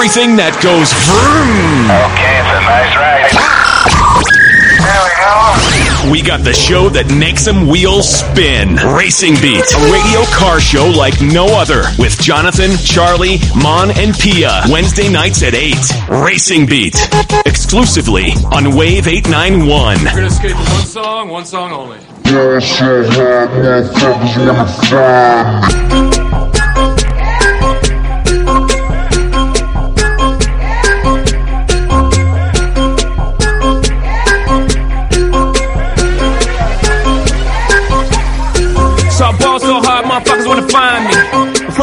everything that goes vroom. Okay, it's a nice ride. There we go. We got the show that makes them wheels spin. Racing Beat, a radio car show like no other with Jonathan, Charlie, Mon, and Pia. Wednesday nights at 8. Racing Beat, exclusively on Wave 891. We're gonna skate one song, one song only.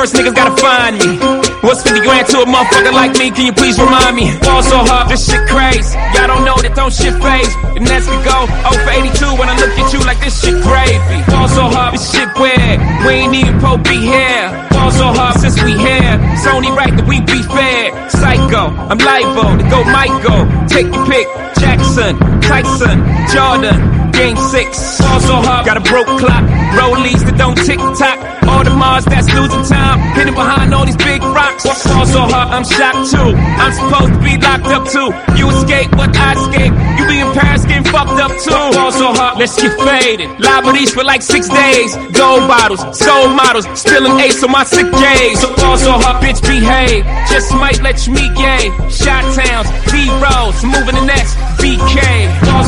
First niggas gotta find me. What's 50 grand to a motherfucker like me? Can you please remind me? Ball so hard, this shit crazy. Y'all don't know that don't shit phase. And that's to go 0 for 82 when I look at you like this shit gravy. Ball so hard, this shit weird. We ain't even po be here. Ball so hard since we here. It's only right that we be fair. Psycho, I'm liable to go Michael. Take your pick. Jackson, Tyson, Jordan. Game six, ball so hard, got a broke clock. Rollies that don't tick tock. Audemars that's losing time, hidden behind all these big rocks. Ball so hard, I'm shocked too. I'm supposed to be locked up too. You escape, but I escape. You be in Paris getting fucked up too. Ball so hard, let's get faded. Le Meurice for like six days. Gold bottles, soul models, spilling ace on my sick days. So so hard, bitch behave. Just might let you meet gay. Shot towns, B rolls, moving the next BK.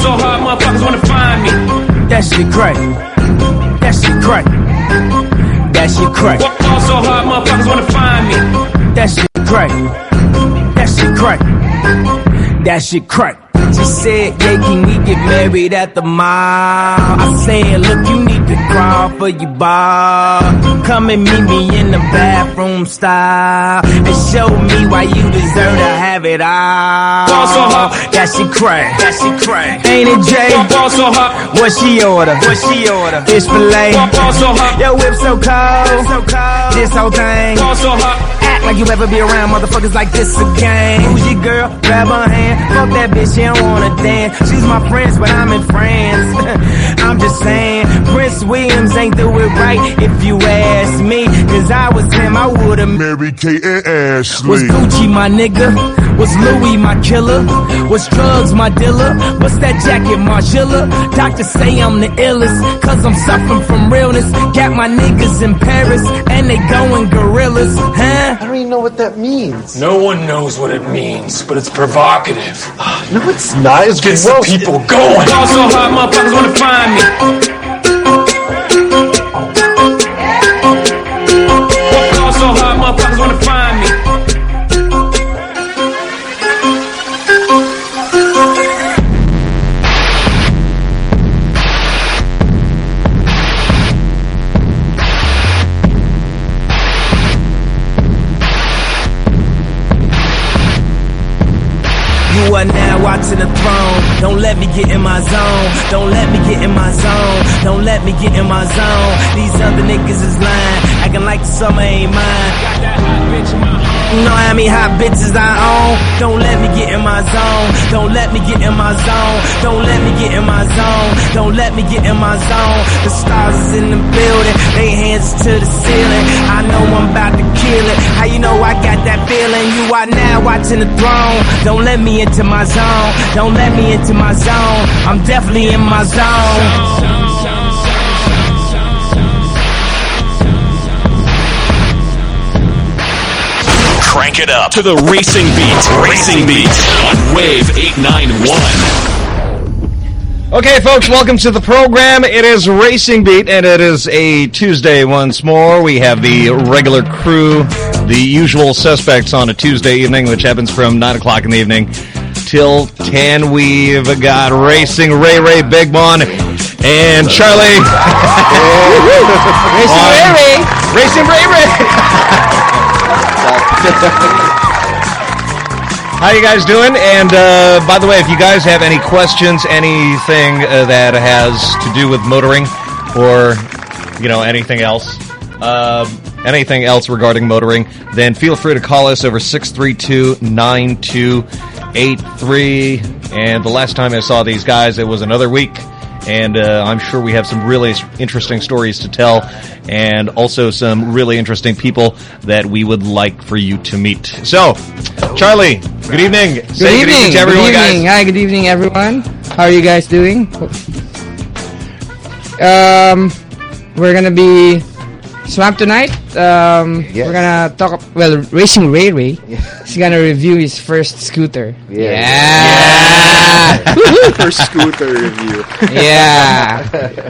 So hard, motherfuckers wanna find me. That shit crack. That shit crack. That shit crack. Ball so hard, motherfuckers wanna find me. That shit crack. That shit crack. That shit crack. She said, yeah, can we get married at the mall? I said, look, you need to crawl for your bar. Come and meet me in the bathroom style. And show me why you deserve to have it all. Ball so hard. That shit crack. That shit crack. Ain't it Jay? Ball so hot. What she order? What she order? Fish fillet. Ball so hot. Your whip so cold. So cold. This whole thing. Ball so hot. Act like you ever be around motherfuckers like this again. Who's your girl? Grab her hand. Fuck that bitch, she don't wanna dance. She's my friends, but I'm in France. I'm just saying, Prince Williams ain't do it right if you ask me. Cause I was him, I would've Mary Kate and Ashley. was Gucci my nigga? Was Louis my killer? Was drugs my dealer? What's that jacket, Margiela? Doctors say I'm the illest, cause I'm suffering from realness. Got my niggas in Paris, and they going gorillas, huh? I don't even know what that means. No one knows what it means, but it's provocative. No, it's not. It's Gets the people going. Ball so hard, motherfuckers wanna find me. Get in my zone. Don't let me get in my zone. These other niggas is lying, acting like the summer ain't mine. Know how many hot bitches I own? Don't let me get in my zone. Don't let me get in my zone. Don't let me get in my zone. Don't let me get in my zone. The stars is in the building. They hands to the ceiling. I know I'm about to kill it. How you know I got that feeling? You are now watching the throne. Don't let me into my zone. Don't let me into my zone. I'm definitely in my zone. Crank it up to the Racing Beat. Racing Beat on Wave 891. Okay, folks, welcome to the program. It is Racing Beat, and it is a Tuesday once more. We have the regular crew, the usual suspects on a Tuesday evening, which happens from 9 o'clock in the evening till 10. We've got Racing Ray Ray Big Mon and Charlie. Racing Ray Ray. Racing Ray Ray. How you guys doing? And uh, by the way, if you guys have any questions, anything uh, that has to do with motoring, or you know anything else, uh, anything else regarding motoring, then feel free to call us over 632-9283. And the last time I saw these guys, it was another week, and uh, I'm sure we have some really interesting stories to tell, and also some really interesting people that we would like for you to meet. So, Charlie, good evening. Good Say evening. to everyone, good evening. guys. Hi, good evening, everyone. How are you guys doing? Um, we're gonna be swamped tonight. Um, Yes. we're gonna talk. Well, Racing Ray Ray is gonna review his first scooter. Yeah. Yeah. First scooter review. yeah.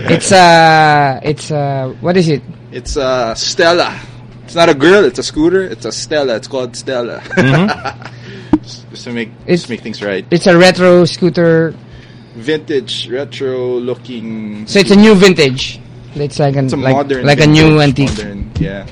It's uh, it's uh, what is it? It's uh, Stella. It's not a girl. It's a scooter. It's a Stella. It's called Stella. just to make It's- just to make things right. It's a retro scooter. Vintage, retro looking. So it's a new vintage. It's like an It's a like, modern, like a new vintage, antique. Modern, yeah.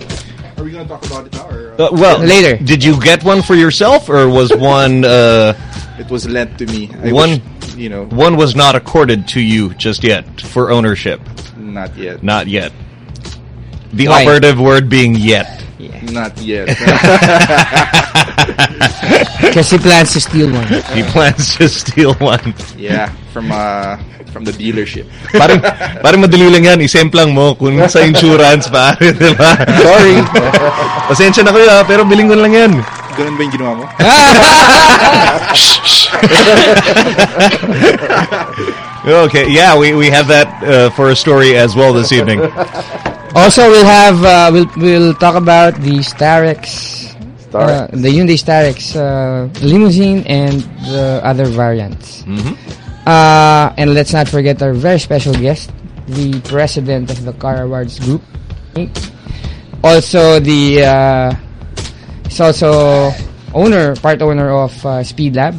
Are we gonna talk about it now? Or, Uh, well, Later. Did you get one for yourself, or was one uh, it was lent to me. I One- wish, you know, one was not accorded to you just yet for ownership? not yet. Not yet. The Why? operative word being yet. Not yet. Because he plans to steal one. He plans to steal one. yeah, from uh, from the dealership. parang, parang madali lang yan. Isemplang mo kung sa insurance, pare. Diba? Sorry. Pasensya na kayo, ah, pero biling ko lang yan. Ganun ba yung ginawa mo? Okay, yeah, we, we have that uh, for a story as well this evening. Also, we'll have uh, we'll we'll talk about the Starex, uh, the Hyundai Starex uh, limousine and the other variants. Uh, and let's not forget our very special guest, the president of the Car Awards Group. Also, the uh, he's also owner, part owner of uh, Speed Lab,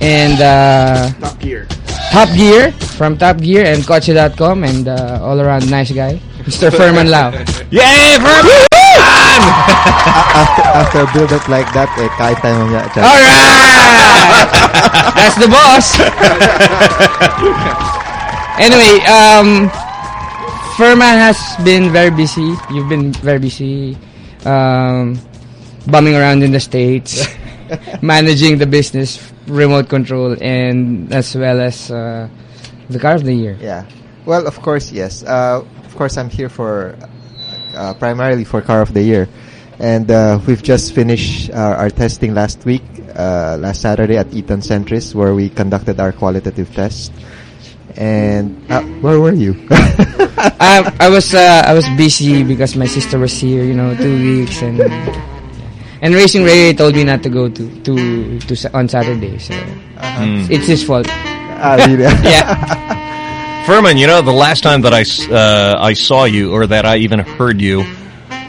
and uh, Top gear. Top Gear from Top Gear and Kotse.com and uh, all around nice guy, Mr. Furman Lau. Yay, for after, after a build up like that, eh, kahit tayo mamaya. Chad. All right, that's the boss. anyway, um, Furman has been very busy. You've been very busy, um, bumming around in the states, managing the business, remote control, and as well as uh, the car of the year. Yeah. Well, of course, yes. Uh, of course, I'm here for uh, primarily for Car of the Year, and uh, we've just finished uh, our testing last week, uh, last Saturday at Eton Centris, where we conducted our qualitative test. And uh, where were you? I, I was uh, I was busy because my sister was here, you know, two weeks and and Racing Ray told me not to go to to to on Saturday, so it's his fault. Ah, really? Yeah, Furman, you know, the last time that I, s- uh, I saw you, or that I even heard you,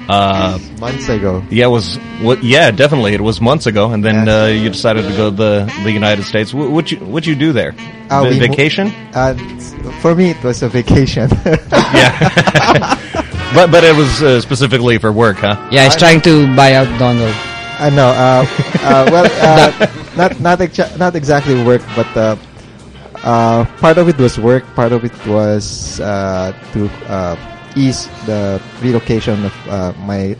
uh, Months ago. yeah, was what? Yeah, definitely, it was months ago, and then Yeah. uh, you decided to go to the the United States. What what you what you do there? Uh, Va- we mo- vacation? Uh, for me, it was a vacation. yeah, but but it was uh, specifically for work, huh? yeah, he's trying to buy out Donald. Uh, no, uh, uh, well, uh, not not exa- not exactly work, but uh, uh, part of it was work. Part of it was uh, to uh, ease the relocation of uh, my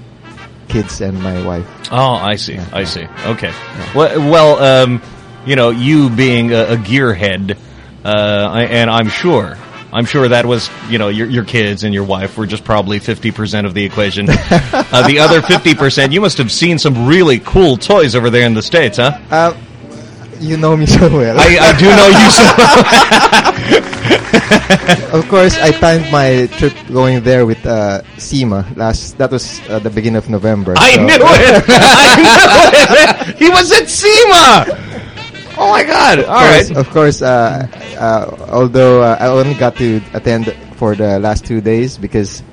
kids and my wife. Oh, I see. I see. Okay. Well, well, um, you know, you being a, a gearhead, uh, I, and I'm sure, I'm sure that was, you know, your your kids and your wife were just probably fifty percent of the equation. uh, the other fifty percent, you must have seen some really cool toys over there in the states, huh? Uh, you know me so well. I, I do know you. So of course, I timed my trip going there with uh, SEMA last. That was uh, the beginning of November. I so- knew it. I knew it. He was at SEMA. Oh my God! All Of right. course, Of course, uh, uh, although uh, I only got to attend for the last two days because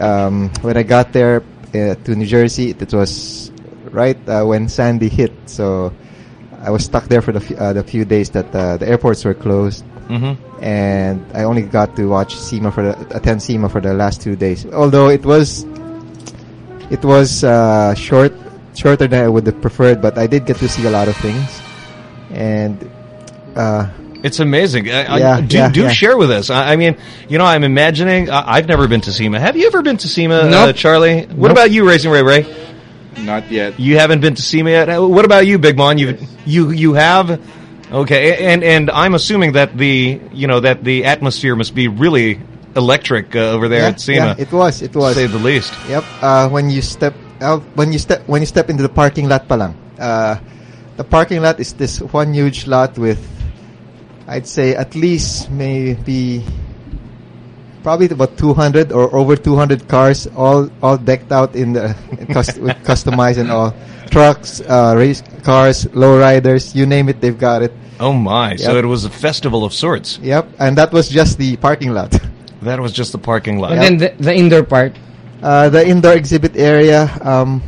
um, when I got there uh, to New Jersey, it, it was right uh, when Sandy hit. So I was stuck there for the f- uh, the few days that uh, the airports were closed, Mhm. and I only got to watch SEMA for the attend SEMA for the last two days. Although it was it was uh, short, shorter than I would have preferred, but I did get to see a lot of things, and. Uh, It's amazing. I, I- Yeah, do yeah, do yeah. share with us. I, I mean, you know, I'm imagining. I, I've never been to SEMA. Have you ever been to SEMA, uh, Charlie? What Nope. about you, Racing Ray Ray? Not yet. You haven't been to SEMA yet. Uh, What about you, Big Mon? You you you have. Okay, and and I'm assuming that the you know that the atmosphere must be really electric uh, over there yeah, at SEMA. yeah, it was. It was. say the least. Yep. Uh, when you step out, when you step when you step into the parking lot, palang. Uh, the parking lot is this one huge lot with, I'd say at least maybe, probably about 200 or over 200 cars, all all decked out in the cus- with customized and all trucks, uh, race cars, lowriders, you name it, they've got it. Oh my! So it was a festival of sorts. Yep. And that was just the parking lot. That was just the parking lot. And then the, the indoor part. Uh, the indoor exhibit area, um,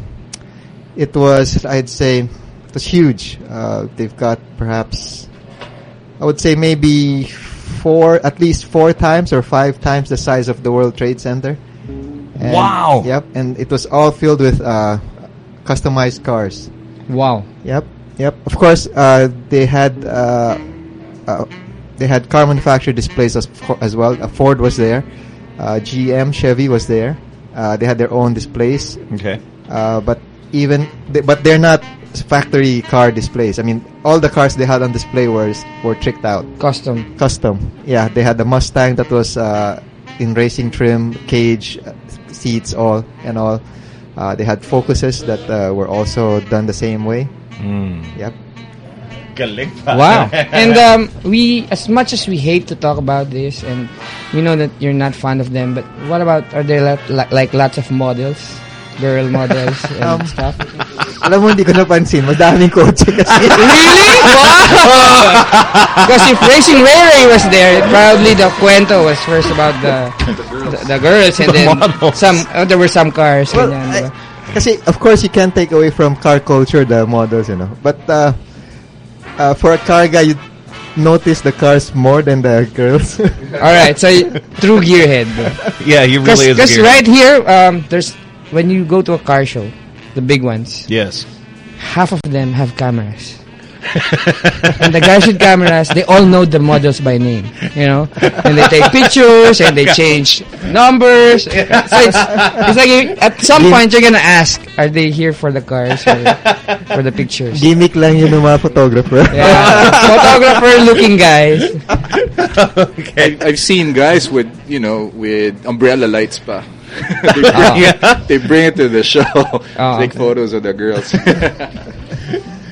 it was, I'd say, it was huge. Uh, they've got perhaps, I would say maybe four, at least four times or five times the size of the World Trade Center. And- Wow. Yep, and it was all filled with uh, customized cars. Wow. Yep, yep. Of course, uh, they had uh, uh, they had car manufacturer displays as, as well. Uh, Ford was there, uh, GM, Chevy was there. Uh, they had their own displays. Okay. Uh, but even they, but they're not factory car displays. I mean, all the cars they had on display were were tricked out, Custom. custom. Yeah, they had the Mustang that was uh, in racing trim, cage, uh, seats, all and all. Uh, they had Focuses that uh, were also done the same way. Yep. Wow. and um, we, as much as we hate to talk about this, and we know that you're not fond of them, but what about, are there lot, like lots of models? Girl models and Um, stuff? Alam mo, hindi ko napansin. Madaming kotse kasi. really? Wow! Because if Racing Ray Ray was there, probably the cuento was first about the the, the girls and The then models. some uh, there were some cars. Well, ganyan, I- diba? kasi, of course, you can't take away from car culture the models, you know. But uh, uh, for a car guy, you notice the cars more than the girls. All right, so true gearhead. Yeah, he really is. Because right here, um, there's when you go to a car show, the big ones, Yes. half of them have cameras. and the guys with cameras, they all know the models by name, you know. And they take pictures and they change numbers. So it's, it's like you, at some point you're gonna ask, are they here for the cars or for the pictures? Gimmick lang yun ng mga photographer. Yeah, photographer looking guys. I, I've seen guys with you know with umbrella lights pa. They, bring, Yeah. they bring it to the show. Oh, take okay. photos of the girls.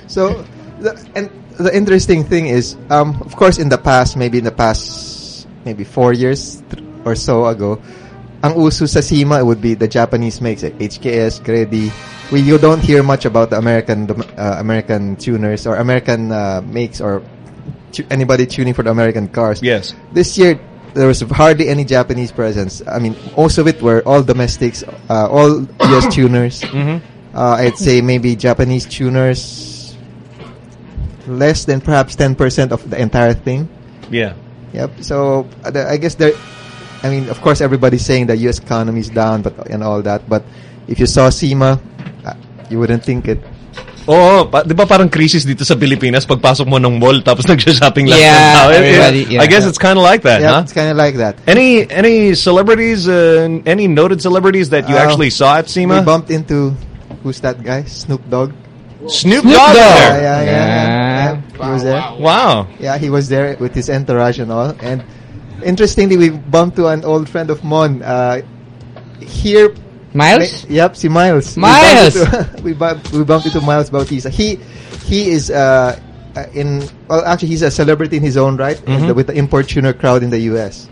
So, the, and the interesting thing is, um, of course, in the past, maybe in the past, maybe four years th- or so ago, ang uso sa SEMA would be the Japanese makes, like HKS, Greddy. We you don't hear much about the American uh, American tuners or American uh, makes or tu- anybody tuning for the American cars. Yes. This year, there was hardly any Japanese presence. I mean, most of it were all domestics, uh, all US tuners. Mhm. Uh, I'd say maybe Japanese tuners, less than perhaps 10% of the entire thing. Yeah. Yep. So uh, the, I guess there. I mean, of course, everybody's saying the U.S. economy is down, but and all that. But if you saw SEMA, uh, you wouldn't think it. Oo, pa, di ba parang crisis dito sa Pilipinas pagpasok mo ng mall tapos nagsha-shopping lang Yeah, ng tao? It- it- everybody, yeah. I guess it's kind of like that, yeah, huh? it's kind of like that. Any any celebrities, uh, any noted celebrities that you Uh, actually saw at SEMA? We bumped into who's that guy? Snoop Dogg. Snoop, Snoop Dogg. Dogg. Yeah, yeah, yeah. yeah. Yeah. Yeah, He was there. Wow. Yeah, he was there with his entourage and all. And interestingly, we bumped to an old friend of Mon. Uh, here, Miles? Yep, si Miles. Miles! We bumped into, we, bumped, we bumped into Miles Bautista. He he is uh, uh, in well actually he's a celebrity in his own right in the, with the import tuner crowd in the US.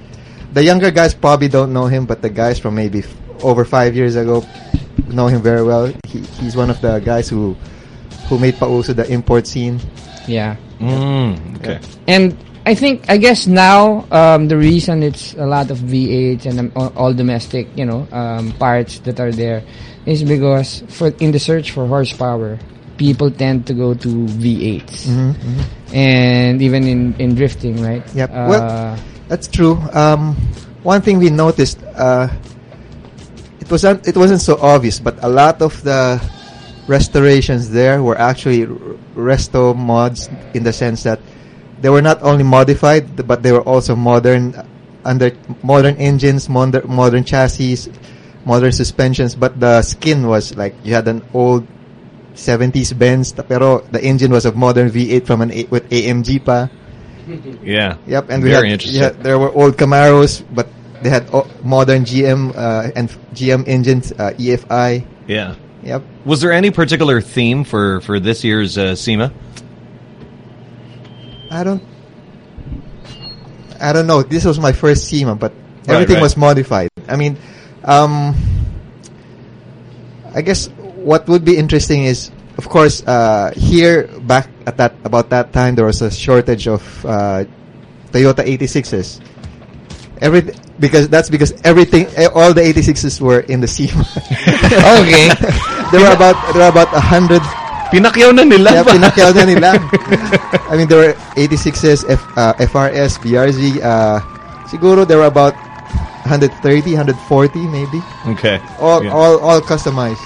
The younger guys probably don't know him, but the guys from maybe f- over five years ago know him very well. He, he's one of the guys who who made Pauso the import scene. Yeah. Mm, okay. And I think, I guess now, um, the reason it's a lot of V8s and um, all, domestic, you know, um, parts that are there is because for in the search for horsepower, people tend to go to V8s. And even in, in drifting, right? Yep. Uh, Well, That's true. Um, one thing we noticed, uh, it wasn't it wasn't so obvious, but a lot of the restorations there were actually r- resto mods in the sense that they were not only modified, but they were also modern, uh, under modern engines, modern modern chassis, modern suspensions. But the skin was like you had an old 70s Benz, pero the engine was a modern V8 from an A- with AMG pa. Yeah. Yep, and we Very had, interesting. yeah, there were old Camaros, but they had o- modern GM uh, and GM engines, uh, EFI. Yeah. Yep. Was there any particular theme for for this year's uh, SEMA? I don't. I don't know. This was my first SEMA, but Right, everything right. was modified. I mean, um, I guess what would be interesting is, of course, uh, here back at that about that time there was a shortage of uh, Toyota 86s. Every because that's because everything eh, all the 86s were in the SEMA. Okay. there were about there were about a hundred Pinakyaw na nila. Yeah, pinakyaw na nila. I mean, there were 86s, F, uh, FRS, BRZ. Uh, siguro there were about 130, 140 maybe. Okay. All, Yeah. all, all customized.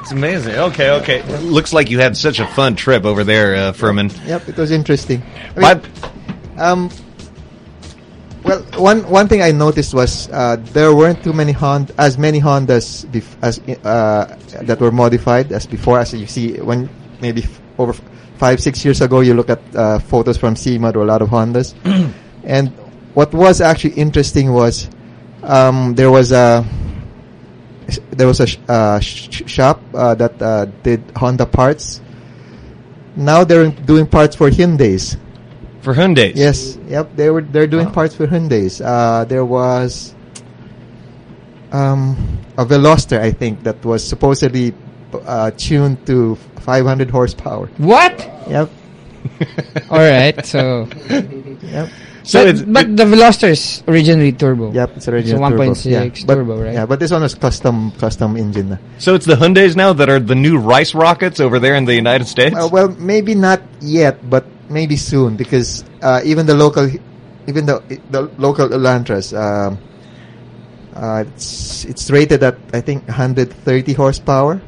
It's amazing. Okay, okay. Looks like you had such a fun trip over there, uh, Furman. Yep, it was interesting. I mean, um, well, one one thing I noticed was uh, there weren't too many Honda, as many Hondas bef- as uh, that were modified as before. As you see, when maybe f- over f- five six years ago, you look at uh, photos from SEMA, there were a lot of Hondas. and what was actually interesting was um, there was a there was a sh- uh, sh- shop uh, that uh, did Honda parts. Now they're doing parts for Hyundai's. For Hyundai. Yes, yep. They were they're doing parts for Hyundai's. Uh, there was um, a Veloster, I think, that was supposedly uh, tuned to 500 horsepower. What? Yep. All right. So. Yep. So but, it's- but the Veloster is originally turbo. Yep, it's original So turbo. 1.6 Yeah, but- turbo, right? Yeah, but this one is custom custom engine. na. So it's the Hyundais now that are the new rice rockets over there in the United States? Uh, well, maybe not yet, but maybe soon because uh, even the local, even the the local Elantras, um, uh, it's it's rated at I think 130 horsepower.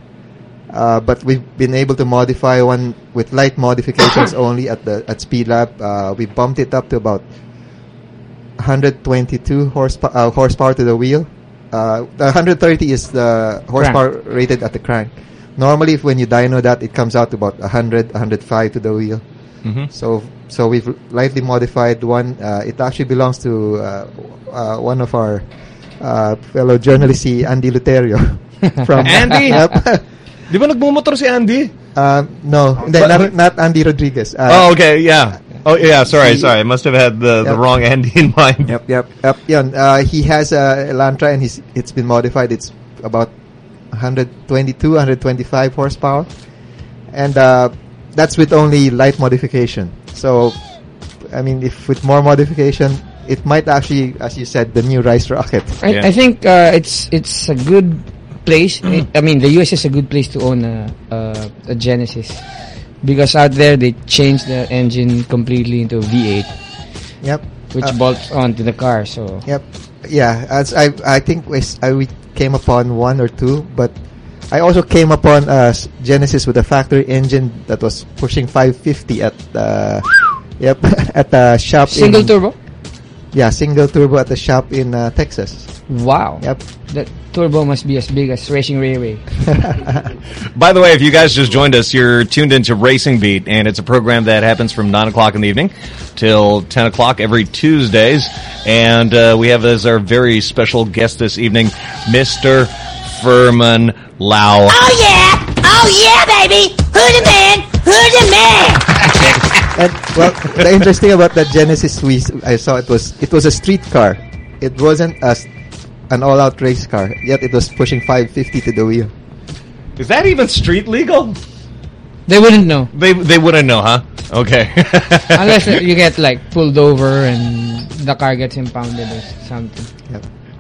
Uh, but we've been able to modify one with light modifications only at the at Speed Lab. Uh, we bumped it up to about 122 horsepower, uh, horsepower to the wheel. Uh, the 130 is the horsepower rated at the crank. Normally, if when you dyno that, it comes out to about 100, 105 to the wheel. Mhm. So, so we've lightly modified one. Uh, it actually belongs to uh, uh, one of our uh, fellow journalists, Andy Leuterio. from Andy? Yep. Di ba nagmumotor si Andy? Uh, no, hindi, not, not Andy Rodriguez. Uh, oh, okay, yeah. Oh, yeah, sorry, he- sorry. I must have had the, the wrong Andy in mind. Yep, yep, yep. Yun, uh, he has a Elantra and he's, it's been modified. It's about 122, 125 horsepower. And uh, that's with only light modification. So, I mean, if with more modification, it might actually, as you said, the new Rice Rocket. I, I think uh, it's it's a good place. I I mean, the US is a good place to own a, a, a Genesis because out there they changed the engine completely into V8, Yep. which Uh, bolts onto the car. So Yep. Yeah, as I I think we, s- I, we came upon one or two, but I also came upon a s- Genesis with a factory engine that was pushing 550 at the yep at the shop. single in, turbo. Yeah, single turbo at the shop in uh, Texas. Wow. Yep. That turbo must be as big as Racing Ray Ray. By the way, if you guys just joined us, you're tuned into Racing Beat, and it's a program that happens from 9 o'clock in the evening till 10 o'clock every Tuesdays. And uh, we have as our very special guest this evening, Mr. Furman Lau. Oh yeah! Oh yeah, baby! Who's the man? Who's the man? And well, the interesting about that Genesis we I saw it was it was a street car. It wasn't a s- an all-out race car. Yet it was pushing 550 to the wheel. Is that even street legal? They wouldn't know They they wouldn't know, huh? Okay. unless you get like pulled over and the car gets impounded or something.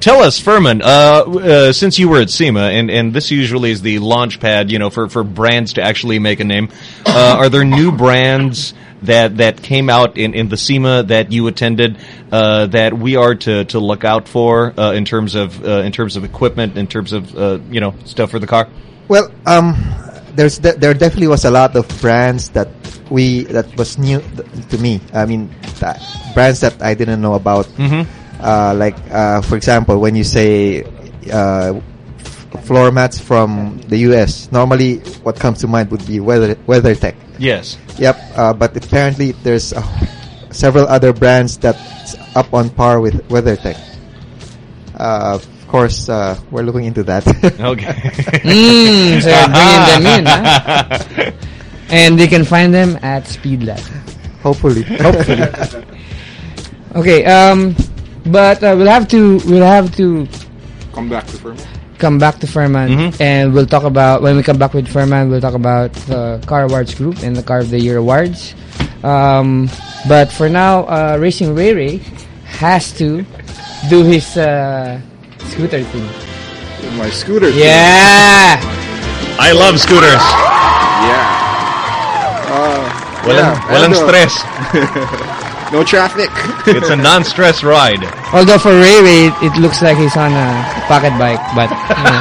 Tell us, Furman, uh, uh, since you were at SEMA, and, and this usually is the launch pad, you know, for, for brands to actually make a name, uh, are there new brands that, that came out in, in the SEMA that you attended, uh, that we are to, to look out for, uh, in terms of, uh, in terms of equipment, in terms of, uh, you know, stuff for the car? Well, um, there's de- there definitely was a lot of brands that we that was new th- to me. I mean, brands that I didn't know about. Mhm. Uh, like uh, for example, when you say uh, floor mats from the US. Normally, what comes to mind would be Weather WeatherTech. Yes. Yep, uh, but apparently there's uh, several other brands that's up on par with WeatherTech. Uh, of course, uh, we're looking into that. Okay. Mm, so you're bringing them in, huh? And they can find them at Speedlab. Hopefully. Hopefully. okay, um, but uh, we'll have to we'll have to Come back to Furman. come back to Furman Mhm. and we'll talk about when we come back with Furman we'll talk about the Car Awards group and the Car of the Year awards. Um, but for now, uh, Racing Ray Ray has to do his uh, scooter thing. My scooter. Yeah. I love scooters. Yeah. Uh, Walang, yeah, walang and, stress. no traffic. it's a non-stress ride. Although for Ray Ray, it, it looks like he's on a pocket bike, but you know,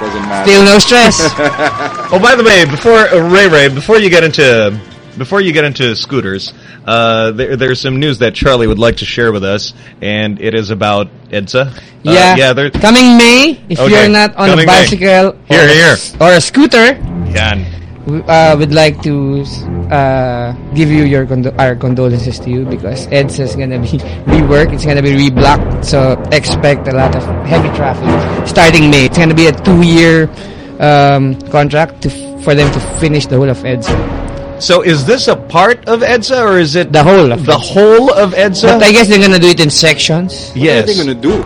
Doesn't matter. still no stress. Oh, by the way, before uh, Ray Ray, before you get into before you get into scooters, uh, there, there's some news that Charlie would like to share with us, and it is about EDSA. Uh, yeah, yeah. There, coming May, if Okay, you're not on coming a May. bicycle Here, or, here. or a scooter, Yan. We uh, would like to uh, give you your condo- our condolences to you because EDSA is gonna be reworked. It's gonna be reblocked, so expect a lot of heavy traffic starting May. It's gonna be a two-year um, contract to f- for them to finish the whole of EDSA. So is this a part of EDSA or is it the whole of the whole of EDSA? But I guess they're gonna do it in sections. yes. What are they gonna do?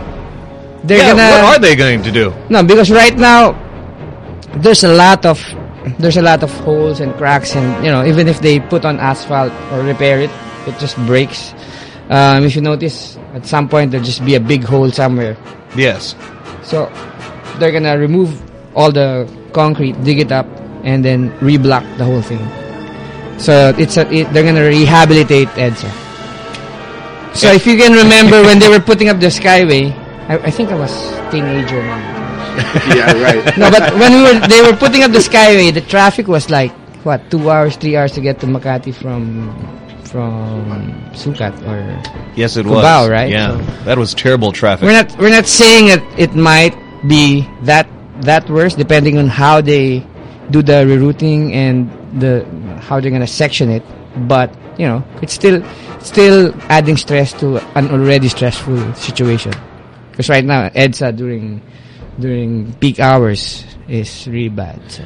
They're yeah, gonna what are they going to do? No, because right now there's a lot of there's a lot of holes and cracks, and you know even if they put on asphalt or repair it, it just breaks. Um, if you notice, at some point there'll just be a big hole somewhere. Yes. So they're gonna remove all the concrete, dig it up, and then reblock the whole thing. So it's a, it, they're gonna rehabilitate EDSA. So if you can remember when they were putting up the Skyway, I, I think I was teenager. Yeah, right. no, but when we were they were putting up the Skyway, the traffic was like what two hours, three hours to get to Makati from from Sucat or Yes, it Cubao, was. right? Yeah, So- that was terrible traffic. we're not we're not saying that it might be that that worse, depending on how they do the rerouting and the how they're gonna section it. But you know, it's still still adding stress to an already stressful situation. Because right now, EDSA during during peak hours is really bad. So.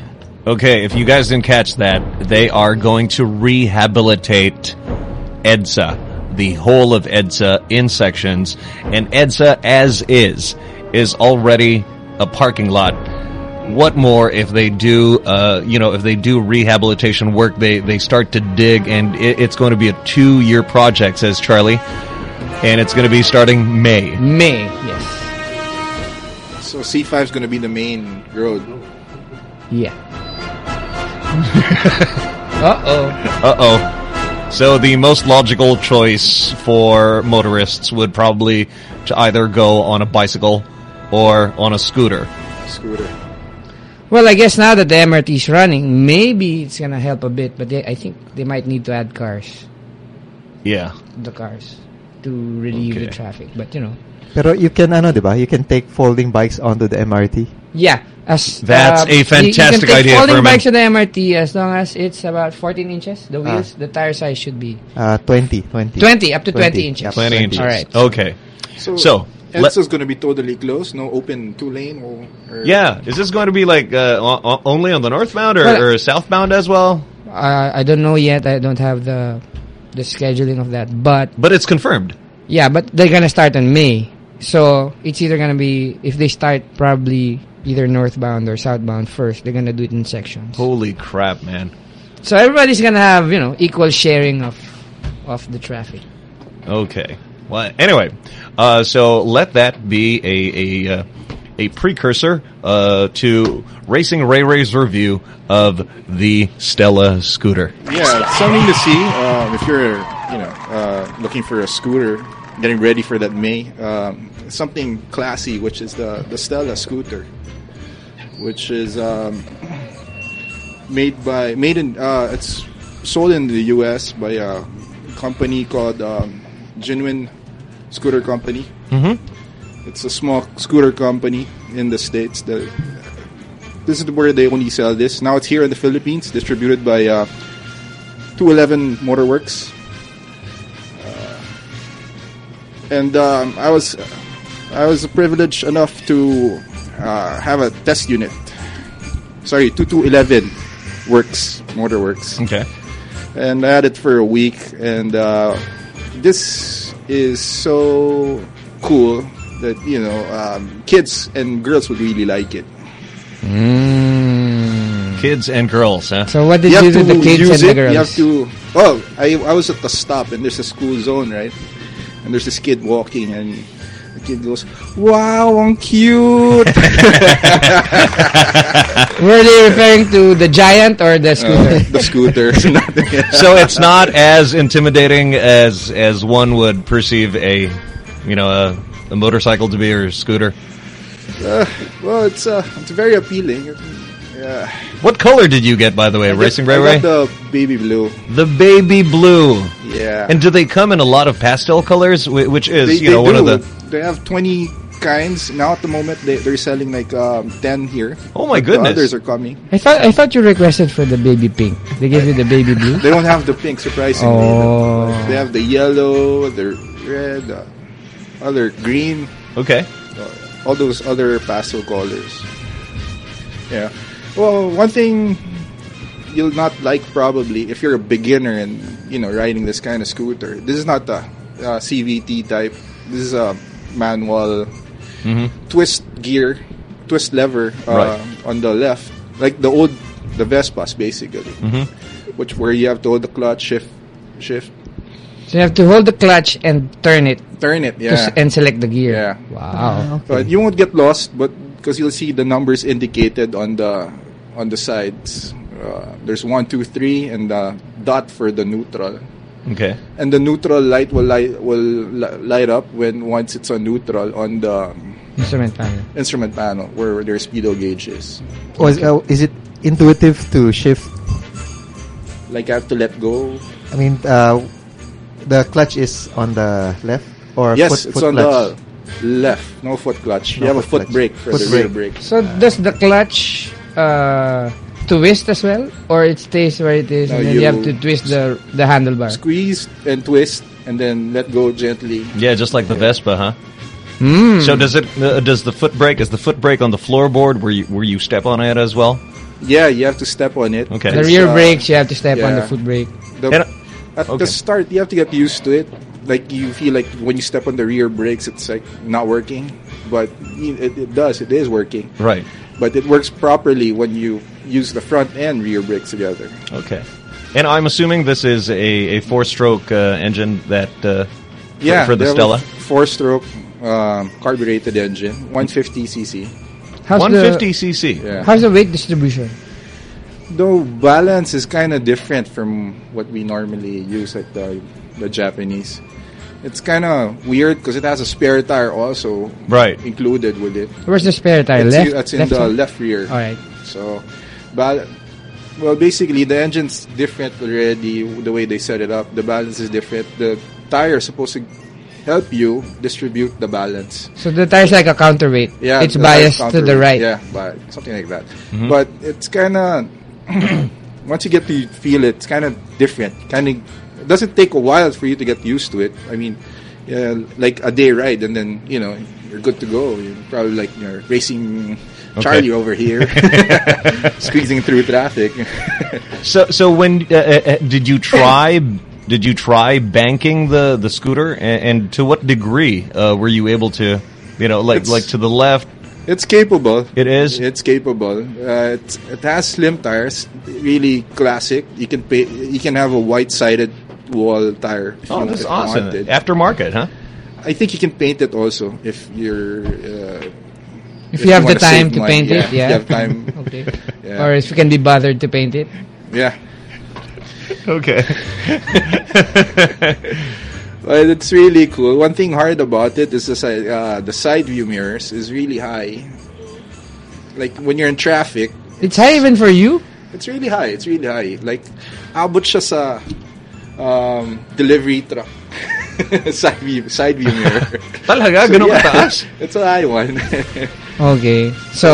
Okay, if you guys didn't catch that, they are going to rehabilitate EDSA, the whole of EDSA in sections, and EDSA as is is already a parking lot. What more if they do, uh, you know, if they do rehabilitation work, they, they start to dig, and it, it's going to be a two year project, says Charlie, and it's going to be starting May. May, yes. So C5 is gonna be the main road. Yeah. uh oh. Uh oh. So the most logical choice for motorists would probably to either go on a bicycle or on a scooter. Scooter. Well, I guess now that the MRT is running, maybe it's gonna help a bit. But they, I think they might need to add cars, Yeah. the cars, to relieve the traffic. But you know, Pero you can, ano, diba? You can take folding bikes onto the MRT. yeah, as That's uh, a you- fantastic you can take idea, Folding Furman. bikes to the MRT as long as it's about 14 inches. The Ah. wheels, the tire size should be Uh, 20, 20. 20 up to 20, inches. Yep. 20 inches. All right. Okay. So, So, let- EDSA's gonna be totally closed, no open two lane or, or Yeah. Is this going to be like uh, o- o- only on the northbound or, Well- or southbound as well? Uh, I don't know yet. I don't have the the scheduling of that, but But it's confirmed. Yeah, but they're gonna start in May. So it's either gonna be if they start probably either northbound or southbound first, they're gonna do it in sections. Holy crap, man. So everybody's gonna have, you know, equal sharing of of the traffic. Okay. Well, anyway, uh, so let that be a a uh, a precursor uh, to Racing Ray Ray's review of the Stella scooter. Yeah, it's something to see um, if you're, you know, uh, looking for a scooter, getting ready for that May. Um, something classy, which is the the Stella scooter, which is um, made by made in uh, it's sold in the U.S. by a company called um, Genuine Scooter Company. Mhm. It's a small scooter company in the states. The, this is the where they only sell this. Now it's here in the Philippines, distributed by uh, 211 Motorworks. And um, I was I was privileged enough to uh, have a test unit. Sorry, 2211 Works motor works. Okay. And I had it for a week, and uh, this is so cool that you know um, kids and girls would really like it. Kids and girls, huh? So what did you, have do to the kids use and the it, girls? You have to. Oh, I I was at the stop, and there's a school zone, right? And there's this kid walking, and the kid goes, "Wow, I'm cute." Were they referring to the giant or the scooter? Uh, the scooter. so it's not as intimidating as as one would perceive a, you know, a, a motorcycle to be or a scooter. Uh, well, it's uh, it's very appealing. Yeah. What color did you get, by the way, I Racing I Ray Ray? got the baby blue. The baby blue. Yeah. And do they come in a lot of pastel colors, which is, They, you know, they one of the... They have 20 kinds. Now at the moment, they, they're selling like um, 10 here. Oh my But the goodness. others are coming. I thought I thought you requested for the baby pink. They gave you the baby blue. They don't have the pink, surprisingly. Oh. They have the yellow, the red, uh, other green. Okay. uh, all those other pastel colors. Yeah. Well, one thing you'll not like probably if you're a beginner and you know riding this kind of scooter. This is not the uh, CVT type. This is a manual twist gear, twist lever uh, Right. on the left, like the old the Vespas basically, Mhm. which where you have to hold the clutch, shift, shift, So you have to hold the clutch and turn it. turn it. Yeah. s- and select the gear. Yeah. Wow. But you won't get lost, but because you'll see the numbers indicated on the on the sides. Uh, there's one, two, three, and the dot for the neutral. Okay. And the neutral light will light will li- light up when once it's on neutral on the Instrument panel. instrument panel where their speedo gauge is. Was, uh, is it intuitive to shift? Like I have to let go. I mean, uh, the clutch is on the left or yes, foot, it's foot on clutch? the left. No foot clutch. you No have a foot foot clutch. brake for Foot the rear brake. brake. So does the clutch uh, twist as well, or it stays where it is, No, and then you, have to twist the the handlebar? Squeeze and twist, and then let go gently. Yeah, just like the Vespa, huh? Hmm. So does it? Uh, does the foot brake? Is the foot brake on the floorboard where you where you step on it as well? Yeah, you have to step on it. Okay. The rear uh, brakes, you have to step on the foot brake. The, And- at okay. the start, you have to get used to it. Like you feel like when you step on the rear brakes, it's like not working, but it, it does. It is working. Right. But it works properly when you use the front and rear brakes together. Okay. And I'm assuming this is a, a four-stroke uh, engine that uh, for, Yeah, for the Stella. four-stroke um, carbureted engine, 150 cc. How's 150cc? Yeah. how's the weight distribution? Though balance is kind of different from what we normally use at the the Japanese. It's kind of weird because it has a spare tire also Right. included with it. Where's the spare tire? It's, left. that's in left the side? left rear. All right. So, but well, basically the engine's different already. The way they set it up, the balance is different. The tire is supposed to help you distribute the balance. So the tire's like a counterweight. Yeah, it's biased to the right. Yeah, but something like that. Mm-hmm. But it's kind of once you get to feel it, it's kind of different. Kind of it doesn't take a while for you to get used to it. I mean, yeah, like a day ride, and then you know you're good to go. You're probably like you're racing Charlie over here, squeezing through traffic. So so when uh, uh, did you try did you try banking the the scooter and, and to what degree uh, were you able to you know like It's- like to the left It's capable. It is? It's capable. Uh, it's, it has slim tires, really classic. You can pay, you can have a white-sided wall tire. Oh, you, that's awesome. wanted. Aftermarket, huh? I think you can paint it also if you're. Uh, If you have the time to money, paint yeah, it, if yeah. you have time. okay. Yeah. Or if you can be bothered to paint it. Yeah. Okay. Well, it's really cool. One thing hard about it is the side, uh, the side view mirrors is really high. Like when you're in traffic, It's high even for you. it's really high. It's really high. Like abot siya sa um, delivery truck. side view side view mirror. Talaga? Ganun kataas? It's a high one. Okay. So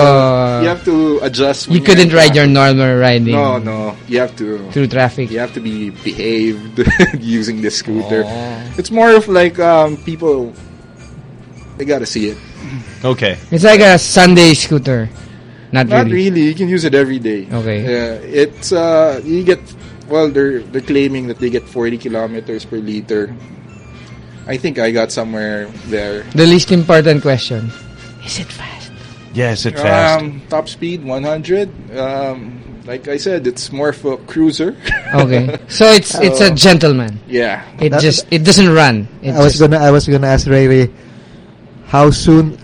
you have to adjust. you couldn't you're ride your normal riding No, no. You have to. through traffic. You have to be behaved using the scooter. Oh. It's more of like um, people. They gotta see it. Okay. It's like a Sunday scooter. Not, Not really. really. You can use it every day. Okay. Yeah, it's uh, you get. Well, they're they're claiming that they get 40 kilometers per liter. I think I got somewhere there. The least important question. Is it fast? Yeah, it's fast? Um, top speed 100. Um, like I said, it's more of a cruiser. Okay. So it's it's a Oh. gentleman. Yeah. It That- just it doesn't run. It I was gonna I was gonna ask Ray Ray, how soon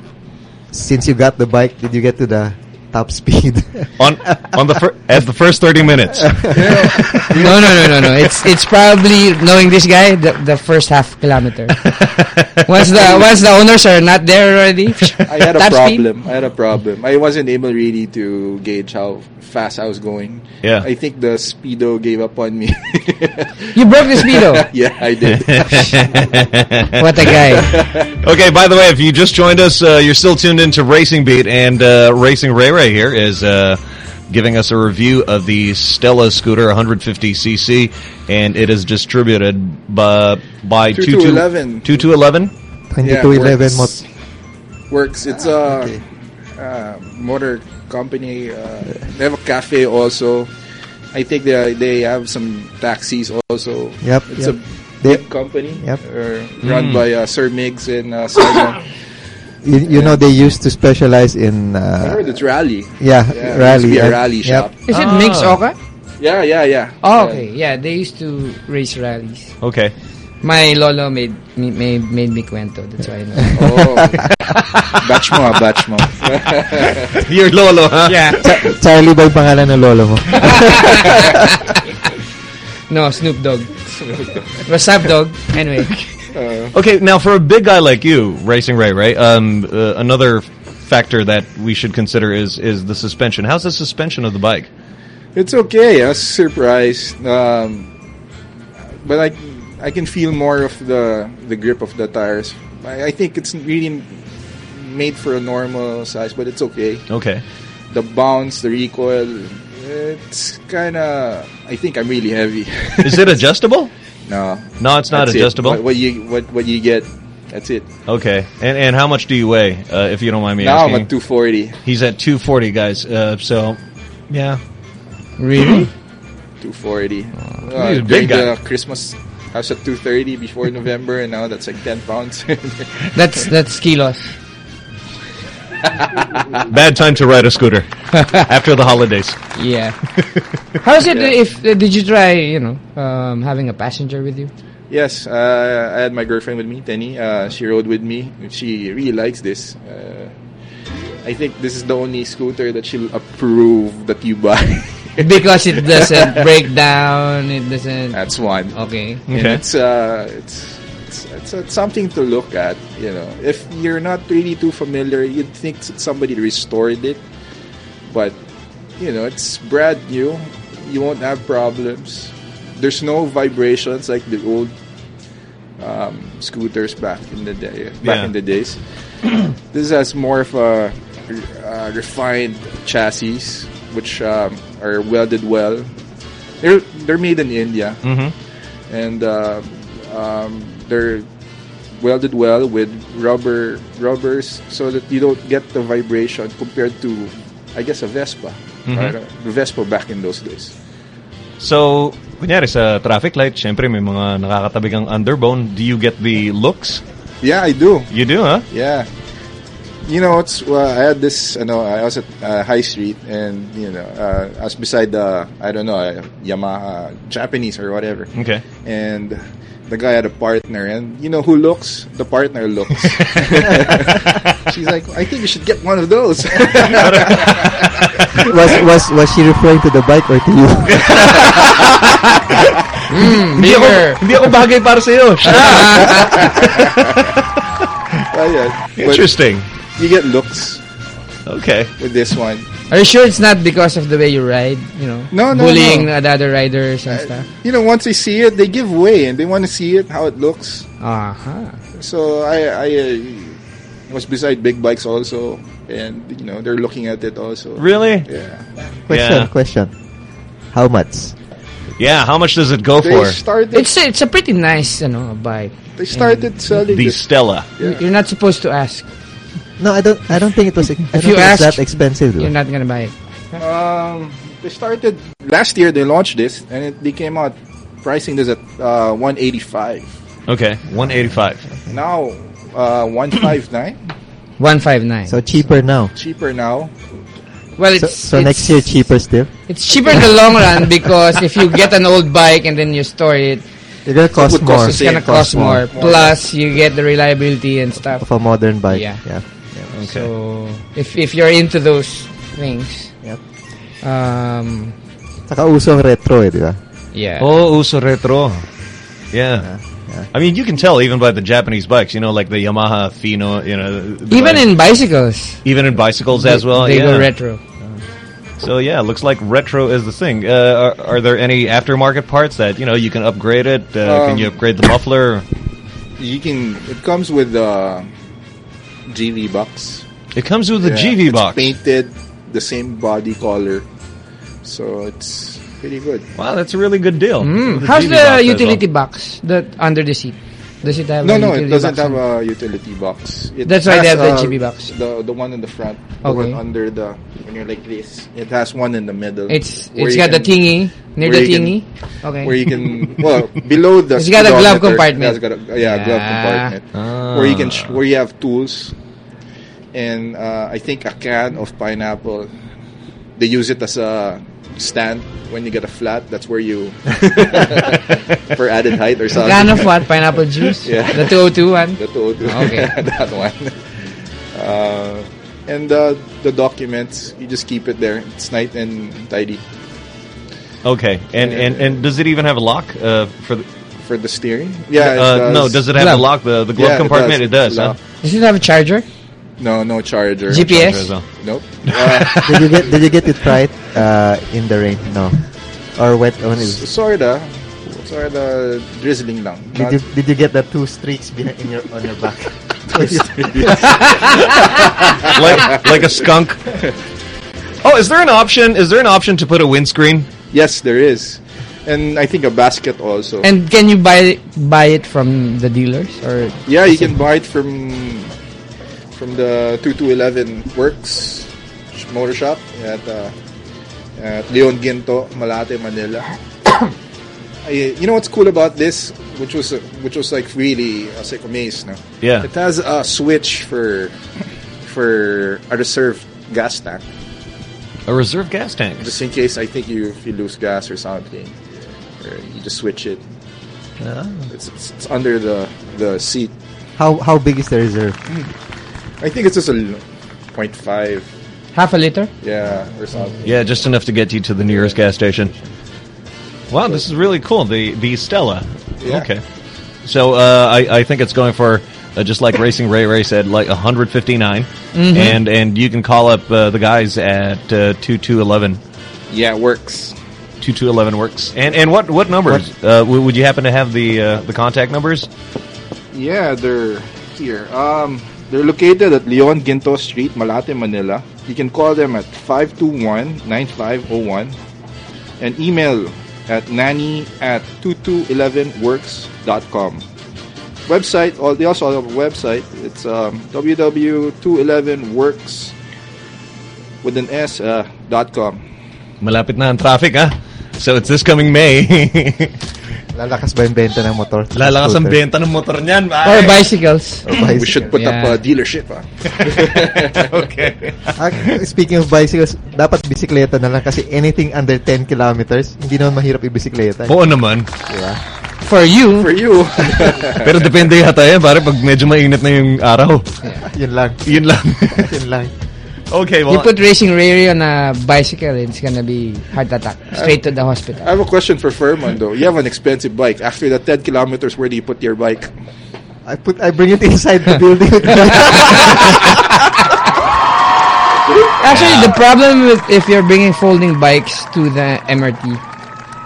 since you got the bike did you get to the top speed? on on the fir- at the first 30 minutes. no, no, no, no, no. It's it's probably knowing this guy the, the first half kilometer. once the once the owners are not there already. I had a top speed. problem. I had a problem. I wasn't able really to gauge how fast I was going. Yeah. I think the speedo gave up on me. You broke the speedo. yeah, I did. What a guy. Okay, by the way, if you just joined us, uh, you're still tuned into Racing Beat, and uh, Racing Ray Ray here is uh, giving us a review of the Stella scooter 150cc, and it is distributed by, by 2211. 2211? 2211 works. mot- works. It's a uh, motor company. Uh, they have a cafe also. I think they they have some taxis also. Yep, It's yep. a They- big company. Yep. Uh, run Mm. by uh, Sir Miggs and uh, Sarah. You, you know they used to specialize in I uh, heard it's rally. yeah, Yeah, rally. It used to be a rally yep. shop. Is it Ah. Mix Oka? Yeah, yeah, yeah. Oh, okay. Yeah, they used to race rallies. Okay. My lolo made me made, made me kwento. That's why I know. Oh, batch mo, ah, batch mo. Your lolo, huh? yeah. Cha- Charlie ba yung pangalan ng lolo mo? No, Snoop Dogg. What's up, dog? Anyway. Okay, now for a big guy like you, Racing Ray Ray, um, uh, another factor that we should consider is is the suspension. How's the suspension of the bike? It's okay. I was surprised, um, but I I can feel more of the the grip of the tires. I, I think it's really made for a normal size, but it's okay. Okay. The bounce, the recoil, it's kind of. I think I'm really heavy. Is it adjustable? No, No, it's not That's it. adjustable. What, what you what what you get, that's it. Okay, and and how much do you weigh, uh, if you don't mind me now I'm asking? at 240. He's at 240, guys. Uh, so, yeah. Really? 240. he's a Uh, big guy. Christmas, I was at 230 before November, and now that's like 10 pounds. That's that's kilos. Bad time to ride a scooter after the holidays. Yeah. How's it if uh, did you try, you know, um, having a passenger with you? yes, uh, I had my girlfriend with me, Tenny. Uh, she rode with me. She really likes this. Uh, I think this is the only scooter that she'll approve that you buy. Because it doesn't break down, it doesn't That's one. Okay. And Okay. it's uh, it's it's, it's it's something to look at. You know, if you're not really too familiar, you'd think somebody restored it, but you know, it's brand new. You won't have problems. There's no vibrations like the old um, scooters back in the day. Back Yeah. in the days, this has more of a uh, refined chassis, which um, are welded well. They're they're made in India Mm-hmm. and uh, um, they're welded well with rubber rubbers so that you don't get the vibration compared to I guess a Vespa Mhm. Or, uh, the Vespa back in those days So, kunyari sa traffic light, syempre may mga nakakatabi kang underbone. Do you get the looks? yeah I do You do, huh? yeah you know it's uh, I had this you know I was at uh, High Street and you know uh, I was beside the I don't know uh, Yamaha Japanese or whatever Okay. and the guy had a partner and you know who looks the partner looks she's like I think you should get one of those was was was she referring to the bike or to you? Hmm, hindi ako, hindi ako bagay para sa'yo. Ah, Ayan. But Interesting. you get looks Okay. with this one Are you sure it's not because of the way you ride? You know, No, no, bullying no. other riders and stuff. You know, once they see it, they give way and they want to see it how it looks. Uh-huh. So I I uh, was beside big bikes also, and you know they're looking at it also. Really? Yeah. Question, Yeah. question. How much? Yeah, how much does it go They for? started. It's a, it's a pretty nice, you know, bike. They started selling The it. Stella. You're not supposed to ask. No, I don't. I don't think it was. I If you think it's ask, that expensive. Though. You're not gonna buy it. Um, they started last year. They launched this, and it, they came out pricing this at uh, 185. Okay, 185. Now, uh, 159. One five nine. So cheaper now. Cheaper now. well, So, it's so it's, next year cheaper still. It's cheaper in the long run because if you get an old bike and then you store it, It's gonna cost would cost more. the it's gonna cost more. more. Plus, you get the reliability and stuff. of a modern bike. Yeah. yeah. Okay. So if if you're into those things, Yep. um, Saka uso retro eh, di ba? yeah. Oh, uso retro. Yeah. yeah. I mean, you can tell even by the Japanese bikes, you know, like the Yamaha Fino, you know. Even bike- in bicycles, even in bicycles as well. they yeah. go retro. So yeah, looks like retro is the thing. Uh, are, are there any aftermarket parts that you know you can upgrade it? Uh, can Um, you upgrade the muffler? You can. It comes with the Givi box. It comes with the Yeah, Givi it's box. painted the same body color, so it's pretty good. Wow, that's a really good deal. Mm. How's Givi the box utility well. box that under the seat? Does it have No, a no, it doesn't have a utility box. It That's why they have the uh, GV box. The the one in the front, the Okay. one under the when you're like this. It has one in the middle. It's it's got the can- thingy near the you can- thingy. okay. Where you can well below the. It's got a glove compartment. Got a, yeah, glove Yeah. compartment Ah. where you can sh- where you have tools, and uh, I think a can of pineapple. They use it as a stand when you get a flat. That's where you for added height or something. Can of what? Pineapple juice? Yeah. The 202 one? The two, Okay. that one. Uh, and uh, the documents, you just keep it there. It's nice and tidy Okay, and, and and does it even have a lock uh, for the? for the steering. Yeah. it Uh, no, does it have Glove. a lock? The the glove Yeah, it compartment. does. It does. huh? Does it have a charger? No, no charger. GPS? as well. Nope. Uh, did you get Did you get it right uh, in the rain? No. Or wet when it was, sorta. Sorta drizzling lang. Did you Did you get the two streaks behind in your on your back? like like a skunk. Oh, is there an option? Is there an option to put a windscreen? yes, there is. And I think a basket also. And can you buy buy it from the dealers or yeah, you can buy it from from the 2211 Works Motor Shop at uh, at Leon Guinto, Malate, Manila. I, you know what's cool about this, which was uh, which was like really I was like amazed. No? Yeah. It has a switch for for a reserve gas tank, A reserve gas tank. just in case I think you if you lose gas or something, or you just switch it. It's, it's, it's under the the seat. how How big is the reserve? I think it's just a 0.5, half a liter? yeah, or something. Yeah, just enough to get you to the nearest gas station. Wow, this is really cool. The the Stella. Yeah. Okay. So uh, I I think it's going for uh, just like Racing Ray Ray said, like 159, and and you can call up uh, the guys at uh, 2211. Yeah, it works. 2211 works. And and what what numbers uh, w- would you happen to have the uh, the contact numbers? Yeah, they're here. Um, they're located at Leon Guinto Street, Malate, Manila. You can call them at 521-9501 and email at nanny at 2211works.com. Website, all they also have a website. It's um, www.211works with an S uh, dot com. Malapit na ang traffic, ah. So it's this coming May. Lalakas ba yung benta ng motor? Lalakas ang benta ng motor niyan. Or bicycles? Or We bicycle. should put up a dealership. ah. okay. Ah, speaking of bicycles, dapat bisikleta na lang kasi anything under 10 kilometers, hindi naman mahirap ibisikleta. Oo naman. Diba? For you, For you. Pero depende yata yan, pare, pag medyo mainit na yung araw. Yun lang. Yun lang. Yun lang. Okay, you put Racing Ray Ray on a bicycle, it's gonna be heart attack. Straight to the hospital. I have a question for Furman though. You have an expensive bike. After the 10 kilometers, where do you put your bike? I put I bring it inside the building. Actually, the problem with if you're bringing folding bikes to the MRT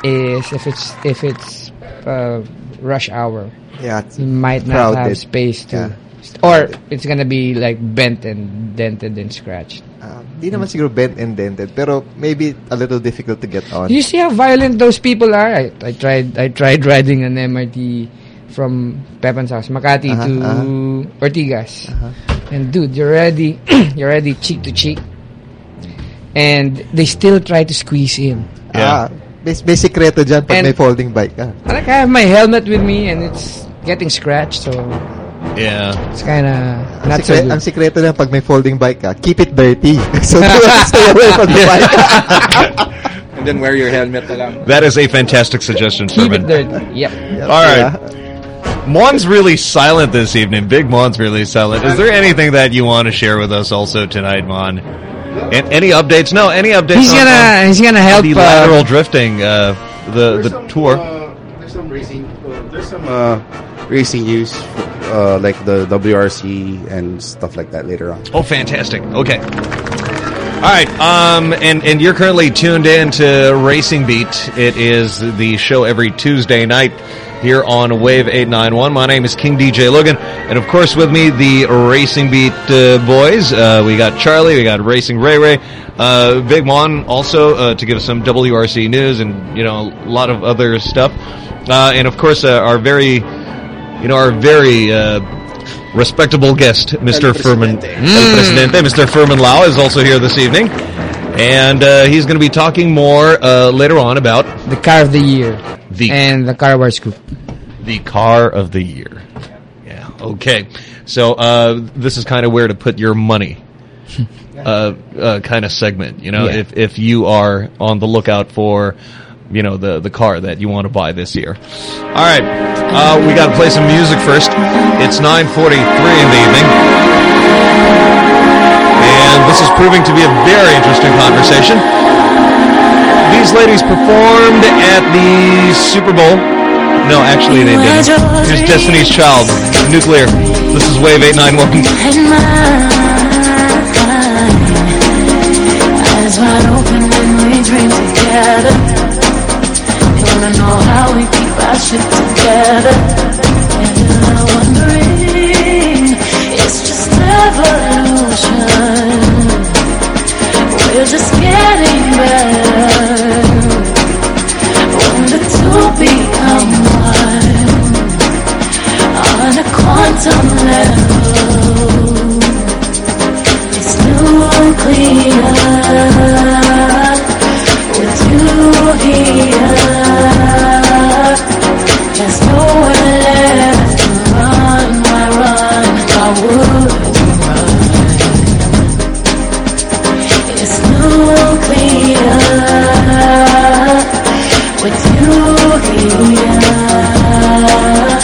is if it's if it's uh, rush hour. Yeah, it's you might not have space to, Yeah. Or it's gonna be like bent and dented and scratched. Ah, Di naman siguro bent and dented, pero maybe a little difficult to get on. You see how violent those people are. I, I tried I tried riding an MRT from Pepan's house, Makati Uh-huh, to uh-huh. Ortigas, and dude, you're already you're already cheek to cheek, and they still try to squeeze in. Ah, may, may sikreto dyan pag And- may folding bike ka. Like I have my helmet with me, and it's getting scratched, so Yeah. it's kind of Ang, not so sikre- good. ang sikreto lang pag may folding bike ka, keep it dirty. so do stay away from the bike. And then wear your helmet na lang. That is a fantastic suggestion, Keep Furman. it dirty. Yep. All right. Mon's really silent this evening. Big Mon's really silent. Is there anything that you want to share with us also tonight, Mon? And any updates? No, any updates? He's on- gonna- on he's gonna help, the uh, lateral drifting. Uh, the the tour. There's some racing. Uh, there's some uh, racing news, uh, like the WRC and stuff like that later on. Oh, fantastic. Okay. All right. Um, and and you're currently tuned in to Racing Beat. It is the show every Tuesday night here on Wave 891. My name is King DJ Logan, and of course with me the Racing Beat uh, boys. Uh, we got Charlie, we got Racing Ray Ray, uh, Big Mon also uh, to give us some WRC news and you know a lot of other stuff, uh, and of course uh, our very you know our very uh, respectable guest, Mr. Furman, El Presidente, Mr. Furman Lau is also here this evening. And uh, he's going to be talking more uh, later on about the car of the year the and the car war scoop. the car of the year. Yeah. Okay. So uh, this is kind of where to put your money. Uh, uh, kind of segment, you know, Yeah. if if you are on the lookout for, you know, the the car that you want to buy this year. All right, uh, we got to play some music first. It's 9:43 in the evening, and this is proving to be a very interesting conversation. These ladies performed at the Super Bowl. No, actually they didn't. Here's Destiny's Child, Nuclear. This is Wave 891. Eyes wide wanna know how we keep our shit together. And I'm wondering, it's just evolution. We're just getting better. When the two become one on a quantum level. It's nuclear with with you here.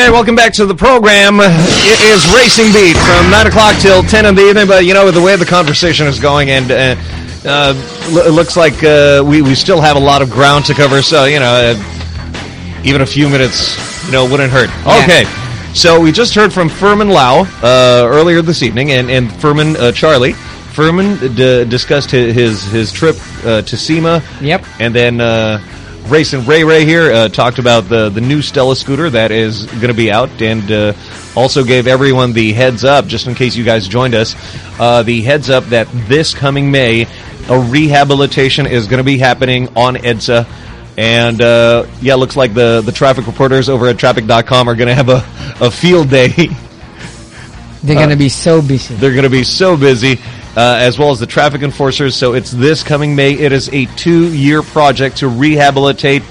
Okay, welcome back to the program. It is Racing Beat from 9 o'clock till 10 in the evening, but you know, the way the conversation is going, and uh, uh, it looks like uh, we, we still have a lot of ground to cover, so, you know, uh, even a few minutes, you know, wouldn't hurt. Yeah. Okay, so we just heard from Furman Lau uh, earlier this evening, and, and Furman uh, Charlie. Furman d- discussed his, his, his trip uh, to SEMA. Yep. And then uh, Racing Ray Ray here uh, talked about the, the new Stella scooter that is going to be out and uh, also gave everyone the heads up, just in case you guys joined us, uh, the heads up that this coming May, a rehabilitation is going to be happening on EDSA. And uh, yeah, looks like the, the traffic reporters over at traffic.com are going to have a, a field day. They're Uh, gonna be so busy. They're going to be so busy, uh, as well as the traffic enforcers. So it's this coming May. It is a two-year project to rehabilitate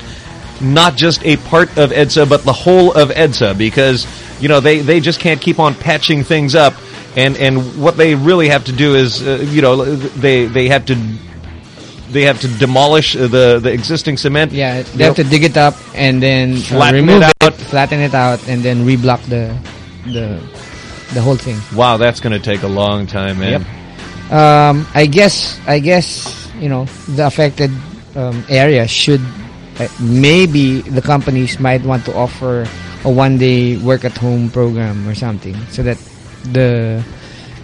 not just a part of EDSA, but the whole of EDSA, because you know they they just can't keep on patching things up. And and what they really have to do is, uh, you know, they they have to they have to demolish the the existing cement. Yeah, they have to dig it up and then uh, Flatten remove it it, flatten it out, and then reblock the the the whole thing. Wow, that's going to take a long time, man. Um, I guess I guess you know the affected um, area should uh, maybe the companies might want to offer a one day work at home program or something so that the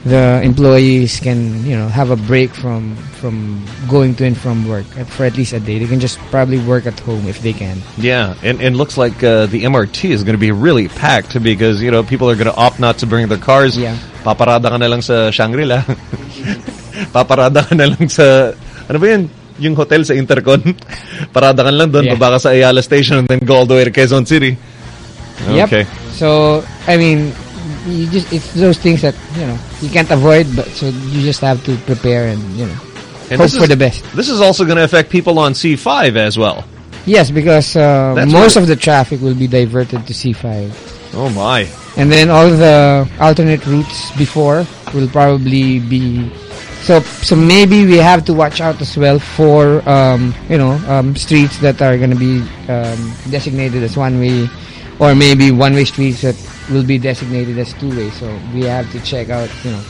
the employees can you know have a break from from going to and from work for at least a day. They can just probably work at home if they can. Yeah, and and looks like uh, the MRT is going to be really packed because you know people are going to opt not to bring their cars. Yeah. Paparada ka na lang sa Shangri-La. Paparada ka na lang sa ano ba yun? Yung hotel sa Intercon. Parada ka lang doon, Yeah. baba ka sa Ayala Station and then go all the way to Quezon City. Yep. Okay. So I mean, you just it's those things that you know you can't avoid, but so you just have to prepare and you know And hope this for is- the best. This is also going to affect people on C5 as well. Yes, because uh, most of the traffic will be diverted to C5. Oh my. And then all the alternate routes before will probably be so so maybe we have to watch out as well for um, you know um, streets that are going to be um, designated as one way or maybe one way streets that will be designated as two way so we have to check out you know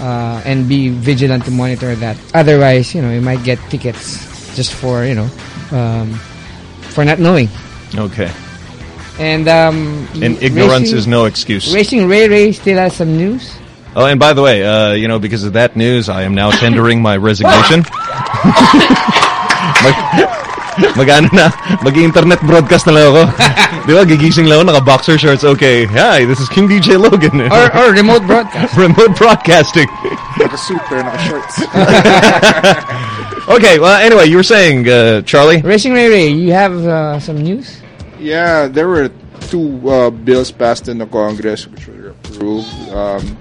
uh, and be vigilant to monitor that otherwise you know you might get tickets just for you know um, for not knowing Okay. and um, And ignorance Racing- is no excuse. Racing Ray Ray still has some news. Oh, and by the way, uh, you know, because of that news, I am now tendering my resignation. Mag, mag-ano na, mag-internet broadcast na lang ako. Di ba, gigising lang ako, naka-boxer shorts, okay. Hi, this is King DJ Logan. Or, or remote broadcast. remote broadcasting. Naka-suit pero naka-shorts. okay, well, anyway, you were saying, uh, Charlie? Racing Ray Ray, you have uh, some news? Yeah, there were two uh, bills passed in the Congress which were approved. Um,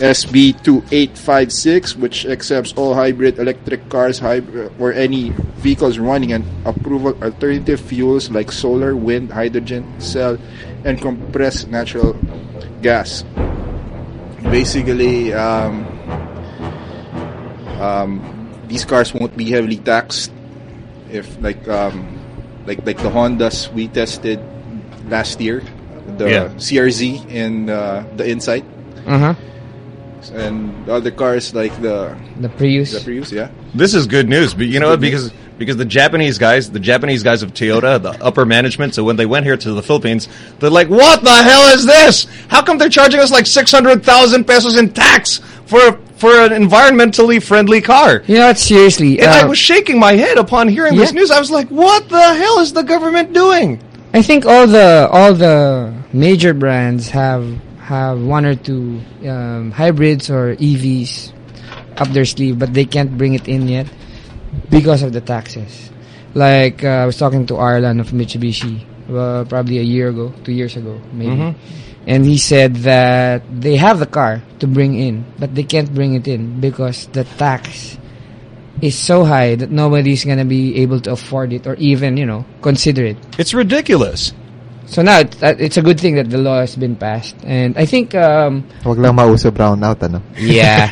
SB 2856, which accepts all hybrid electric cars hybrid, or any vehicles running on approval alternative fuels like solar, wind, hydrogen, cell, and compressed natural gas. Basically, um, um, these cars won't be heavily taxed if like um, like like the Hondas we tested last year, the Yeah. CRZ and uh, the Insight, Uh huh. And the other cars like the The Prius. the Prius, yeah. This is good news, but you know what? Because because the Japanese guys, the Japanese guys of Toyota, the upper management. So when they went here to the Philippines, they're like, "What the hell is this? How come they're charging us like six hundred thousand pesos in tax for for an environmentally friendly car. You know, seriously. And I uh, was shaking my head upon hearing this news. I was like, "What the hell is the government doing?" I think all the all the major brands have have one or two um, hybrids or EVs up their sleeve, but they can't bring it in yet because of the taxes. Like uh, I was talking to Arlan of Mitsubishi uh, probably a year ago, two years ago, maybe, Mhm. and he said that they have the car to bring in, but they can't bring it in because the tax is so high that nobody's gonna be able to afford it or even you know consider it. It's ridiculous. So now it, uh, it's a good thing that the law has been passed, and I think um, Huwag lang mauso brownout, ano? yeah,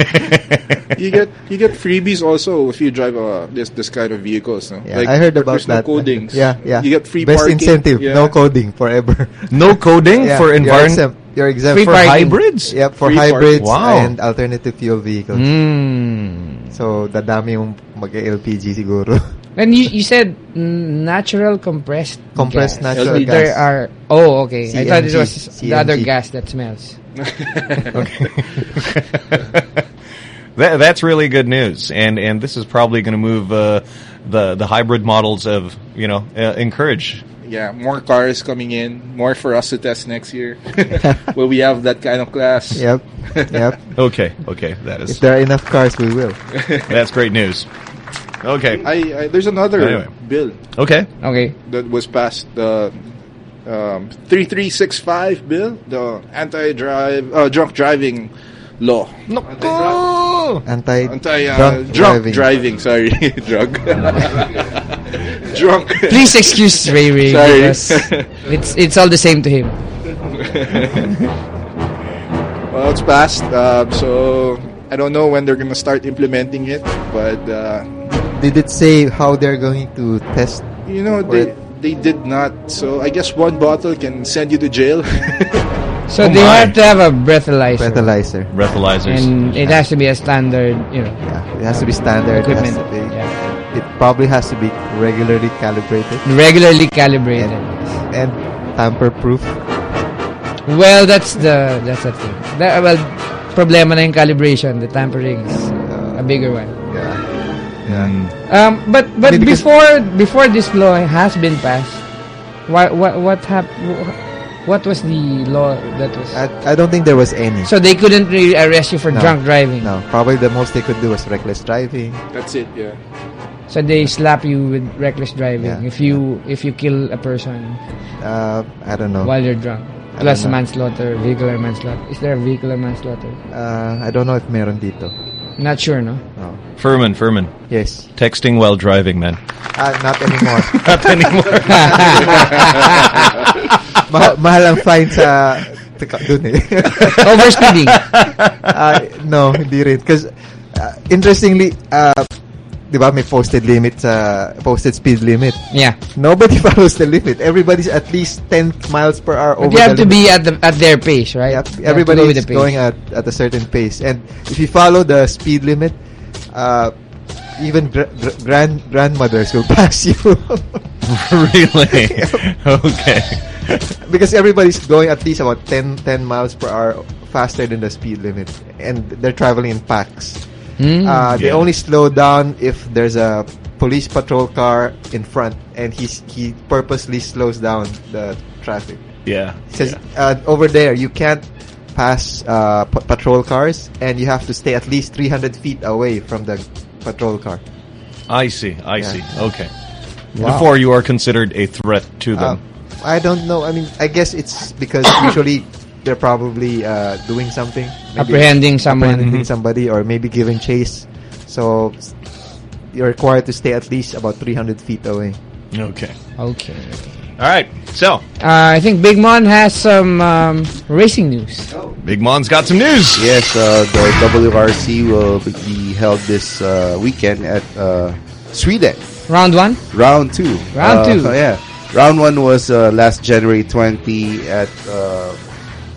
you get you get freebies also if you drive uh, this this kind of vehicles. No? Yeah, I heard about there's no that. codings. Yeah, yeah. You get free Best parking. incentive, Yeah. no coding forever. No coding Yeah, for you're environment. exempt. You're exempt Free for parking. hybrids. Yep, for Free hybrids. Wow. and alternative fuel vehicles. mm. So, dadami yung mag-LPG siguro. and you you said natural compressed Compressed gas. natural LPG. There are oh okay. I thought it CNG. was the other gas that smells. That, that's really good news, and and this is probably going to move uh, the the hybrid models of you know uh, encourage. Yeah, more cars coming in, more for us to test next year. Where we have that kind of class. Yep, yep. Okay, okay, That is. If there are enough cars, we will. that's great news. Okay, I, I there's another Anyway. bill okay. Okay. that was passed the um, 3365 bill, the anti-drive uh, drunk driving law. No. Anti, Anti uh, drunk drunk, driving. driving. sorry, drug. drunk. Please excuse Ray Ray Sorry. it's it's all the same to him. well, it's passed, uh, so I don't know when they're gonna start implementing it, but uh, Did it say how they're going to test? you know they it. they did not. So I guess one bottle can send you to jail. So Oh they my. have to have a breathalyzer, Breathalyzer. Breathalyzers. and it has to be a standard, you know, Yeah, it has to be standard. It has equipment. to be, Yeah. It probably has to be regularly calibrated Regularly calibrated. and tamper-proof. Well, that's the that's the thing. That, well, problema na yung calibration. The tampering is a bigger one. Yeah. Yeah. Um, but but Maybe because- before before this law has been passed, what what what hap- What was the law that was? I, I don't think there was any. so they couldn't really arrest you for No. drunk driving. No, probably the most they could do was reckless driving. That's it. Yeah. So they slap you with reckless driving Yeah. if you if you kill a person Uh, I don't know. while you're drunk. I Plus don't know. manslaughter, vehicular manslaughter. Is there a vehicular manslaughter? Uh, I don't know if meron dito. Not sure, no. No. Furman, Furman. Yes. Texting while driving, man. Uh, not anymore. Not anymore. Ma- mahal ang fine sa dun eh. Overspeeding. uh, no, hindi rin. Because, uh, interestingly, uh, di ba may posted limit sa, posted speed limit. Yeah. Nobody follows the limit. Everybody's at least 10 miles per hour But over you have the to limit. be at the at their pace, right? Yep, You have to everybody go is going at, at a certain pace. And if you follow the speed limit, uh, even gr- gr- grand grandmothers will pass you. really? okay. because everybody's going at least about 10, 10 miles per hour faster than the speed limit. And they're traveling in packs. Hmm. Uh, they Yeah. only slow down if there's a police patrol car in front and he's, he purposely slows down the traffic. Yeah. He says uh, over there you can't pass uh, p- patrol cars and you have to stay at least 300 feet away from the patrol car. I see. I Yeah. see. Okay. Wow. Before you are considered a threat to Uh, them. I don't know. I mean, I guess it's because usually they're probably uh, doing something, maybe Apprehending someone. apprehending Mm-hmm. somebody, or maybe giving chase. So you're required to stay at least about 300 feet away. okay. Okay. All right. So, Uh, I think Big Mon has some um, racing news. Big Mon's got some news. Yes, uh, the WRC will be held this uh, weekend at uh, Sweden. Round one. Round two. Round Uh, two. Yeah. Round one was uh, last January 20 at uh,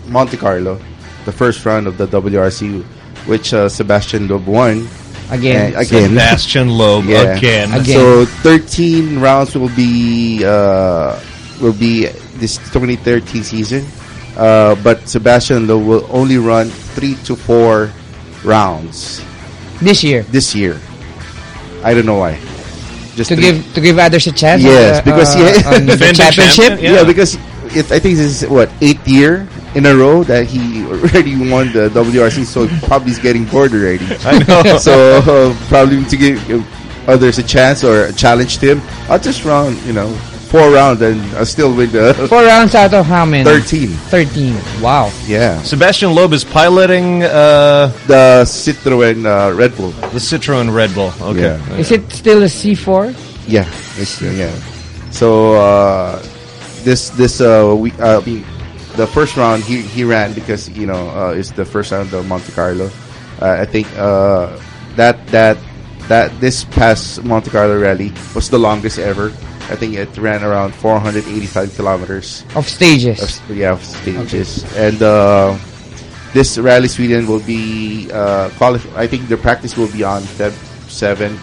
Monte Carlo, the first round of the WRC, which uh, Sebastian Loeb won. Again. Uh, again. Sebastian Loeb Yeah. again. Again. So 13 rounds will be uh, will be this 2013 season, uh, but Sebastian Loeb will only run three to four rounds This year. this year. I don't know why. Just To three- give to give others a chance. Yes, uh, because uh, yeah, on the championship. Yeah, because it, I think this is what eighth year in a row that he already won the WRC, so probably he's getting bored already. I know. so uh, probably to give others a chance or a challenge to him, I'll just round, you know, four rounds and I'll still win the Four rounds out of how many? 13. 13. Wow. Yeah. Sebastian Loeb is piloting uh, the Citroen uh, Red Bull. The Citroen Red Bull. Okay. Yeah. Is it still a C4? Yeah, it's, yeah. So uh, this this uh, we uh, we- the first round he he ran because you know uh, it's the first round of Monte Carlo. Uh, I think uh, that that that this past Monte Carlo rally was the longest ever. I think it ran around 485 kilometers Of stages. Of, yeah, of stages. And uh, this rally Sweden will be uh, qualif- I think the practice will be on Feb seven,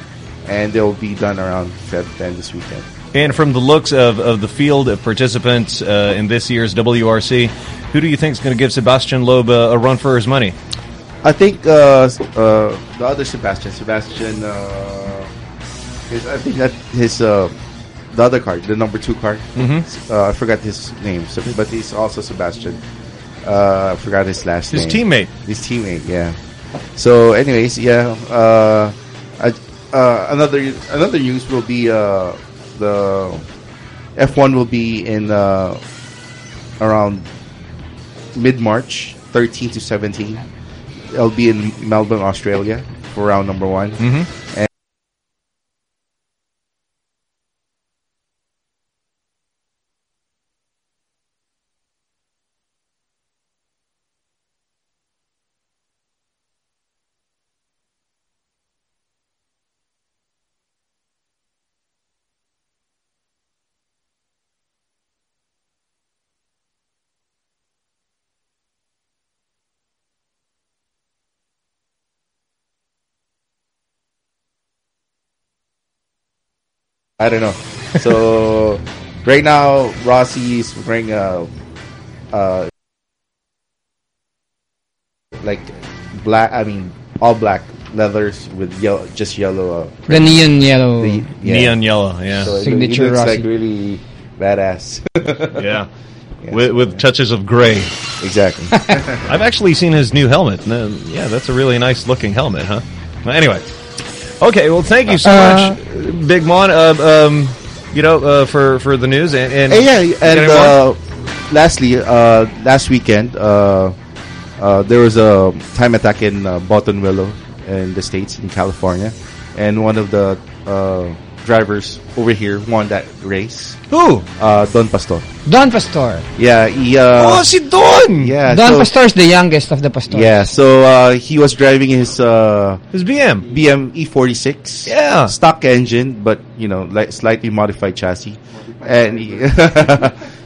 and they'll be done around Feb ten this weekend. And from the looks of, of the field of participants uh, in this year's WRC, who do you think is going to give Sebastian Loeb a, a run for his money? I think uh, uh, the other Sebastian, Sebastian, uh, his, I think that his uh, the other card, the number two card. Mhm. Uh, I forgot his name, but he's also Sebastian. Uh, I forgot his last His name. His teammate. His teammate, yeah. So, anyways, yeah. Uh, I, uh, another another news will be uh, the F1 will be in uh, around mid March, 13 to 17. It'll be in Melbourne, Australia, for round number one. Mhm. And I don't know. So right now, Rossi is wearing a, uh, like black. I mean, all black leathers with yellow, just yellow. Uh, The neon yellow. the- yeah. Neon yellow, yeah. So Signature it looks Rossi. like really badass. Yeah. With, with touches of gray. Exactly. I've actually seen his new helmet. and, uh, yeah, that's a really nice looking helmet, huh? Well, anyway. Okay, well, thank you so Uh, much, Big Mon, uh, um, you know, uh, for, for the news. And, and yeah, and uh, lastly, uh, last weekend, uh, uh, there was a time attack in uh, Buttonwillow in the States, in California, and one of the uh, drivers over here won that race. Who? Uh, Don Pastor. Don Pastor. Yeah, he, uh, oh, si Don! yeah, Don so- Pastor is the youngest of the Pastors. Yeah, so uh, he was driving his uh, his BM BM E46. Yeah, stock engine, but you know, like slightly modified chassis, and he,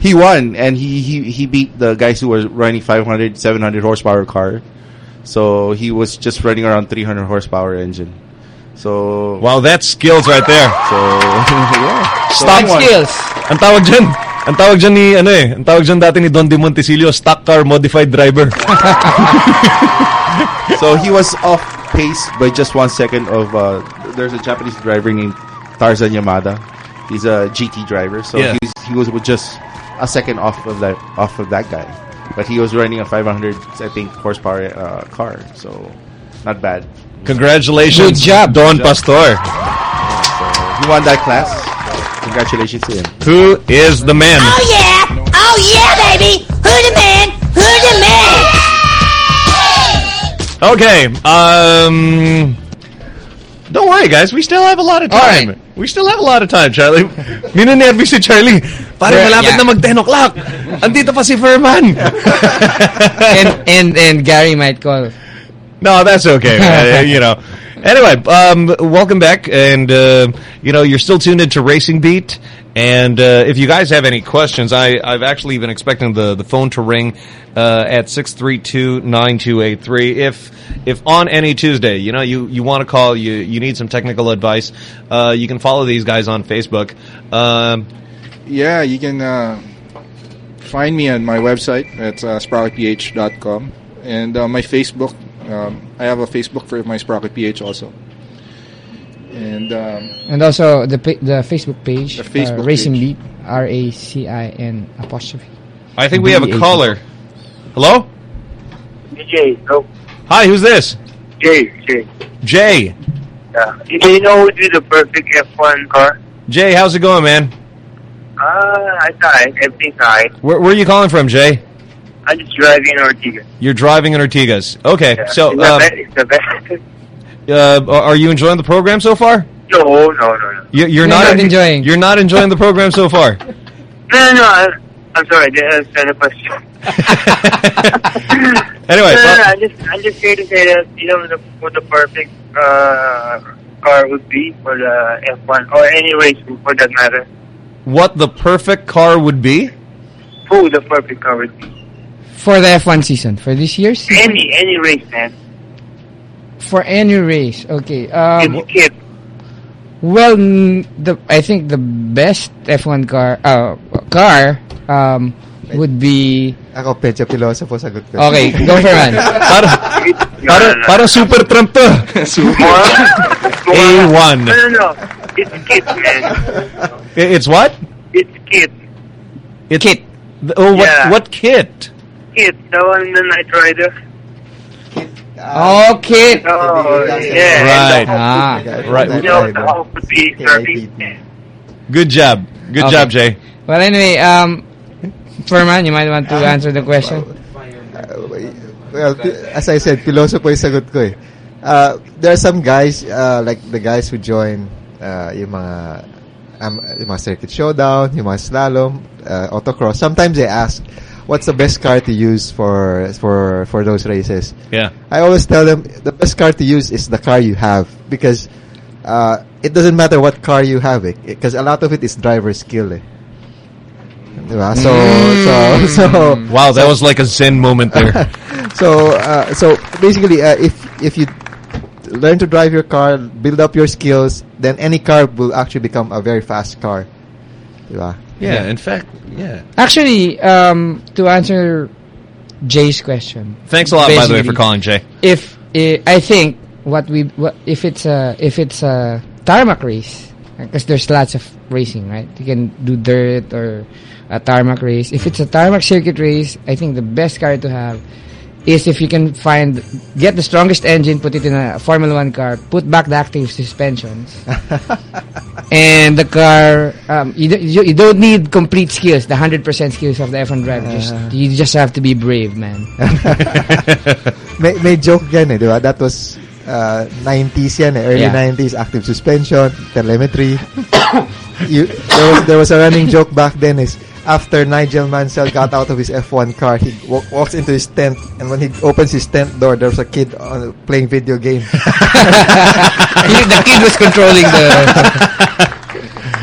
he won, and he, he he beat the guys who were running 500, 700 horsepower car. So he was just running around 300 horsepower engine. So Wow, that's skills right there. So yeah, Stock So, skills. Ang tawag dyan, ang tawag dyan ni, ano eh, ang tawag dyan dati ni Don Di Montesilio, stock car modified driver. so he was off pace by just one second of uh, there's a Japanese driver named Tarzan Yamada. He's a GT driver, so Yeah. he's, he was with just a second off of that off of that guy. But he was running a 500, I think, horsepower uh, car, so not bad. Congratulations, Good job. Don Good job. Pastor. You won that class. Congratulations to him. Who is the man? Oh yeah! Oh yeah, baby! Who the man? Who the man? Okay, um... Don't worry, guys. We still have a lot of time. We still have a lot of time, Charlie. Ninenervous si Charlie. Parang Yeah. malapit na mag 10 o'clock. Andito pa si Furman. and and and Gary might call. No, that's okay. man. Uh, you know. Anyway, um, welcome back, and uh, you know you're still tuned into Racing Beat. And uh, if you guys have any questions, I, I've actually been expecting the, the phone to ring uh, at six three two nine two eight three. If if on any Tuesday, you know you, you want to call, you you need some technical advice, uh, you can follow these guys on Facebook. Um, Yeah, you can uh, find me on my website. It's uh, sproutlph.com. And uh, my Facebook, Um, I have a Facebook for my Sprocket PH also. And um, And also the pa- the Facebook page, The Facebook uh, Racing page. Beat, R A C I N apostrophe. I think we have a caller. Hello? DJ, go. Hi, who's this? Jay, Jay. Jay. Yeah. You, you know who would be the perfect F1 car? Jay, how's it going, man? Ah, I tried. Everything's alright. Where, where are you calling from, Jay? I'm just driving in Ortiga. You're driving in Ortigas. Okay, Yeah. so Is that uh, bad? Is that bad? uh, are you enjoying the program so far? No, no, no, no. You, you're You're not, not enjoying. You're not enjoying the program so far. No, no, no. I, I'm sorry. I didn't understand the question. Anyway, no, no, well- no, I'm just, I'm just here to say that you know the, what the perfect uh, car would be for the F1 or any race for that matter. What the perfect car would be? Who the perfect car would be? For the F1 season, for this year's season? Any, any race, man. For any race, okay. Um, It's kid. well, the I think the best F1 car uh, car um, would be Ako, Pecha Pilosopo, sagot ko. Okay, go for man. Para, para, para super trump to. A1. No, no, no. It's kid, man. It's what? It's kid. It's kit. Oh, what, Yeah. what kit? Kid, the one the Knight Rider. Okay. Oh, yeah. Right. Ah. Right. You know, the hope would be serving. Good job. Good Okay. job, Jay. Well, anyway, um, Furman, you might want to answer the question. Well, as I said, Pilosopo yung sagot ko eh. Uh, there are some guys, uh, like the guys who join uh, yung mga um, yung mga circuit showdown, yung mga slalom, uh, autocross. Sometimes they ask, what's the best car to use for for for those races? Yeah. I always tell them the best car to use is the car you have because uh, it doesn't matter what car you have because a lot of it is driver skill eh. Diba? So, so, so, Wow, that was like a zen moment there. so uh, so basically uh, if if you learn to drive your car build up your skills then any car will actually become a very fast car diba? Yeah, in fact, yeah. Actually, um, to answer Jay's question. Thanks a lot, by the way, for calling, Jay. If eh, I think what we what, if it's a if it's a tarmac race because there's lots of racing, right? You can do dirt or a tarmac race. If it's a tarmac circuit race, I think the best car to have is if you can find get the strongest engine, put it in a Formula One car, put back the active suspensions, and the car um, you, don't- you you don't need complete skills, the hundred percent skills of the F1 driver. Just, you just have to be brave, man. may, may joke yan eh, di ba? That was uh, 90s yan eh, early Yeah. 90s, active suspension, telemetry. you, there, was, there was a running joke back then is after Nigel Mansell got out of his F1 car, he wa- walks into his tent, and when he opens his tent door, there's a kid on, playing video game. The kid was controlling the.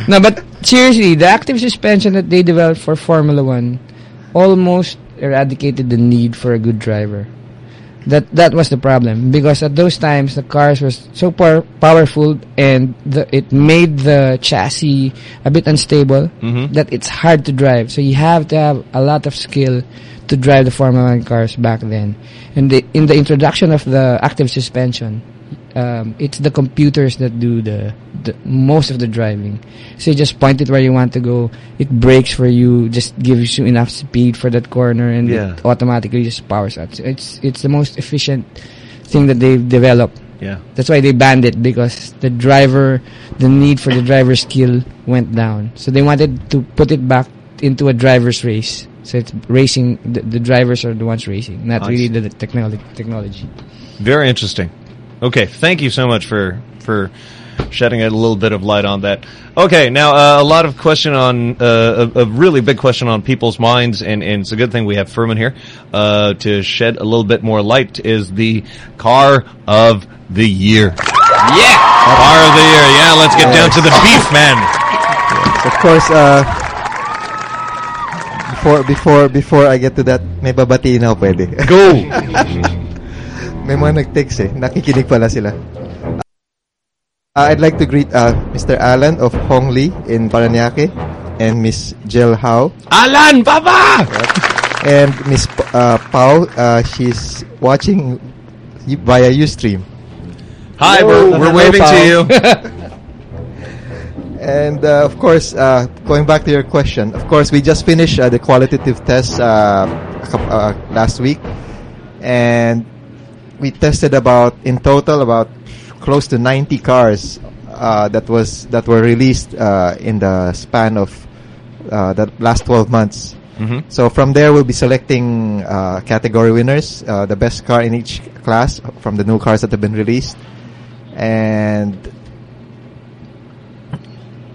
no, but seriously, the active suspension that they developed for Formula One almost eradicated the need for a good driver. That that was the problem because at those times the cars was so power, powerful and the, it made the chassis a bit unstable Mhm. that it's hard to drive. So you have to have a lot of skill to drive the Formula One cars back then. And the, in the introduction of the active suspension, um, it's the computers that do the, the most of the driving. So you just point it where you want to go. It brakes for you, just gives you enough speed for that corner, and Yeah. it automatically just powers up. So it's it's the most efficient thing that they've developed. Yeah. That's why they banned it because the driver, the need for the driver skill went down. So they wanted to put it back into a driver's race. So it's racing. The, the drivers are the ones racing, not I really see. the technology. Technology. Very interesting. Okay, thank you so much for for shedding a little bit of light on that. Okay, now uh, a lot of question on uh, a, a really big question on people's minds, and, and it's a good thing we have Furman here uh, to shed a little bit more light. Is the car of the year? Yeah, car of the year. Yeah, let's get down to the beef, man. Of course, uh, before before before I get to that, may babatiin ako pwede. Go! may mga nag-text eh. Nakikinig pala sila. Uh, I'd like to greet uh, Mr. Alan of Hong Lee in Paranaque and Miss Jill Howe. Alan, Papa! And Miss uh, Pau, uh, she's watching via UStream. Hi, we're, we're waving to you. And uh, of course, uh, going back to your question, of course, we just finished uh, the qualitative test uh, uh, last week, and we tested about in total about close to 90 cars uh, that was that were released uh, in the span of uh, the last 12 months. Mhm. So from there, we'll be selecting uh, category winners, uh, the best car in each class from the new cars that have been released, and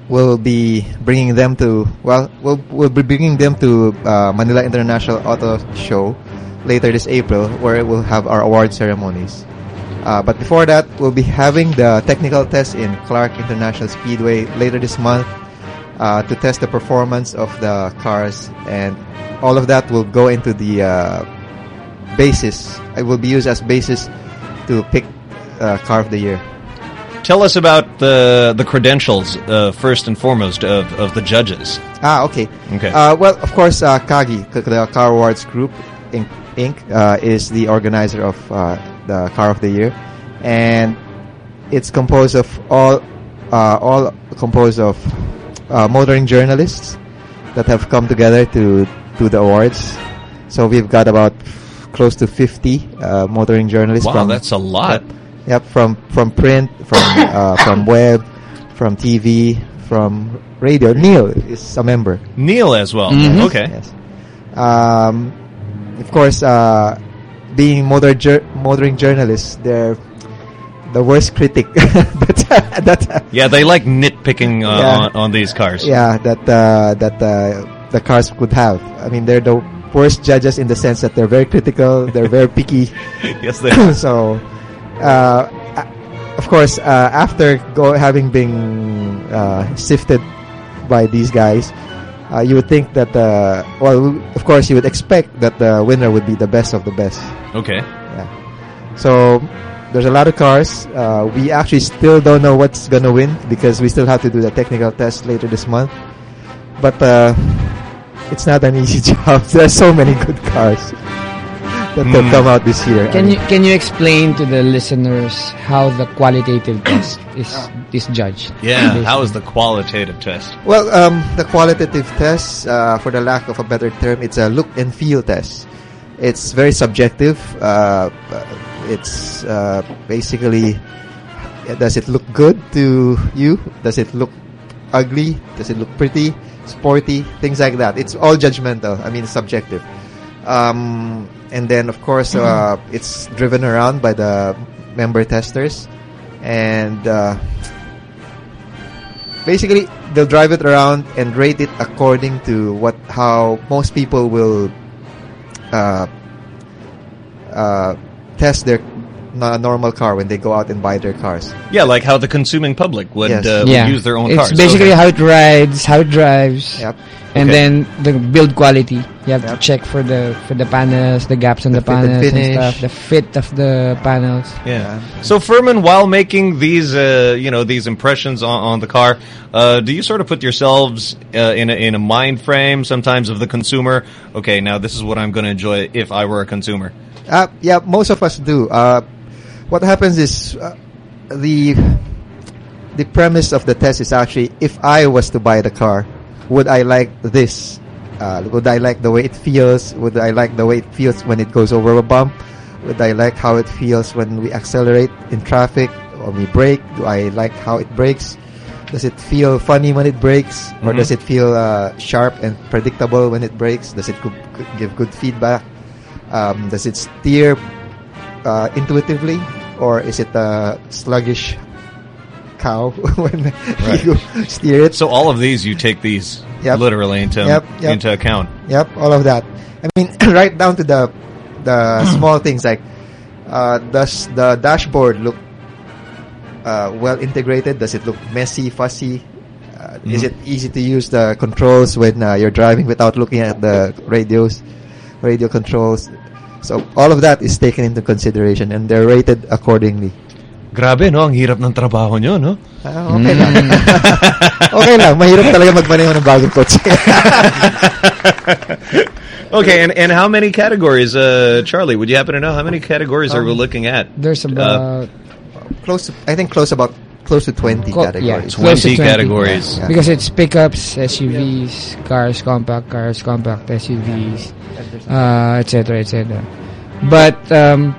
we'll be bringing them to well, we'll we'll be bringing them to uh, Manila International Auto Show later this April, where we'll have our award ceremonies. Uh, but before that, we'll be having the technical test in Clark International Speedway later this month uh, to test the performance of the cars, and all of that will go into the uh, basis. It will be used as basis to pick uh, car of the year. Tell us about the the credentials uh, first and foremost of, of the judges. Ah, okay. Okay. Uh, well, of course, uh, CAGI, the Car Awards Group, Inc., Inc. Uh, is the organizer of uh, the Car of the Year, and it's composed of all, uh, all composed of uh, motoring journalists that have come together to do the awards. So we've got about close to 50 uh, motoring journalists. Wow, from, that's a lot. Yep, yep, from from print, from uh, from web, from TV, from radio. Neil is a member. Neil as well. Yes, Okay. Yes. Um, of course, uh, being motor jur- motoring journalists, they're the worst critic that, that Yeah, they like nitpicking uh, Yeah. on, on these cars. yeah that uh, that uh, the cars could have. I mean, they're the worst judges in the sense that they're very critical, they're very picky. yes, they are. so, uh, of course, uh, after go having been uh, sifted by these guys, uh, you would think that uh, well, of course, you would expect that the winner would be the best of the best. Okay. Yeah. So there's a lot of cars. Uh, we actually still don't know what's gonna win because we still have to do the technical test later this month. But uh, it's not an easy job. There's so many good cars that have Mm. come out this year. Can you can you explain to the listeners how the qualitative test is is judged? Yeah, how is the qualitative test? Well, um, the qualitative test, uh, for the lack of a better term, it's a look and feel test. It's very subjective. Uh, it's uh, basically, does it look good to you? Does it look ugly? Does it look pretty, sporty? Things like that. It's all judgmental. I mean, subjective. Um, and then, of course, uh, it's driven around by the member testers, and uh, basically they'll drive it around and rate it according to what how most people will uh, uh, test their n- normal car when they go out and buy their cars. Yeah, like how the consuming public would, Yes. uh, would yeah, use their own it's cars. basically Okay. how it rides, how it drives, Yep. and Okay. then the build quality. You have to check for the for the panels, the gaps in the, The fit and panels and stuff, the fit of the panels. Yeah. So Furman, while making these, uh, you know, these impressions on, on the car, uh, do you sort of put yourselves uh, in a, in a mind frame sometimes of the consumer? Okay, now this is what I'm going to enjoy if I were a consumer. Uh, yeah, most of us do. Uh, what happens is uh, the the premise of the test is actually if I was to buy the car, would I like this? Uh, would I like the way it feels? Would I like the way it feels when it goes over a bump? Would I like how it feels when we accelerate in traffic or we brake? Do I like how it brakes? Does it feel funny when it breaks, or Mhm. does it feel uh, sharp and predictable when it breaks? Does it go- give good feedback? Um, does it steer uh, intuitively, or is it a sluggish cow when you steer it? So all of these, you take these Yep. literally into Yep, yep. into account. Yep, all of that. I mean, right down to the the small things like uh, does the dashboard look uh, well integrated? Does it look messy, fussy? Uh, Is Mhm. it easy to use the controls when uh, you're driving without looking at the radios, radio controls? So all of that is taken into consideration and they're rated accordingly. Grabe, no? Ang hirap ng trabaho nyo, no? Ah, okay lang. okay lang. Mahirap talaga magmaneho ng bagong kotse. Okay, and, and how many categories, uh, Charlie? Would you happen to know how many categories are we Um, looking at? There's Uh, close. To, I think close about close to twenty Co- categories. yeah, close to 20 categories. Yeah. because it's pickups, SUVs, cars, compact cars, compact SUVs, uh, etc., etc. But um,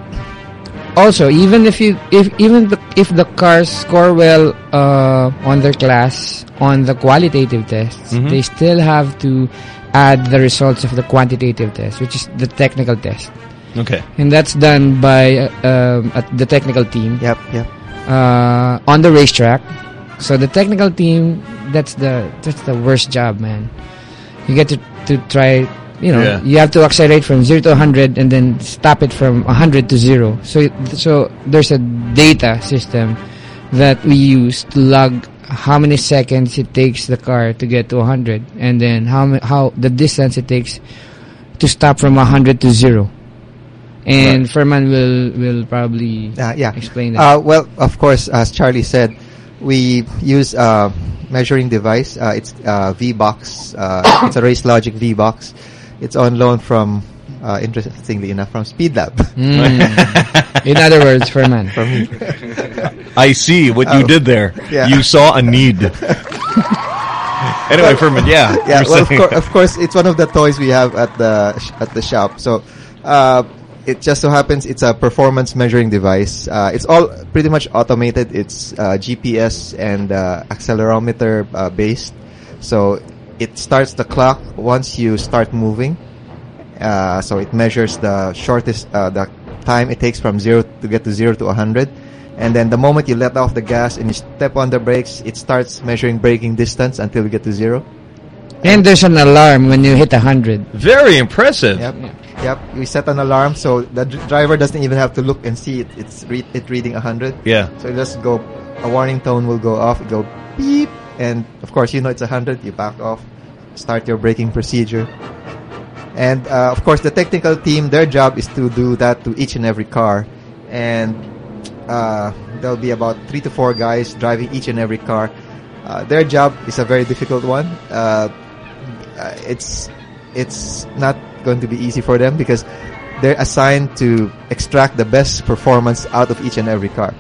also, even if you if even the, if the cars score well uh, on their class on the qualitative tests, Mhm. they still have to add the results of the quantitative test, which is the technical test, Okay. and that's done by uh, um, at the technical team Yep, yep. Uh, on the racetrack. So the technical team, that's the that's the worst job, man. You get to to try, you know, Yeah. you have to accelerate from zero to hundred and then stop it from hundred to zero. So so there's a data system that we use to log how many seconds it takes the car to get to hundred, and then how how the distance it takes to stop from hundred to zero. And Furman will will probably Uh, yeah. explain that. Uh, well, of course, as Charlie said, we use a measuring device. Uh, it's uh, VBox. Uh, it's a Race Logic V-Box. It's on loan from, uh, interestingly enough, from Speedlab. Mm. In other words, Furman. From me. I see what you Oh, did there. yeah. You saw a need. anyway, Furman, yeah. yeah. Well, of, saying- cour- of course, it's one of the toys we have at the sh- at the shop. So, uh, it just so happens it's a performance measuring device. Uh, it's all pretty much automated. It's uh, GPS and uh, accelerometer uh, based. So it starts the clock once you start moving. Uh, so it measures the shortest uh, the time it takes from zero to get to zero to 100 and then the moment you let off the gas and you step on the brakes it starts measuring braking distance until you get to zero And there's an alarm when you hit a hundred. Very impressive. Yep. Yep. We set an alarm so the dr- driver doesn't even have to look and see it. It's re- it reading 100. Yeah. So it just go, a warning tone will go off, it go beep, and of course you know it's 100, you back off, start your braking procedure. And uh, of course the technical team, their job is to do that to each and every car. And uh, there'll be about three to four guys driving each and every car. Uh, their job is a very difficult one. Uh, uh, it's it's not going to be easy for them because they're assigned to extract the best performance out of each and every car.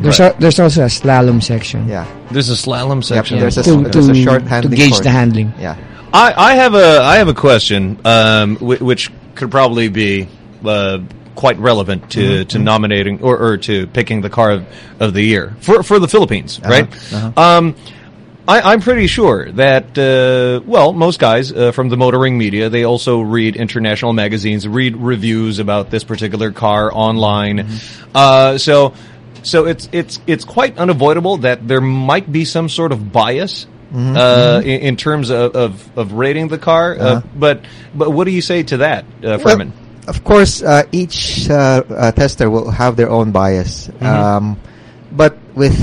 There's a, there's also a slalom section. Yeah. There's a slalom section. there's a, To- there's a to- short to handling gauge portion. the handling. Yeah. I, I have a I have a question, um, whi- which could probably be uh, quite relevant to, Mhm, to mhm. nominating or, or to picking the car of, of the year for for the Philippines, Uh-huh, right? uh-huh. Um, I, I'm pretty sure that uh, well, most guys uh, from the motoring media they also read international magazines, read reviews about this particular car online. Uh, so so it's it's it's quite unavoidable that there might be some sort of bias. Mhm, Uh, mhm. in, in terms of, of, of rating the car, uh, Uh-huh. but but what do you say to that, uh, Well, of course, uh, each uh, uh, tester will have their own bias. Mhm. Um, but with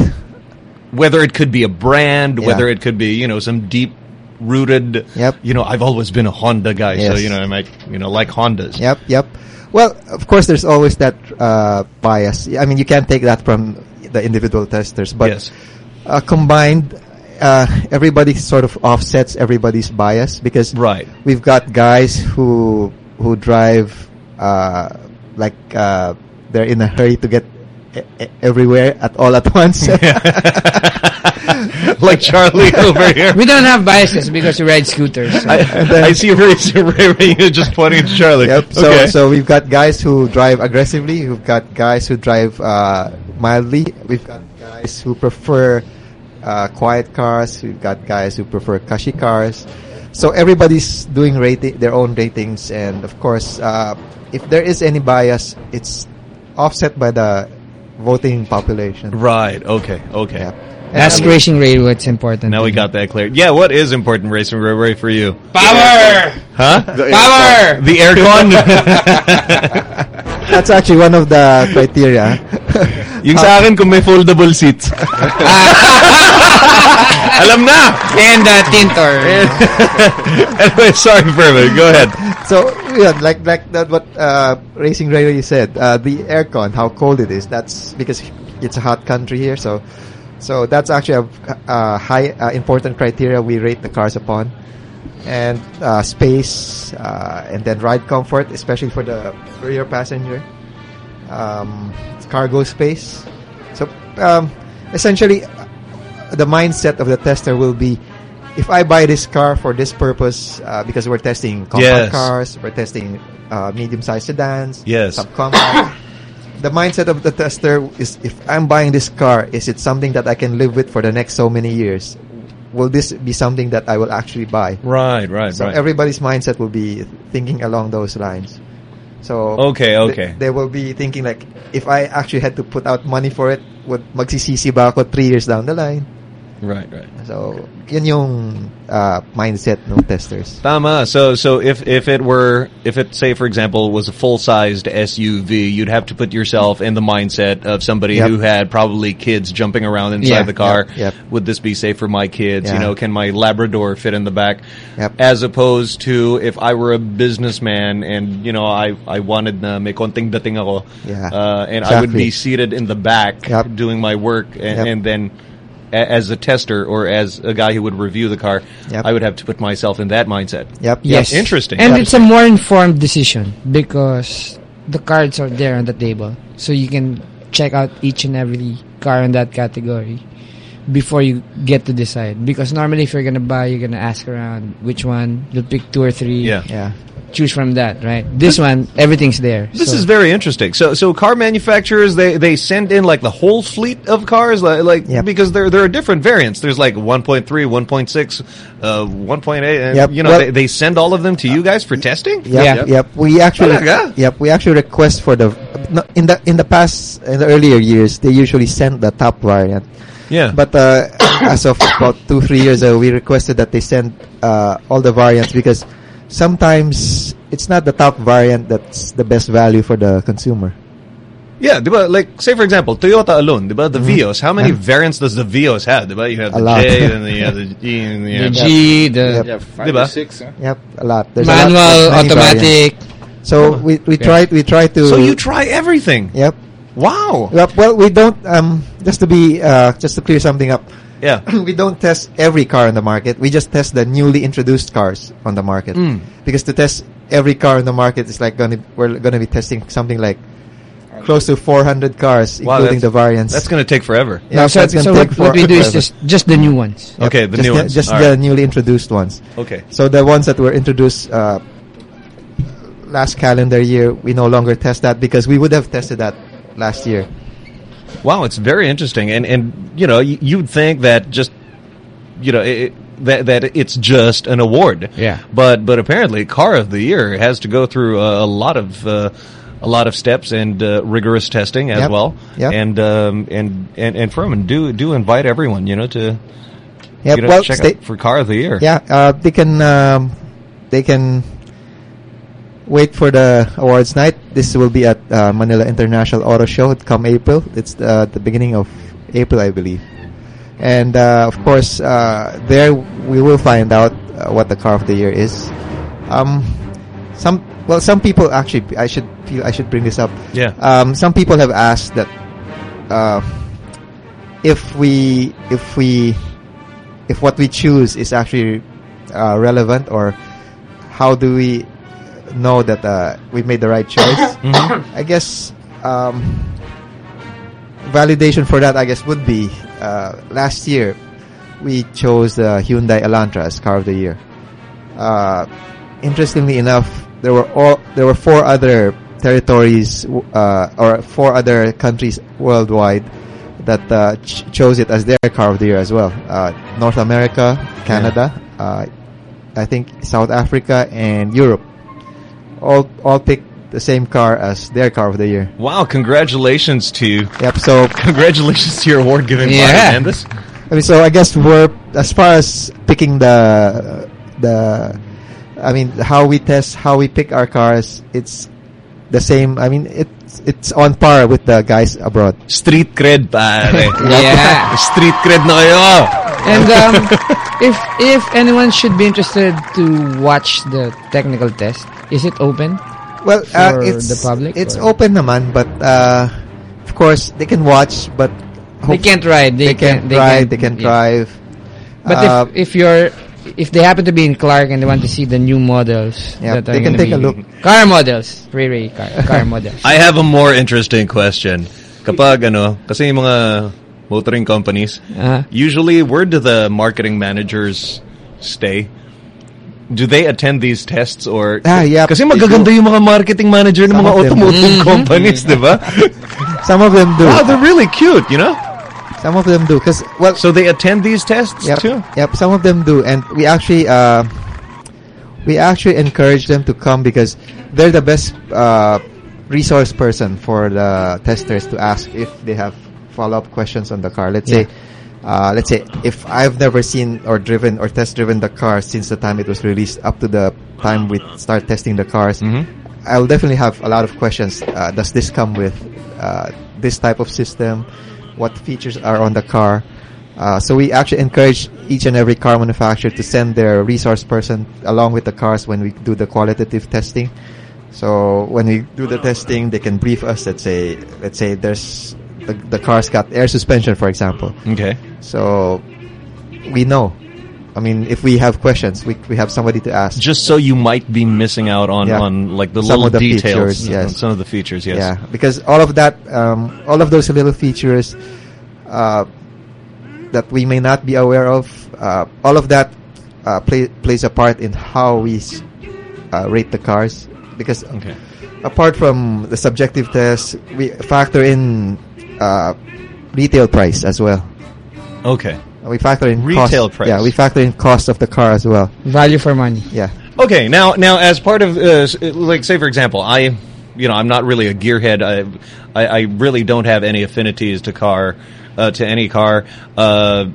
whether it could be a brand, Yeah. whether it could be you know some deep rooted. Yep. You know, I've always been a Honda guy, so you know I might you know like Hondas. Yep, yep. Well, of course, there's always that uh, bias. I mean, you can't take that from the individual testers, but Yes. uh, combined, uh, everybody sort of offsets everybody's bias because right. we've got guys who who drive uh, like uh, they're in a hurry to get everywhere at all at once. like Charlie over here. We don't have biases because we ride scooters. so- I, I see Ray, Ray, Ray just pointing to Charlie. Yep. So okay. so we've got guys who drive aggressively. We've got guys who drive uh, mildly. We've got guys who prefer uh, quiet cars. We've got guys who prefer kashi cars. So everybody's doing rating their own ratings, and of course, uh, if there is any bias, it's offset by the voting population. right. Okay. Okay. Ask Racing Ray Ray what's important. Now we got that clear. Yeah, what is important racing Ray, Ray for you? Power! Huh? Power! The aircon. That's actually one of the criteria. Yung sa akin kung may foldable seats. Alam na! And uh, Tintor. anyway, sorry, Furman. Go ahead. So yeah, like like that what uh, Racing Ray Ray you said, uh, the aircon, how cold it is. That's because it's a hot country here. So so that's actually a, a high uh, important criteria we rate the cars upon. and uh, space, uh, and then ride comfort, especially for the rear passenger. Um, cargo space. So um, essentially, the mindset of the tester will be. If I buy this car for this purpose, uh, because we're testing compact Yes. cars, we're testing uh, medium-sized sedans, Yes. subcompact. the mindset of the tester is: if I'm buying this car, is it something that I can live with for the next so many years? Will this be something that I will actually buy? Right, right, So right. everybody's mindset will be thinking along those lines. So Okay, th- okay. they will be thinking like, if I actually had to put out money for it, would magsisisi ba ako three years down the line? Right, right. So yun yung uh, mindset ng testers. Tama. So, so if if it were, if it say for example was a full sized SUV, you'd have to put yourself in the mindset of somebody Yep. who had probably kids jumping around inside Yeah, the car. yep, yep. Would this be safe for my kids? You know, can my Labrador fit in the back? Yep. As opposed to if I were a businessman and you know I I wanted na may konting dating ako, Yeah. uh, and I would be seated in the back doing my work, and, and then. A- As a tester or as a guy who would review the car, Yep. I would have to put myself in that mindset. Yep. Yes. Interesting. And it's a more informed decision because the cards are there on the table. So you can check out each and every car in that category before you get to decide. Because normally if you're gonna buy, you're gonna ask around which one. You'll pick two or three. Yeah. Yeah. Choose from that, right? This one, everything's there. This So- is very interesting. So, so car manufacturers they, they send in like the whole fleet of cars, like, like because there there are different variants. There's like 1.3, 1.6, uh, 1.8, and Yep. you know Well- they, they send all of them to you guys for testing. Yep, yep. We actually, Talaga? yep, we actually request for the in the in the past in the earlier years they usually sent the top variant. Yeah. But uh, as of about two three years ago, we requested that they send uh, all the variants because sometimes it's not the top variant that's the best value for the consumer. Yeah, diba? like say for example, Toyota alone, diba? the Vios. How many Yeah. variants does the Vios have? Diba? You have the. J, and the, you have the G, and the, The G, the Yep. Yeah, five Diba? six. Huh? Yep, a lot. There's a Manual, lot, automatic. variants. So we we Yeah. try we try to. So you try everything. Yep. Wow. Yep. Well, we don't. Um, just to be uh, just to clear something up. Yeah. we don't test every car on the market. We just test the newly introduced cars on the market. Mm. Because to test every car on the market is like gonna we're gonna be testing something like close to 400 cars, Wow, including the variants. That's going to take forever. No, so, that's so take what, what we do is just just the new ones. Yep, Okay, the just new ones. Just All the right. newly introduced ones. Okay. So the ones that were introduced uh, last calendar year, we no longer test that because we would have tested that last year. Wow, it's very interesting, and and you know you'd think that just you know it, that that it's just an award. Yeah. But but apparently, car of the year has to go through a, a lot of. Uh, a lot of steps and uh, rigorous testing as Yep. well, Yep. and um, and and and Furman do do invite everyone, you know, to Yep, you know, well, check stay- out for car of the year. Yeah, uh, they can um, they can wait for the awards night. This will be at uh, Manila International Auto Show come April. It's uh, the beginning of April, I believe. And uh, of course, uh, there we will find out uh, what the car of the year is. Um, some well, some people actually. I should feel I should bring this up. Yeah. Um, some people have asked that uh, if we if we if what we choose is actually uh, relevant or how do we know that uh, we made the right choice? Mhm. I guess um, validation for that, I guess, would be uh, last year we chose the Hyundai Elantra as car of the year. Uh, interestingly enough, there were all there were four other territories uh, or four other countries worldwide that uh, ch- chose it as their car of the year as well. Uh, North America, Canada, uh, I think South Africa, and Europe. All all picked the same car as their car of the year. Wow! Congratulations to you. Yep. So congratulations to your award giving Yeah. body, man. I mean, so I guess we're as far as picking the the, I mean, how we test, how we pick our cars. It's the same. I mean, it's it's on par with the guys abroad. Street cred, pare. Yeah. Street cred na yo. And um, if if anyone should be interested to watch the technical test, is it open? Well, for uh, it's the public. It's or- open naman, but uh, of course they can watch, but They can't ride. They, they can't can, ride. They can't- can yeah. drive. But Uh, if if you're if they happen to be in Clark and they want to see the new models, Yeah, that are they can gonna take a look. Car models, Ray Ray car, car models. I have a more interesting question. Kapag ano, kasi yung mga motoring companies, Uh-huh. usually where do the marketing managers stay? Do they attend these tests or Ah, yeah. Kasi magaganda yung mga marketing manager ng Some mga automotive Mhm. companies, di ba? Some of them do. Wow, they're really cute, you know? Some of them do because well, so they attend these tests yep, too. Yep, some of them do, and we actually uh, we actually encourage them to come because they're the best uh, resource person for the testers to ask if they have follow up questions on the car. Let's Yeah. say. Uh, let's say if I've never seen or driven or test driven the car since the time it was released up to the time we start testing the cars, I'll definitely have a lot of questions. Uh, does this come with uh, this type of system? What features are on the car? Uh, so we actually encourage each and every car manufacturer to send their resource person along with the cars when we do the qualitative testing. So when we do the testing, they can brief us. Let's say, let's say there's the, the car's got air suspension, for example. Okay. So we know. I mean, if we have questions, we we have somebody to ask. Just so you might be missing out on, Yeah. on like the Some little of the details. features, yes. Some of the features, yes. Yeah, because all of that, um, all of those little features uh, that we may not be aware of, uh, all of that uh, play, plays a part in how we uh, rate the cars. Because Okay. apart from the subjective tests, we factor in uh, retail price as well. Okay. We factor in Retail cost, price. Yeah, we factor in cost of the car as well. Value for money. Yeah. Okay, now now as part of uh, like say for example, I you know I'm not really a gearhead. I I, I really don't have any affinities to car uh, to any car. Uh,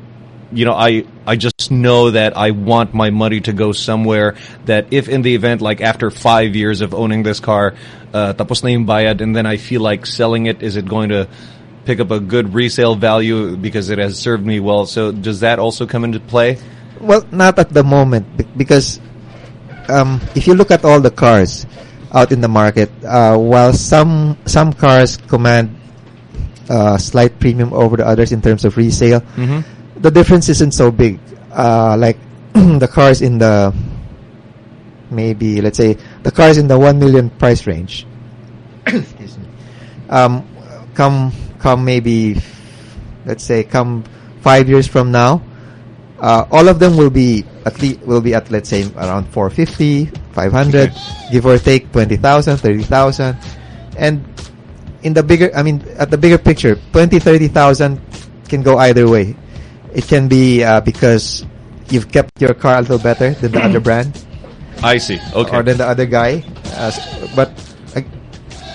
you know, I I just know that I want my money to go somewhere that if in the event like after five years of owning this car, uh, tapos na yung bayad, and then I feel like selling it, is it going to pick up a good resale value because it has served me well? So does that also come into play? Well, not at the moment because um, if you look at all the cars out in the market, uh, while some some cars command uh, slight premium over the others in terms of resale, Mhm. the difference isn't so big. Uh, like the cars in the maybe let's say the cars in the one million price range. Excuse me. Um, come come maybe let's say come five years from now, uh, all of them will be at least will be at let's say around 450 500 give or take 20000 30000 and in the bigger i mean at the bigger picture 20 30000 can go either way. It can be uh, because you've kept your car a little better than the other brand. I see. Okay. or than the other guy. Uh, but uh,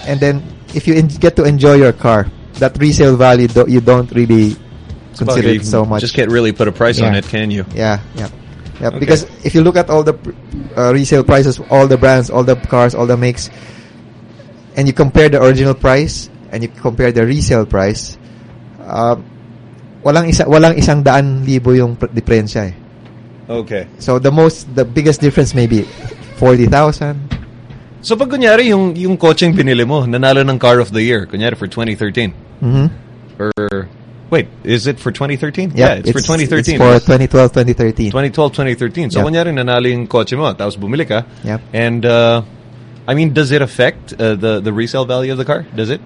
and then if you get to enjoy your car that resale value do- you don't really consider it so much Just can't really put a price on it, can you? yeah, yeah, yeah. Okay. Because if you look at all the uh, resale prices, all the brands, all the cars, all the makes, and you compare the original price and you compare the resale price, um, walang isa, walang isang daan libo yung diferensya eh. Okay. So the most, the biggest difference may be forty thousand. So pag kunyari yung yung kotseng binili mo, nanalo ng car of the year, kunyari for 2013. Mhm. Or wait, is it for 2013? Yep, yeah, it's, for 2013. It's for 2012, 2013. 2012, 2013. So Yep. kunyari nanalo yung kotse mo, tapos bumili ka. Yep. And uh, I mean, does it affect uh, the the resale value of the car? Does it?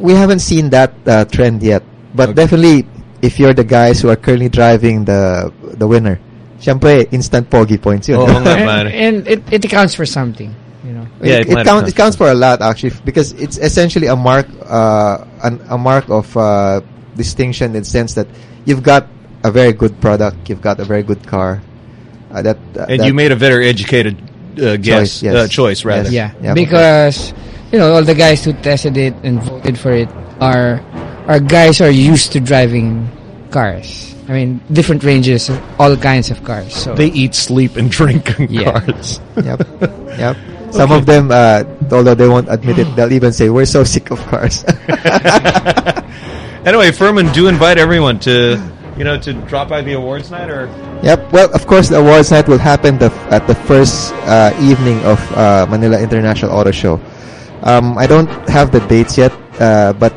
we haven't seen that uh, trend yet. But definitely, if you're the guys who are currently driving the the winner, syempre, instant pogi points yun. Oo nga, and, man. and it, it accounts for something, you know. it, it, count, it counts for a lot actually because it's essentially a mark uh, an, a mark of uh, distinction in the sense that you've got a very good product you've got a very good car uh, that, uh, And that you made a very educated uh, guess, Choice, yes. uh, choice rather. Yeah, Yeah. because you know all the guys who tested it and voted for it are are guys who are used to driving cars. I mean, different ranges, all kinds of cars. So They eat, sleep, and drink in Yeah. cars. yep yep some of them uh, although they won't admit it they'll even say we're so sick of cars Anyway, Furman, do invite everyone to, you know, to drop by the awards night or. Yep. Well, of course, the awards night will happen the, f- at the first uh, evening of uh, Manila International Auto Show. Um, I don't have the dates yet, uh, but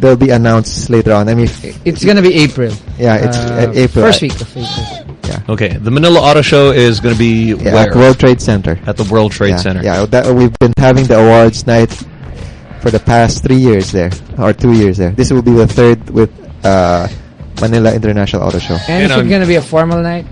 they'll be announced later on. I mean, it's gonna be April. Yeah, it's Uh, uh, April. First week of April. Yeah. Okay, the Manila Auto Show is going to be Yeah, where? at World Trade Center. At the World Trade yeah, Center. Yeah, that, we've been having the awards night for the past three years there, or two years there. This will be the third with uh, Manila International Auto Show. And is it going to be a formal night?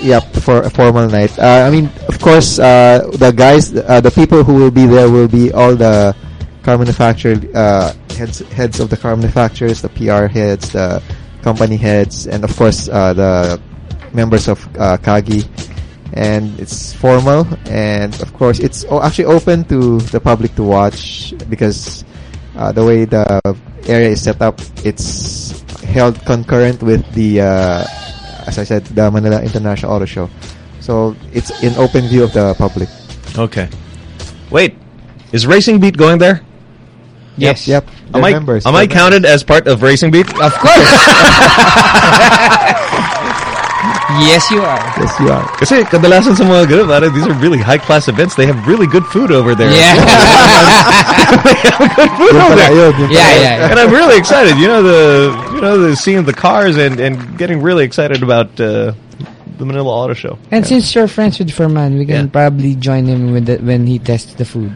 Yep, for a formal night. Uh, I mean, of course, uh, the guys, uh, the people who will be there will be all the car manufacturer uh, heads, heads of the car manufacturers, the PR heads, the company heads, and of course uh, the members of uh, CAGI. And it's formal, and of course, it's o- actually open to the public to watch because uh, the way the area is set up, it's held concurrent with the, uh, as I said, the Manila International Auto Show. So it's in open view of the public. Okay. Wait, is Racing Beat going there? Yes. Yep. Am I, members. am I They're counted as part of Racing Beat? Of course. yes, you are. Yes, you are. Kasi kadalasan sa mga ganun, parang these are really high-class events. They have really good food over there. Yeah. they have good food over there. yun, yun Yeah, yeah, yeah. And I'm really excited. You know the you know the seeing the cars and and getting really excited about uh, the Manila Auto Show. And since you're friends with Furman, we can Yeah. probably join him with the, when he tests the food.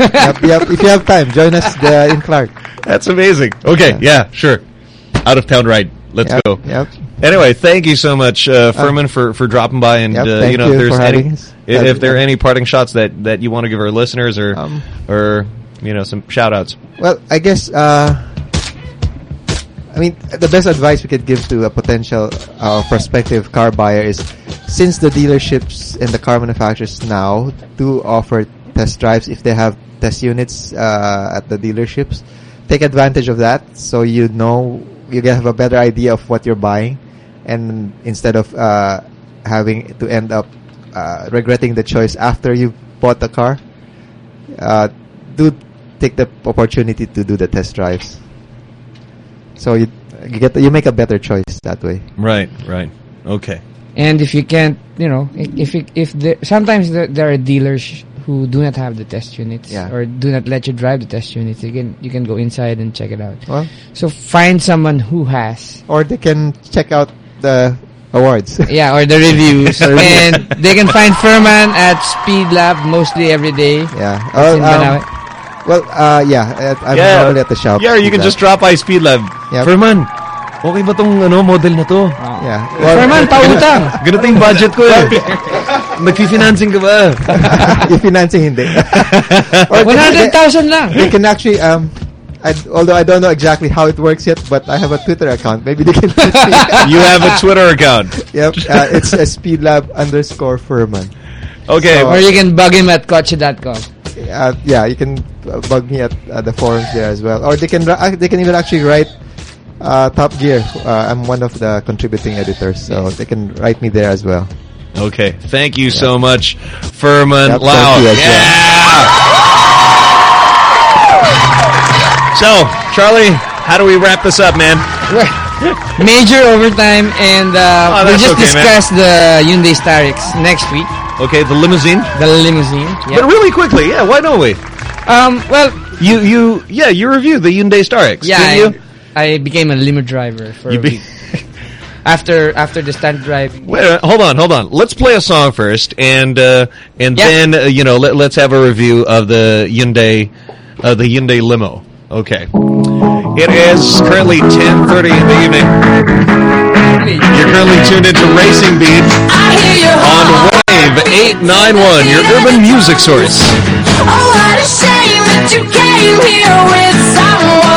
yep, yep. If you have time, join us uh, in Clark. That's amazing. Okay, yeah, sure. Out of town ride. Let's Yep, go. Yep. Anyway, thank you so much, uh, Furman, for, for dropping by. And Yep, uh, you know, you if there's any us. if, Uh, there are any parting shots that, that you want to give our listeners, or Um, or you know, some shout outs. Well, I guess, uh, I mean, the best advice we could give to a potential uh, prospective car buyer is since the dealerships and the car manufacturers now do offer test drives if they have test units uh, at the dealerships, take advantage of that so you know, you have a better idea of what you're buying and instead of uh, having to end up uh, regretting the choice after you bought the car, uh, do take the opportunity to do the test drives. So you you get you make a better choice that way. Right, right. Okay. And if you can't, you know, i- if you, if there, sometimes there, there are dealers who do not have the test units Yeah. or do not let you drive the test units, you can you can go inside and check it out. Well, So find someone who has, or they can check out the awards. yeah, or the reviews, and they can find Furman at Speed Lab mostly every day. yeah. It's Oh, in um, Banawe. well, uh, yeah. uh, I'm Yeah. normally at the shop. Yeah, you can Speed just drop by Speed Lab. Yep. Furman, okay ba tong ano, model na to? Lab. Yeah. Furman, pautang! Ganito yung budget ko eh. Nagfi-financing ka ba? yung financing hindi. 100,000 lang. They can actually um. I, although I don't know exactly how it works yet, but I have a Twitter account. Maybe they can. You have a Twitter account. yep, uh, it's a speedlab underscore Furman. Okay. So- Or you can bug him at Kotse.com. uh, yeah, you can uh, bug me at uh, the forums there as well, or they can ri- uh, they can even actually write uh, Top Gear. Uh, I'm one of the contributing editors, so they can write me there as well. Okay. Thank you so much, Furman Yep, Lau. thank you as well. Yeah. So, Charlie, how do we wrap this up, man? Major overtime, and uh, Oh, we'll just okay, man. the Hyundai Starex next week. Okay, the limousine. The limousine. But really quickly, yeah, why don't we? Um, well, You, you, yeah, you reviewed the Hyundai Starex, yeah, didn't you? I, I became a limo driver for You a week. after after the stunt driving. Wait, uh, hold on, hold on. Let's play a song first, and uh, and Yeah. then uh, you know let, let's have a review of the Hyundai, uh, the Hyundai limo. Okay, it is currently ten thirty in the evening. You're currently tuned into Racing Beat on Wave eight nine one, your urban music source. Oh, what a shame that you came here with someone.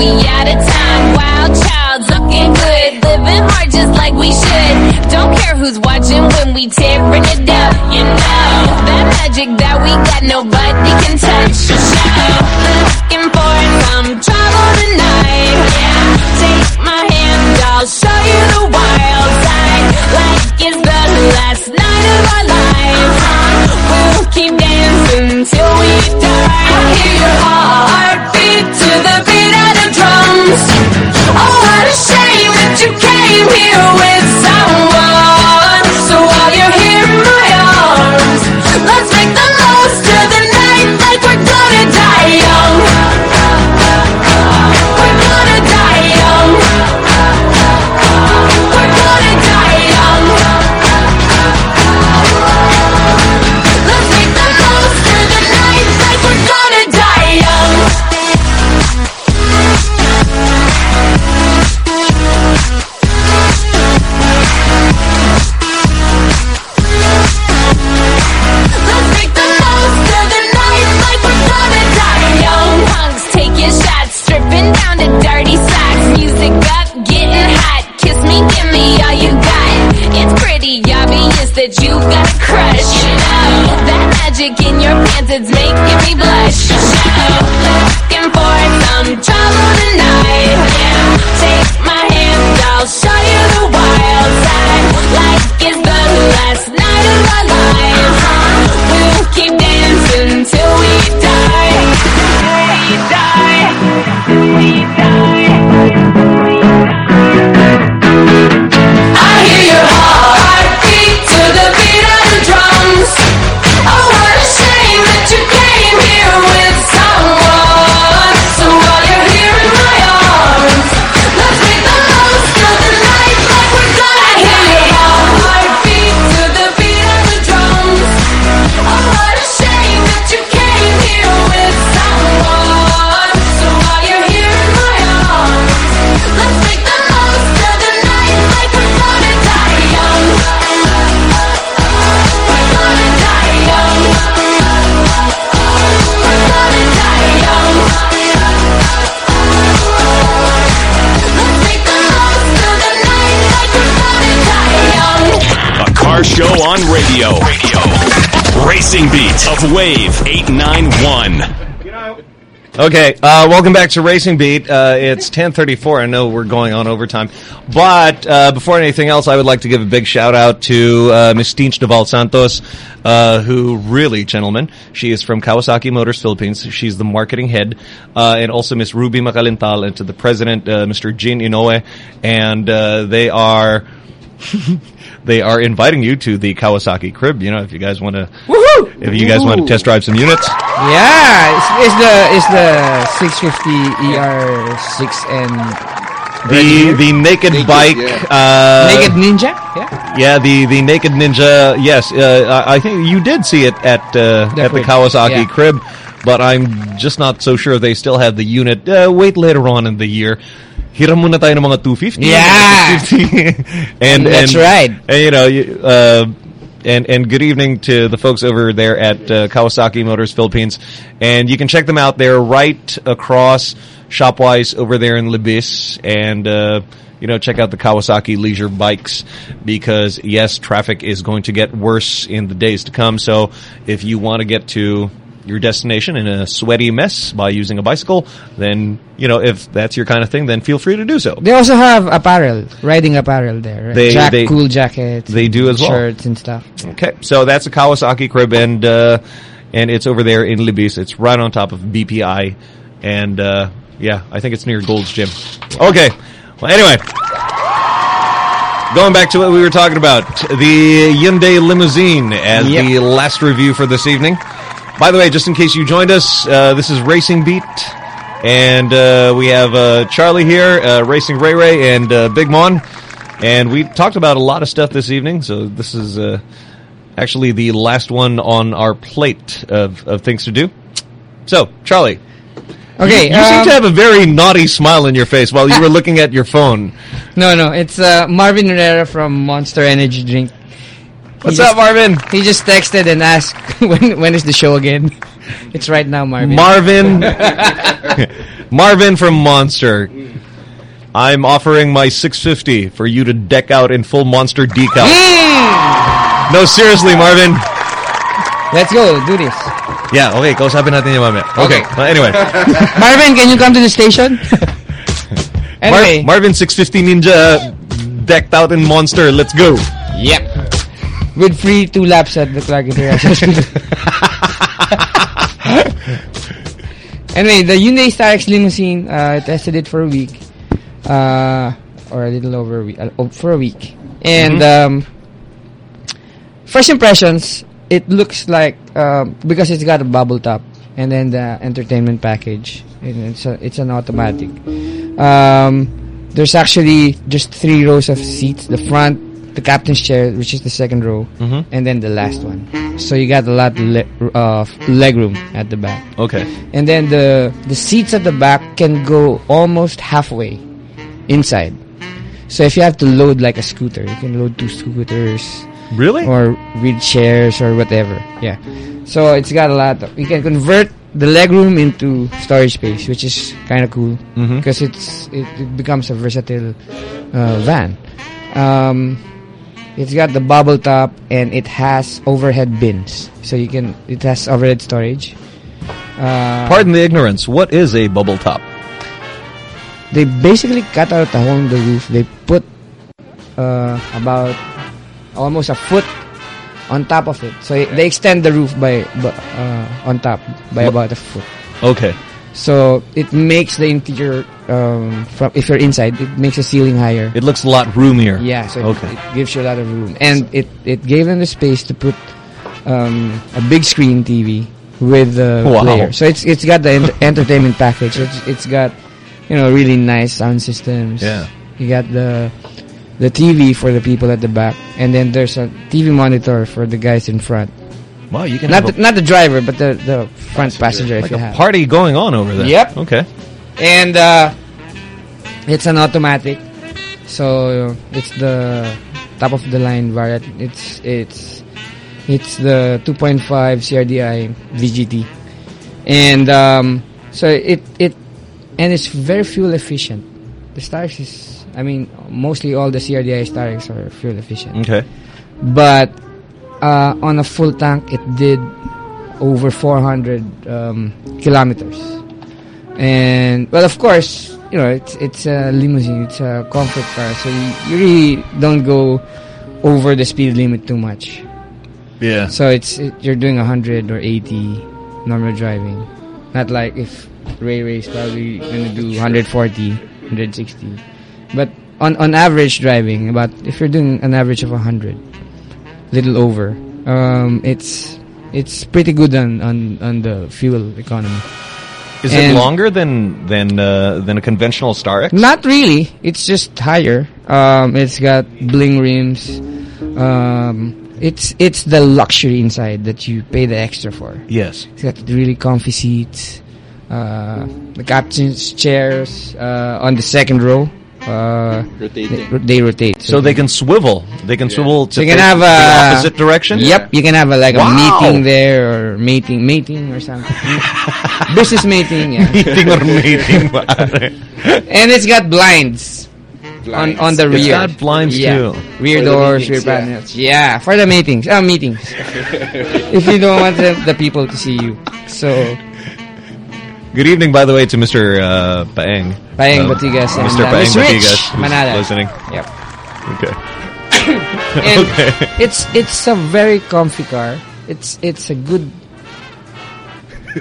We out of time. Wild child, looking good, living hard just like we should. Don't care who's watching when we tearing it up, you know. That magic that we got nobody can touch. So looking for some trouble tonight. Yeah, take my hand, I'll show you the wild side. Like came Racing Beat of Wave 891. Okay, uh, welcome back to Racing Beat. Uh, it's 10:34. I know we're going on overtime, but uh, before anything else, I would like to give a big shout out to uh, Miss Tinch Deval Santos, uh, who really, gentlemen, she is from Kawasaki Motors Philippines. She's the marketing head, uh, and also Miss Ruby Macalintal, and to the president, uh, Mr. Jin Inoue, and they are. they are inviting you to the Kawasaki crib. You know, if you guys want to, if you guys want to test drive some units, Yeah, it's, it's the it's the 650 ER6 and the the naked, bike, uh, Naked Ninja. Yeah. yeah, the the naked ninja. Yes, uh, I I think you did see it at uh, The at the Kawasaki yeah. crib, but I'm just not so sure they still have the unit. Uh, wait later on in the year. Hiram muna tayo ng mga 250. Yeah. 250. and That's and, right. And you know, uh, and and good evening to the folks over there at uh, Kawasaki Motors Philippines, and you can check them out. They're right across Shopwise over there in Libis, and uh, you know check out the Kawasaki Leisure bikes because yes, traffic is going to get worse in the days to come. So if you want to get to your destination in a sweaty mess by using a bicycle, then you know if that's your kind of thing, then feel free to do so. They also have apparel, riding apparel there. Right? They- Jack, they- cool jackets. they do as well. Shirts and stuff. Okay, so that's a Kawasaki crib, and uh, and it's over there in Libis. It's right on top of BPI, and uh, yeah, I think it's near Gold's Gym. Okay, well, anyway, going back to what we were talking about, the Hyundai Limousine as Yep. the last review for this evening. By the way, just in case you joined us, uh, this is Racing Beat. And uh, we have uh, Charlie here, uh, Racing Ray Ray, and uh, Big Mon. And we talked about a lot of stuff this evening, so this is uh, actually the last one on our plate of, of things to do. So, Charlie. Okay, You, you seem um, to have a very naughty smile on your face while you were looking at your phone. No, no, it's uh, Marvin Herrera from Monster Energy Drink. What's up, Marvin? He just texted and asked when when is the show again. it's right now, Marvin. Marvin. Marvin from Monster. I'm offering my 650 for you to deck out in full Monster decal. Hmm. No, seriously, Marvin. Let's go. Do this. Yeah, okay. go Kausapin natin yung mamaya. Okay. Well, anyway. Marvin, can you come to the station? anyway. Mar- Marvin 650 Ninja decked out in Monster. Let's go. Yep. With free two laps at the Clark International anyway, the Hyundai Starex limousine, uh, I tested it for a week. Uh, or a little over a week. Uh, oh, for a week. And, um, first impressions, it looks like, um, because it's got a bubble top and then the entertainment package. And it's, a, it's an automatic. Um, there's actually just three rows of seats. The front, the captain's chair, which is the second row, Mhm. and then the last one. So you got a lot of uh, leg room at the back. Okay. And then the the seats at the back can go almost halfway inside. So if you have to load like a scooter, you can load two scooters. Really? Or wheelchairs or whatever. Yeah. So it's got a lot. Of, you can convert the legroom into storage space, which is kind of cool because it's it, it becomes a versatile uh, van. Um, it's got the bubble top and it has overhead bins, so you can. It has overhead storage. Uh, Pardon the ignorance. What is a bubble top? they basically cut out a hole in the roof. They put uh, about almost a foot on top of it. So they extend the roof by, uh, on top by about a foot. Okay. So it makes the interior um, from if you're inside, it makes the ceiling higher. It looks a lot roomier. Yeah, so it- okay. it, gives you a lot of room, and it it gave them the space to put um, a big screen TV with the Wow. player. So it's it's got the ent- entertainment package. It's it's got you know really nice sound systems. Yeah. you got the the TV for the people at the back, and then there's a TV monitor for the guys in front. Wow, you can not the, not the driver, but the the front passenger. if like you a have. party going on over there. Yep. Okay. and uh, it's an automatic so it's the top of the line variant it's it's it's the 2.5 CRDI VGT and um, so it it and it's very fuel efficient the Starex is I mean mostly all the CRDI Starex are fuel efficient Okay. but uh, on a full tank it did over 400 um, kilometers. And well of course you know it's it's a limousine it's a comfort car so you, you really don't go over the speed limit too much. Yeah. so it's it, you're doing 100 or 80 normal driving. Not like if Ray Ray's probably gonna do 140 160 but on on average driving about if you're doing an average of 100 little over um it's it's pretty good on on on the fuel economy Is it longer than than uh, than a conventional Starex? Not really. It's just higher. Um, it's got bling rims. Um, it's it's the luxury inside that you pay the extra for. Yes. It's got really comfy seats. Uh, the captain's chairs uh, on the second row. Uh, Rotating. They, they rotate. So they can swivel. They can swivel to So you can face have the a opposite direction. Yep, you can have a, like Wow. a meeting there or mating, mating or something. Business mating, yeah. Meeting or mating, and it's got blinds, on on the It's rear. got blinds yeah. too. Rear For the doors, meetings, rear yeah. panels. Yeah, for the meetings. Ah, meetings. if you don't want the, the people to see you, so Good evening, by the way, to Mr. Uh, Paeng. Paeng Um, Batigas and, Mr. uh, Paeng Rich Batigas who's Manala. listening. Yep. Okay. and okay. it's it's a very comfy car. It's it's a good.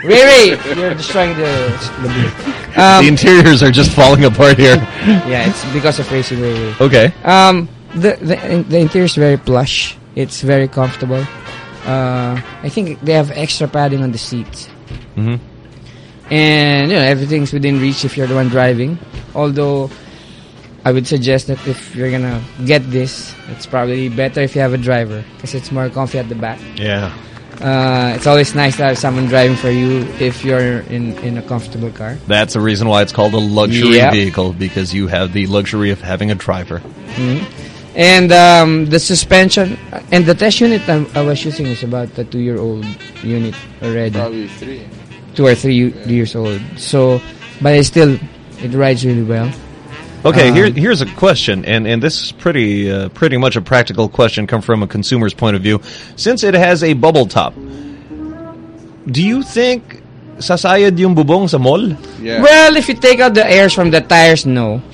Ray, you're destroying the the. Um, the interiors are just falling apart here. yeah, it's because of racing Ray. Okay. Um, the the the interior is very plush. It's very comfortable. Uh, I think they have extra padding on the seats, hmm and you know everything's within reach if you're the one driving. Although, I would suggest that if you're gonna get this, it's probably better if you have a driver because it's more comfy at the back. Yeah. Uh, it's always nice to have someone driving for you if you're in in a comfortable car. That's the reason why it's called a luxury Yep. vehicle because you have the luxury of having a driver. Mhm. And um, the suspension and the test unit I, I was using is about a two-year-old unit already, Probably three. Two or three years old. So, but it still it rides really well. Okay, Um, here, here's a question, and, and this is pretty uh, pretty much a practical question, come from a consumer's point of view. Since it has a bubble top, Do you think sasayad yung bubong sa mall? Yeah. Well, if you take out the airs from the tires, no.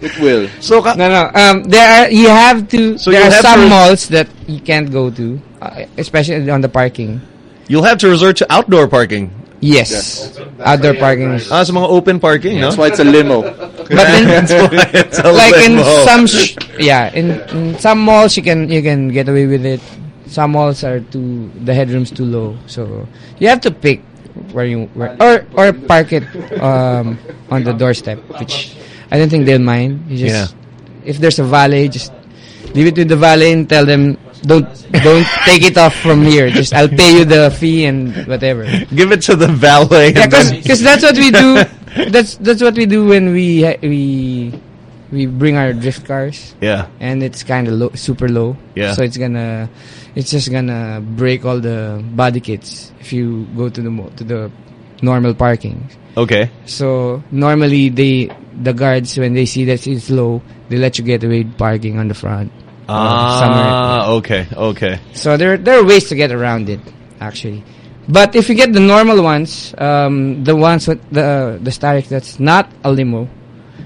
It will. So no, no. Um, there are you have to. So there you are have some to- malls that you can't go to, uh, especially on the parking. You'll have to resort to outdoor parking. Yes, outdoor parking. is- Ah, sa mga open parking, no? That's why it's a limo. But in, That's why it's a like in some, sh- yeah, in, in some malls you can you can get away with it. Some malls are too the headroom's too low, so you have to pick where you where or or park it um, on the doorstep, which I don't think they'll mind. You just if there's a valet, just leave it to the valet and tell them don't don't take it off from here. Just I'll pay you the fee and whatever. Give it to the valet. Yeah, because that's what we do. That's that's what we do when we we we bring our drift cars. Yeah. and it's kind of low, super low. Yeah. so it's gonna it's just gonna break all the body kits if you go to the mo- to the normal parking. Okay. So normally they the guards when they see that it's low, they let you get away parking on the front. Uh. Ah, okay, okay. So there there are ways to get around it, actually. But if you get the normal ones, um, the ones with the the Starex that's not a limo,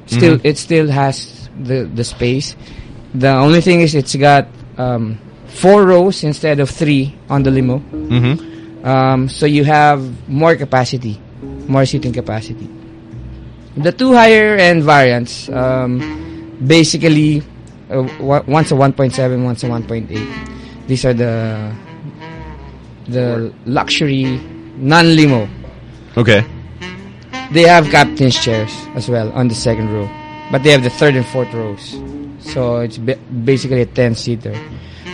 still Mhm. it still has the the space. The only thing is it's got um, four rows instead of three on the limo. Mm-hmm. Um, so you have more capacity, more seating capacity. The two higher end variants, um, basically, uh, one's a 1.7, one's a 1.8. These are the the luxury non-limo. Okay. They have captain's chairs as well on the second row, but they have the third and fourth rows. So it's basically a 10 seater.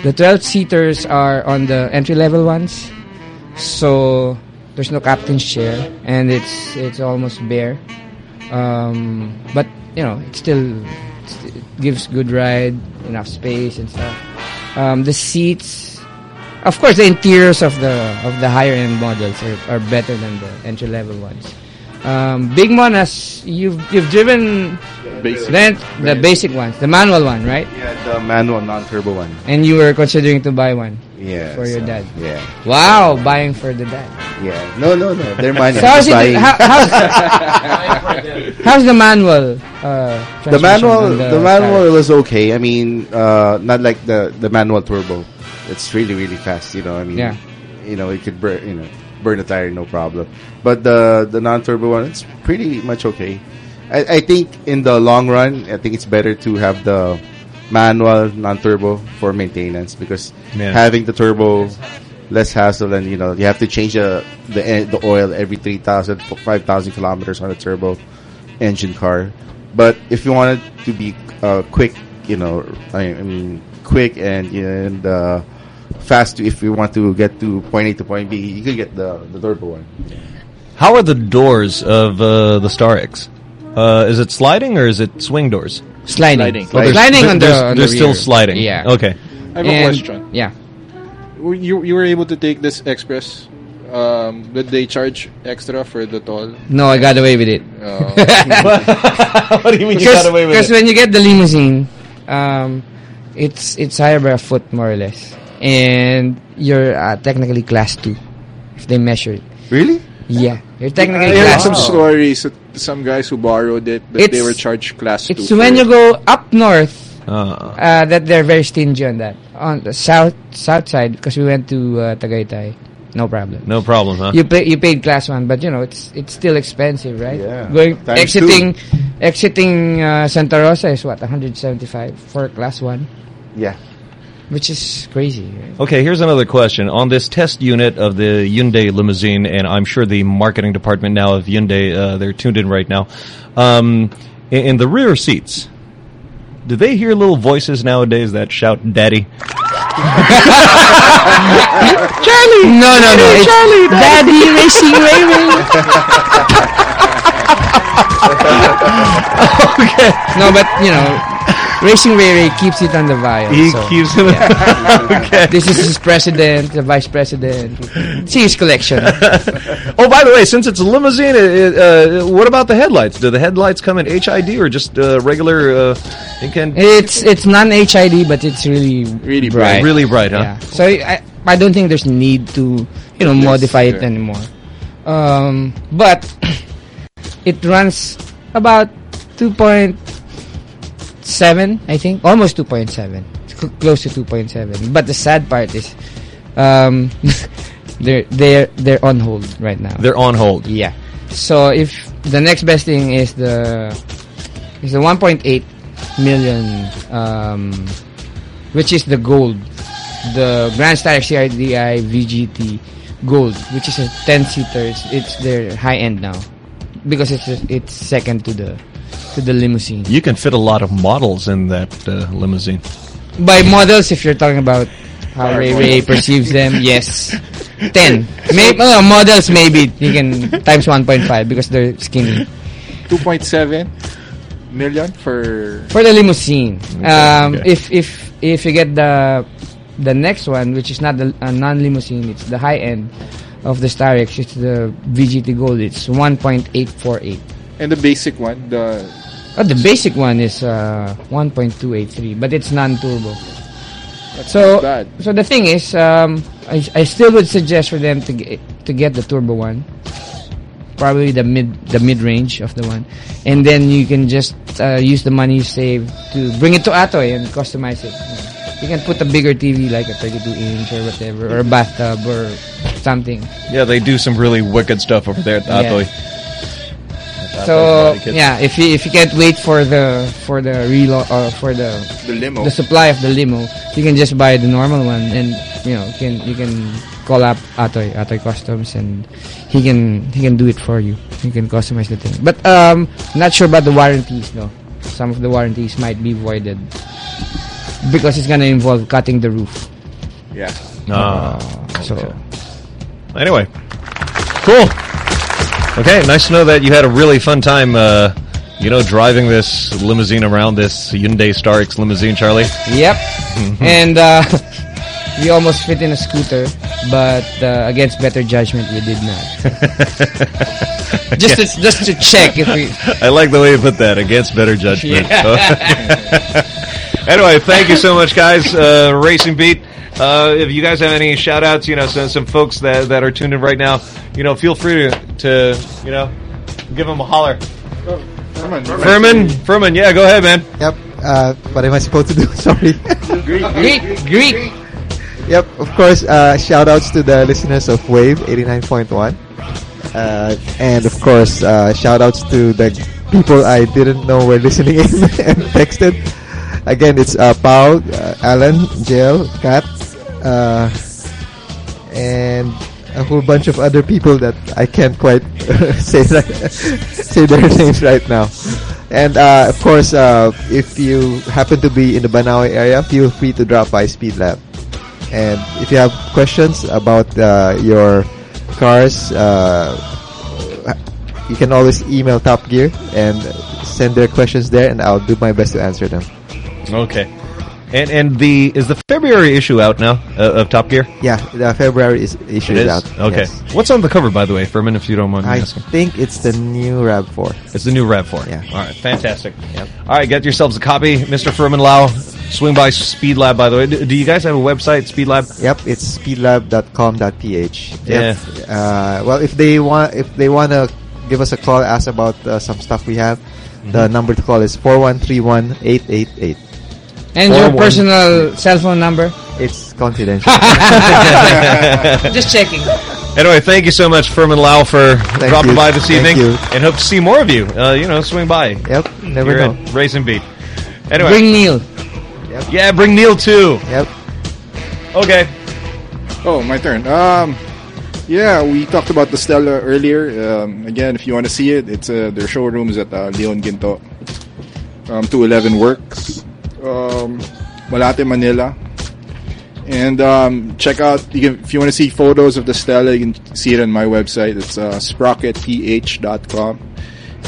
The 12 seaters are on the entry level ones. So there's no captain's chair and it's it's almost bare. Um, but you know, it's still it gives good ride, enough space and stuff. Um, the seats of course the interiors of the of the higher end models are, are better than the entry level ones. Um, Big Mon has you've you've driven Basic. then the basic ones, the manual one, right? Yeah, the manual non-turbo one. And you were considering to buy one Yeah. for your so, dad. Yeah. Wow, buying for the dad. Yeah. No, no, no. They're mine. So I'm how's just it, how, how's, how's the manual? Uh, the manual, on the, manual was okay. I mean, uh, not like the the manual turbo. It's really really fast. You know, I mean, Yeah. you know, it could burn, you know, burn the tire no problem. But the the non-turbo one, it's pretty much okay. I, I think in the long run, I think it's better to have the manual non-turbo for maintenance because Yeah. having the turbo less hassle and you know you have to change the the e- the oil every 3000 5000 kilometers on a turbo engine car but if you want it to be uh, quick you know I, I mean quick and and uh, fast if you want to get to point A to point B you could get the the turbo one How are the doors of uh, the Starex? Uh, is it sliding or is it swing doors? Sliding. Oh, they're- Sliding on the- they're- on They're the still rear. sliding. Yeah. Okay. I have a And- question. Yeah. Were You you were able to take this express. Um, did they charge extra for the toll? No, I got away with it. Oh. what do you mean you got away with it? Because it? when you get the limousine, um, it's it's higher by a foot more or less, and you're uh, technically class two if they measure it. Really? Yeah, you're technically I heard class some two. stories that some guys who borrowed it they It's- were charged class It's two. when for you go up north Uh, uh, that they're very stingy on that. On the south south side, because we went to uh, Tagaytay, no problem. no problem, huh? You pay, you paid class one, but you know it's it's still expensive, right? Yeah. Going Times exiting exiting uh, Santa Rosa is what 175 for class one, yeah which is crazy. Okay, here's another question. On this test unit of the Hyundai limousine, and I'm sure the marketing department now of Hyundai, uh, they're tuned in right now. Um, in, in the rear seats, do they hear little voices nowadays that shout "Daddy"? Charlie, no, no, no, it's Charlie, Daddy Racing Raymond. okay. No, but you know, Racing Ray Ray keeps it on the vial. He so, keeps it. okay. This is his president, the vice president. See his collection. Oh, by the way, since it's a limousine, it, it, uh, what about the headlights? Do the headlights come in HID or just uh, regular? Uh, you It's it's non HID, but it's really really bright. really bright, huh? Yeah. So I, I don't think there's need to you know Yes, modify it yeah. anymore. Um, but it runs about 2.7, I think, almost 2.7, C- close to 2.7. But the sad part is, um, they're they're they're on hold right now. They're on hold. Yeah. So if the next best thing is the is the 1.8 million, um, which is the gold, the Grand Star CRDI VGT gold, which is a 10 seater. It's, it's their high end now because it's it's second to the to the limousine. You can fit a lot of models in that uh, limousine. By models, if you're talking about how Ray Ray perceives them, yes, ten. Maybe uh, models maybe you can times 1.5 because they're skinny. 2.7 million for for the limousine. Um, okay. If if if you get the the next one, which is not the uh, non-limousine, it's the high end of the Starex. It's the VGT Gold. It's 1.848. and the basic one, the Oh, the basic one is uh, 1.283, but it's non-turbo. That's so bad. so the thing is, um, I, I still would suggest for them to get to get the turbo one, probably the mid the mid range of the one, and then you can just uh, use the money you save to bring it to Atoy and customize it. You can put a bigger TV like a 32 inch or whatever, or a bathtub or something. Yeah, they do some really wicked stuff over there at Yeah. Atoy. So yeah, if you if you can't wait for the for the relo uh, for the The limo. the supply of the limo, you can just buy the normal one, and you know you can you can call up Atoy Atoy Customs, and he can he can do it for you. He can customize the thing. But um, not sure about the warranties though. Some of the warranties might be voided because it's gonna involve cutting the roof. yeah. Ah, So Anyway, cool. Okay, nice to know that you had a really fun time, uh, you know, driving this limousine around this Hyundai Starex limousine, Charlie. Yep. and uh, we almost fit in a scooter, but uh, against better judgment, we did not. just to, just to check if we. I like the way you put that, against better judgment. anyway, thank you so much, guys. Uh, Racing Beat. Uh, if you guys have any shout outs, you know, some, some folks that, that are tuned in right now, you know, feel free to, to you know, give them a holler. Furman, Furman, Furman, yeah, go ahead, man. Yep. Uh, what am I supposed to do? Sorry. Greek, Greek. Yep. Of course. Uh, shout outs to the listeners of Wave 89.1. Uh, and of course, uh, shout outs to the people I didn't know were listening in and texted. Again, it's uh, Paul, uh, Alan, Jael, Kat, uh, and a whole bunch of other people that I can't quite say that, say their names right now. And uh, of course, uh, if you happen to be in the Banawe area, feel free to drop by Speed Lab. And if you have questions about uh, your cars, you can always email Top Gear and send their questions there, and I'll do my best to answer them. Okay. And and the is the February issue out now uh, of Top Gear? Yeah, the February is issue It is is? out. Okay. yes. What's on the cover, by the way, Furman, if you don't mind I asking? think it's the new Rav4. It's the new Rav4. Yeah. All right, fantastic. All right, get yourselves a copy, Mr. Furman Lau. Swing by Speed Lab, by the way. Do, do you guys have a website, Speed Lab? Yep, it's speedlab.com.ph. Yeah. Yep. Uh, well, if they want, if they want to give us a call, ask about uh, some stuff we have, the Mm-hmm. number to call is four one three one eight eight eight. And your personal cell phone number? It's confidential. Just checking. Anyway, thank you so much, Furman Lau, for dropping you. by this Thank evening. you. And hope to see more of you. Uh, you know, swing by. Yep, never Here know. at Racing Beat. Anyway. Bring Neil. Yep. Yeah, bring Neil too. Yep. Okay. Oh, my turn. Um, yeah, we talked about the Stella earlier. Um, again, if you want to see it, it's uh, their showroom is at uh, Leon Guinto. Um, 211 Works, um, Malate, Manila. And um, check out you can, if you want to see photos of the Stella, you can see it on my website. It's uh, sprocketph.com.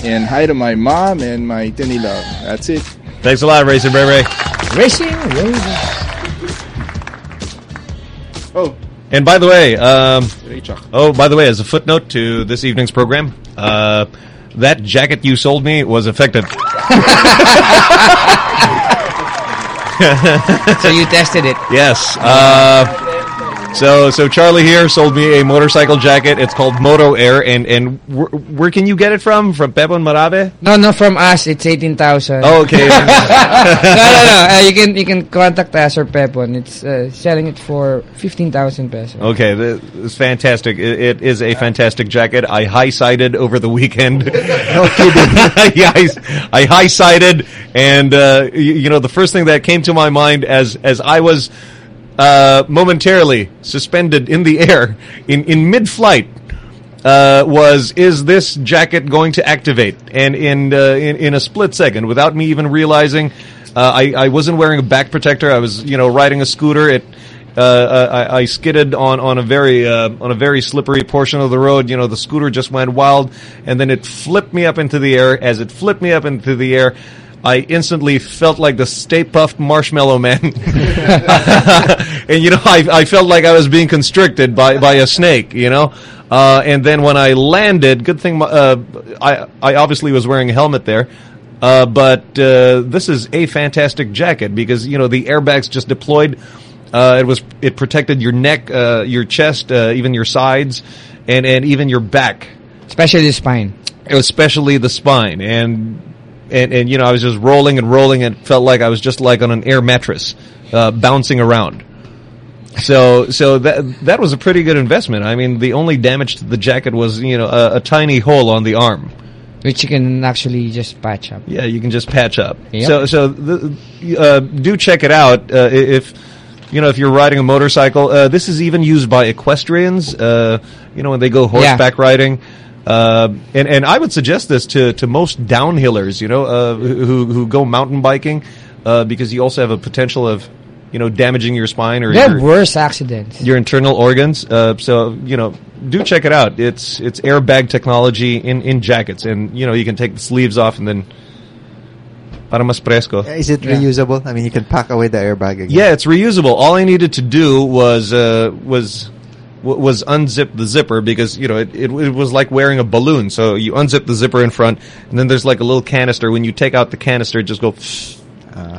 And hi to my mom and my Tini Love. That's it. Thanks a lot, Racing Ray Ray. Racing, Ray Ray. Oh. And by the way, um, oh, by the way, as a footnote to this evening's program, uh, that jacket you sold me was affected. so you tested it. Yes. Uh, So, so Charlie here sold me a motorcycle jacket. It's called Moto Air, and and where, where can you get it from? From Pepon Marabe? No, no, from us it's eighteen thousand. Oh, okay. no, no, no. Uh, you can you can contact us or Pepon. It's uh, selling it for fifteen thousand pesos. Okay, it's fantastic. It, it is a fantastic jacket. I high-sided over the weekend. no kidding. yeah, I, I high-sided, and uh, you, you know the first thing that came to my mind as as I was uh, momentarily suspended in the air in in mid-flight. Uh, was is this jacket going to activate? And in uh, in, in a split second, without me even realizing, uh, I I wasn't wearing a back protector. I was you know riding a scooter. It uh, I, I skidded on on a very uh, on a very slippery portion of the road. You know, the scooter just went wild, and then it flipped me up into the air. As it flipped me up into the air, I instantly felt like the Stay Puft Marshmallow Man, and you know, I I felt like I was being constricted by by a snake. You know. Uh, and then when I landed, good thing uh, I I obviously was wearing a helmet there. Uh, but uh, this is a fantastic jacket because you know the airbags just deployed. Uh, it was it protected your neck, uh, your chest, uh, even your sides, and and even your back, especially the spine. It was especially the spine, and and and you know I was just rolling and rolling, and felt like I was just like on an air mattress, uh, bouncing around. So so that that was a pretty good investment. I mean, the only damage to the jacket was you know a, a tiny hole on the arm. Which you can actually just patch up. Yeah, you can just patch up. Yep. So, so the, uh, do check it out uh, if you know if you're riding a motorcycle. Uh, this is even used by equestrians. Uh, you know when they go horseback riding. Uh, and and I would suggest this to to most downhillers. You know uh, who who go mountain biking uh, because you also have a potential of you know damaging your spine or They have your, worse accidents. your internal organs. Uh, so you know, do check it out. It's it's airbag technology in, in jackets, and you know you can take the sleeves off and then para mas fresco. Is it reusable? I mean, you can pack away the airbag again. Yeah, it's reusable. All I needed to do was uh, was was unzip the zipper because you know it, it it was like wearing a balloon. So you unzip the zipper in front, and then there's like a little canister. When you take out the canister, it just go.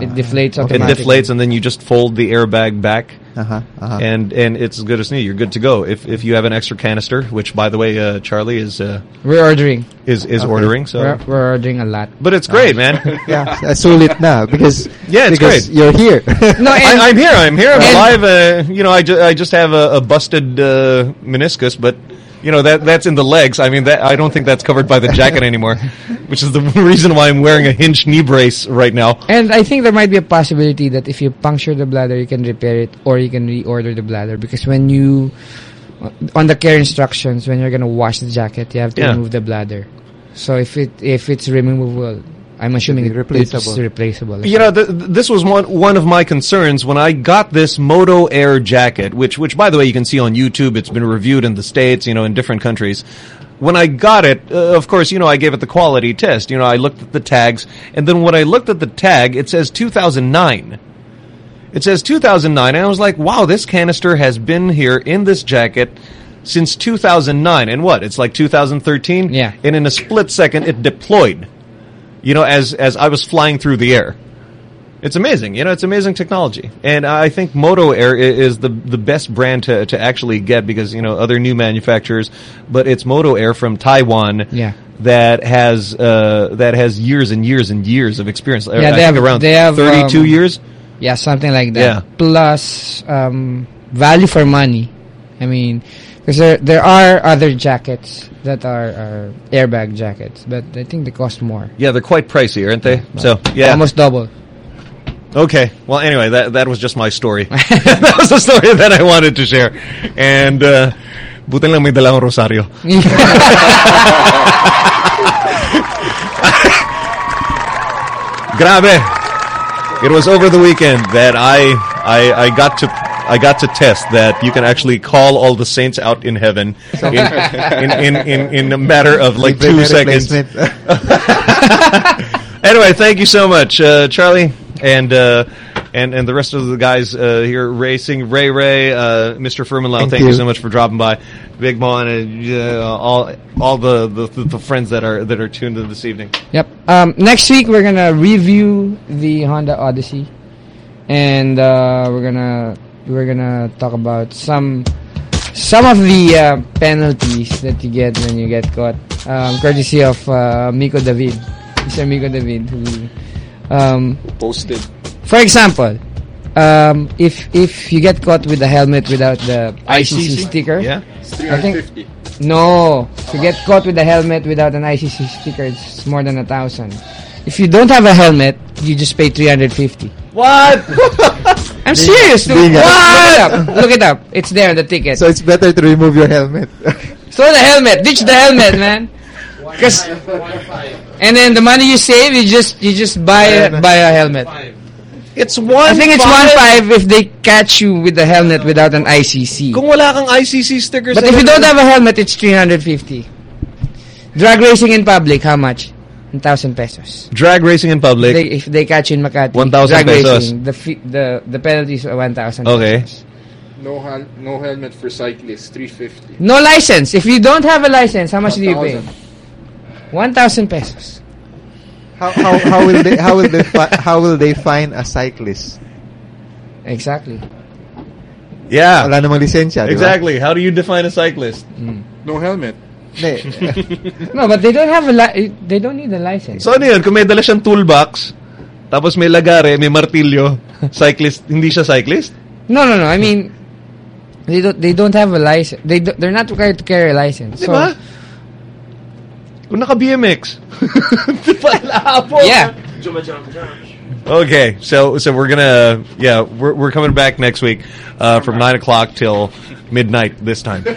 It deflates It deflates, and then you just fold the airbag back, Uh-huh, uh-huh. and and it's as good as new. You're good to go. If if you have an extra canister, which by the way, uh, Charlie is uh, We're ordering. is is Okay. ordering. So, We're, we're ordering a lot. but it's great, man. yeah, uh, sulit na because Yeah, it's because great. You're here. No, and, I, I'm here. I'm here. I'm alive. Uh, you know, I, ju- I just have a, a busted uh, meniscus, but you know that that's in the legs. I mean, that I don't think that's covered by the jacket anymore, which is the reason why I'm wearing a hinged knee brace right now. And I think there might be a possibility that if you puncture the bladder, you can repair it or you can reorder the bladder because when you on the care instructions when you're gonna wash the jacket, you have to Yeah. remove the bladder. So if it if it's removable, I'm assuming it, replaceable. it's replaceable. You know, th- th- this was one one of my concerns when I got this Moto Air jacket, which which by the way you can see on YouTube. It's been reviewed in the states, you know, in different countries. When I got it, uh, of course, you know, I gave it the quality test. You know, I looked at the tags, and then when I looked at the tag, it says 2009. It says 2009, and I was like, wow, this canister has been here in this jacket since 2009. And what? It's like 2013? Yeah. And in a split second, it deployed. You know, as, as I was flying through the air. It's amazing. You know, it's amazing technology. And I think Moto Air is the, the best brand to, to actually get because, you know, other new manufacturers, but it's Moto Air from Taiwan. Yeah. That has, uh, that has years and years and years of experience. Yeah, I they have- around they have, 32 um, years. Yeah, something like that. Yeah. Plus um, value for money. I mean, because there there are other jackets that are, are airbag jackets, but I think they cost more. Yeah, they're quite pricey, aren't they? So, yeah. Almost double. Okay. Well, anyway, that that was just my story. that was the story that I wanted to share. And uh buti lang may akong. Grabe. It was over the weekend that I I I got to I got to test that you can actually call all the saints out in heaven in in, in, in, in a matter of like two seconds. anyway, thank you so much, uh, Charlie, and uh, and and the rest of the guys uh, here racing. Ray Ray, uh, Mr. Furman Lau, thank, Thank you. you. so much for dropping by. Big Mo and uh, all all the, the the friends that are that are tuned in this evening. Yep. Um, next week we're gonna review the Honda Odyssey, and uh, we're gonna we're gonna talk about some some of the uh, penalties that you get when you get caught, um, courtesy of uh, Miko David, Mr. Miko David, who um, Posted. for example, um, if if you get caught with a helmet without the ICC, ICC? sticker, Yeah. It's I think 350. no. If you get caught with a helmet without an ICC sticker, it's more than a thousand. If you don't have a helmet, you just pay three hundred fifty. What? I'm serious. Dude. Being a- Look it up. Look it up. It's there on the ticket. So it's better to remove your helmet. Throw the helmet. Ditch the helmet, man. Cause, and then the money you save, you just you just buy a, buy a helmet. It's one. I think it's five. one five if they catch you with the helmet without an ICC. Kung wala kang ICC stickers. But if you don't have a helmet, it's 350. Drag racing in public, how much? 1,000 pesos. drag racing in public. They, if they catch you in Makati, 1,000 drag pesos. racing, the, fee, the the penalties are 1,000 Okay. pesos. No, hel- no helmet for cyclists, 350. No license. If you don't have a license, how much do you pay? 1,000 pesos. how, how, how will they how will they how will they find a cyclist? Exactly. yeah. Wala namang lisensya, di ba? Exactly. How do you define a cyclist? Mm. No helmet. Hindi. No, but they don't have a li- they don't need a license. So ano yun? Kung may dala siyang toolbox, tapos may lagare, may martilyo, cyclist, hindi siya cyclist? No, no, no. I mean, they don't they don't have a license. They do, they're not required to carry a license. Di So? Kung naka-BMX. Di ba? Labo. yeah. Okay, so so we're gonna yeah we're we're coming back next week uh, from nine o'clock till midnight this time. so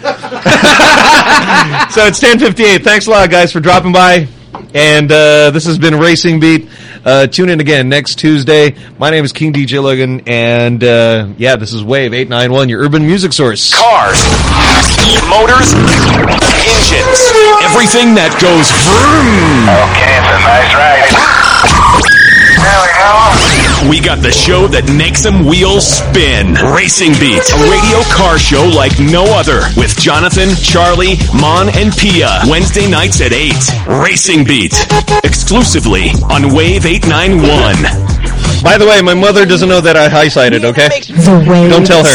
it's ten fifty eight. Thanks a lot, guys, for dropping by. And uh, this has been Racing Beat. Uh, tune in again next Tuesday. My name is King DJ Logan, and uh, yeah, this is Wave eight nine one, your urban music source. Cars, motors, engines, everything that goes vroom. Okay, it's a nice ride. There we got the show that makes them wheels spin. Racing Beat, a radio car show like no other with Jonathan, Charlie, Mon, and Pia. Wednesday nights at 8. Racing Beat, exclusively on Wave 891. By the way, my mother doesn't know that I high sided. Okay, The way don't tell her.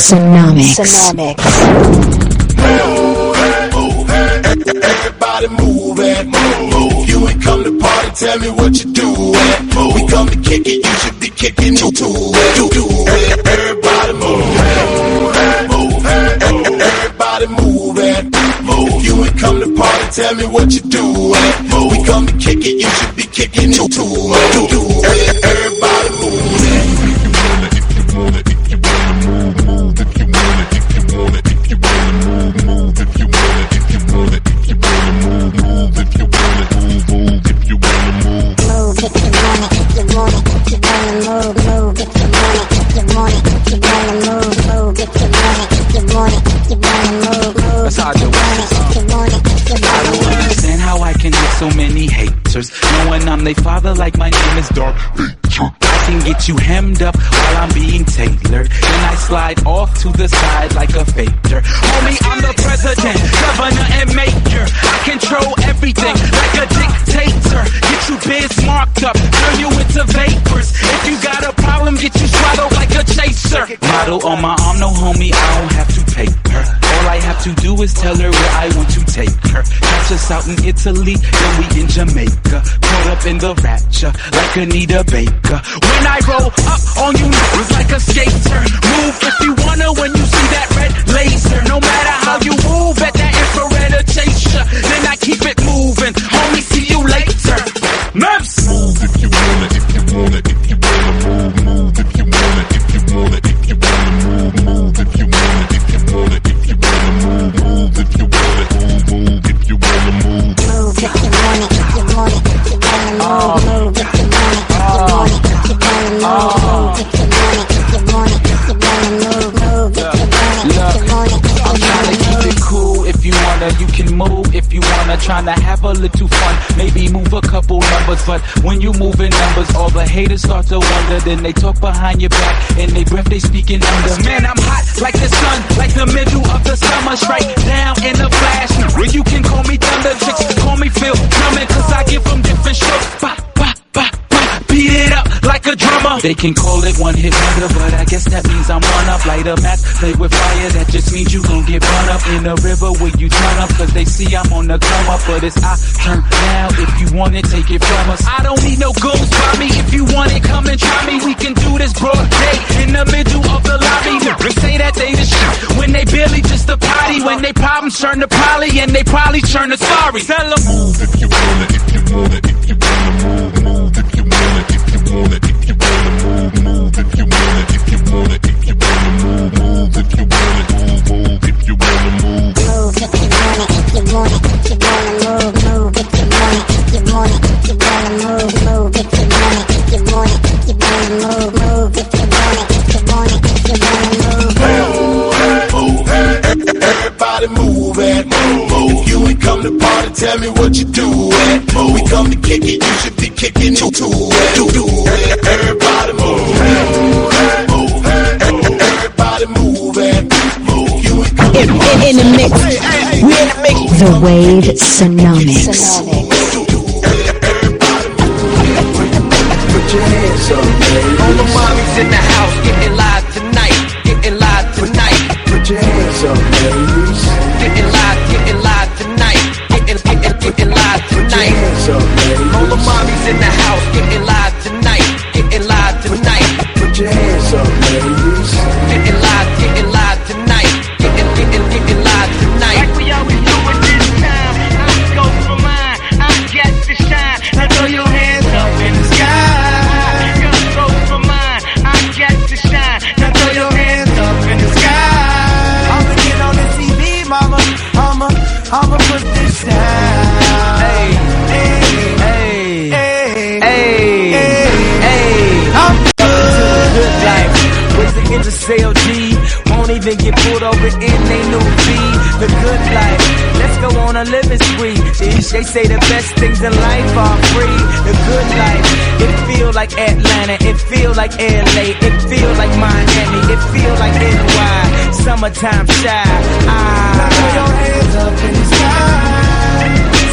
Everybody move and move. You ain't come to party, tell me what you doing. We come to kick it, you should be kicking it too. Do, do it. Everybody move and move. Everybody move and move. You ain't come to party, tell me what you doing. We come to kick it, you should be kicking it too. Do, do it. Everybody move want it, if you wanna move, move, if you wanna move, move, if you wanna move. Move if you want it, if you want it, if you wanna move, move if you want it, if you want it, if you wanna move, move if you want it. I don't understand how I can get so many haters. Knowing I'm their father like my name is Vader. I can get you hemmed up while I'm being tailored. Then I slide off to the side like a faker. Homie, I'm the president, governor, and mayor. I control everything like a dictator. Get you biz marked up, turn you into vapors. If you got a problem, get you swallowed chaser. Model on my arm, no homie, I don't have to pay her. All I have to do is tell her where I want to take her. Catch us out in Italy, then we in Jamaica. Caught up in the rapture, like Anita Baker. When I roll up on you, it's like a skater. Move if you wanna when you see that red laser. No matter how you move at that infrared or chase ya, then I keep it moving. Homie, see you later. Nerves. Move if you wanna, if you wanna, if You trying to have a little fun. Maybe move a couple numbers, but when you move in numbers, all the haters start to wonder. Then they talk behind your back, and they breath they speaking under. Man, I'm hot like the sun, like the middle of the summer, straight down in the flash. You can call me thunder, chicks call me Phil Drummond, cause I give them different. Bah, bah, bah, bah. Beat it up like a drummer. They can call it one hit wonder, but I guess that means I'm one up. Light a match, play with fire, that just means you gon' get run up in the river where you turn up, cause they see I'm on the come up. But it's I turn now, if you want it, take it from us. I don't need no goons by me, if you want it, come and try me. We can do this broad day in the middle of the lobby. They say that they the shit when they barely just a potty. When they problems turn to poly and they probably turn to sorry. Tell them move if you want it, if you want it, if you wanna move, move you want it, if you want it, if you wanna move, move. If you want it, if you want it, if you wanna move, move if you want it, move, move. If you wanna move. Move. If you want it, if you want it, if you wanna move, move. If you want it, if you want it, if you wanna move, move. If you want it, if you want it, if you wanna move, move come to party, tell me what you do it. Move. We come to kick it, you should be kicking it too. Do, do it. Everybody move it, move it. Everybody move it, move. You ain't come In, in, in the mix. We're in the mix. The Wave Sonomics. Put your hands up, baby. All the mommies in the house getting live tonight, getting live tonight. Put your hands up, ladies. Hands up, ladies. All the mommies in the house getting even get pulled over in they new V. The good life. Let's go on a living spree. They, say the best things in life are free. The good life. It feel like Atlanta. It feel like LA. It feel like Miami. It feel like NY. Summertime shy. Ah. Throw your hands up in the sky.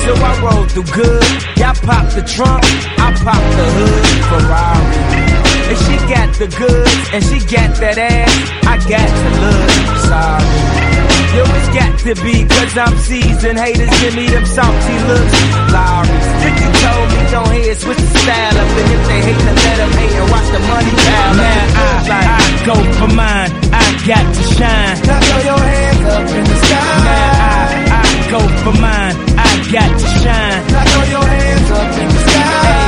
So I roll through good. Y'all pop the trunk. I pop the hood. Ferrari. And she got the goods, and she got that ass. I got to look sorry. Yo, it's got to be, cause I'm seasoned. Haters give me them salty looks. Lowry. 50 told me don't hear switch the style up. And if they hate, then let them hate and watch the money pile up. Now I, I go for mine. I got to shine. Now throw your hands up in the sky. Now I, I go for mine. I got to shine. Now throw your hands up in the sky.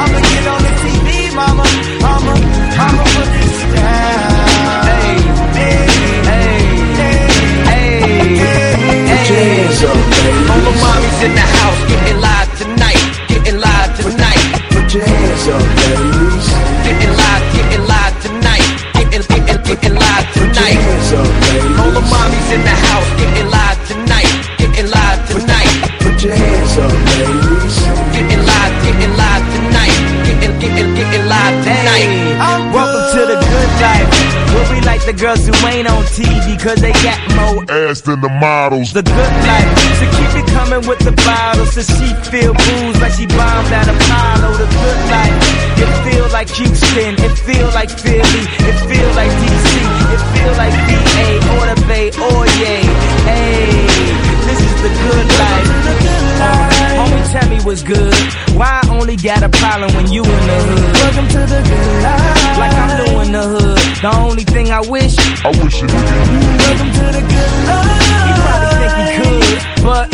I'ma get on the TV, mama. In the house getting live tonight, getting live tonight, Put your hands up, ladies. getting live, getting live tonight, getting getting getting live Put your hands up, ladies. All the mommies in the house getting live tonight, getting live tonight, Put your hands up, ladies. getting live, getting live tonight, getting getting getting Where the girls who ain't on TV cause they got more Ass than the models. the good life. So keep it coming with the bottles. So she feel booze like she bombed at Apollo. The good life. It feel like Houston. It feel like Philly. It feel like DC. It feel like VA or the Bay oh or yay. Hey, the good life. Uh, homie, tell me what's good. Why I only got a problem when you in the hood? Welcome to the good life. Like I'm doing the hood. The only thing I wish, I wish it would Welcome to the good life. he probably think he could, but,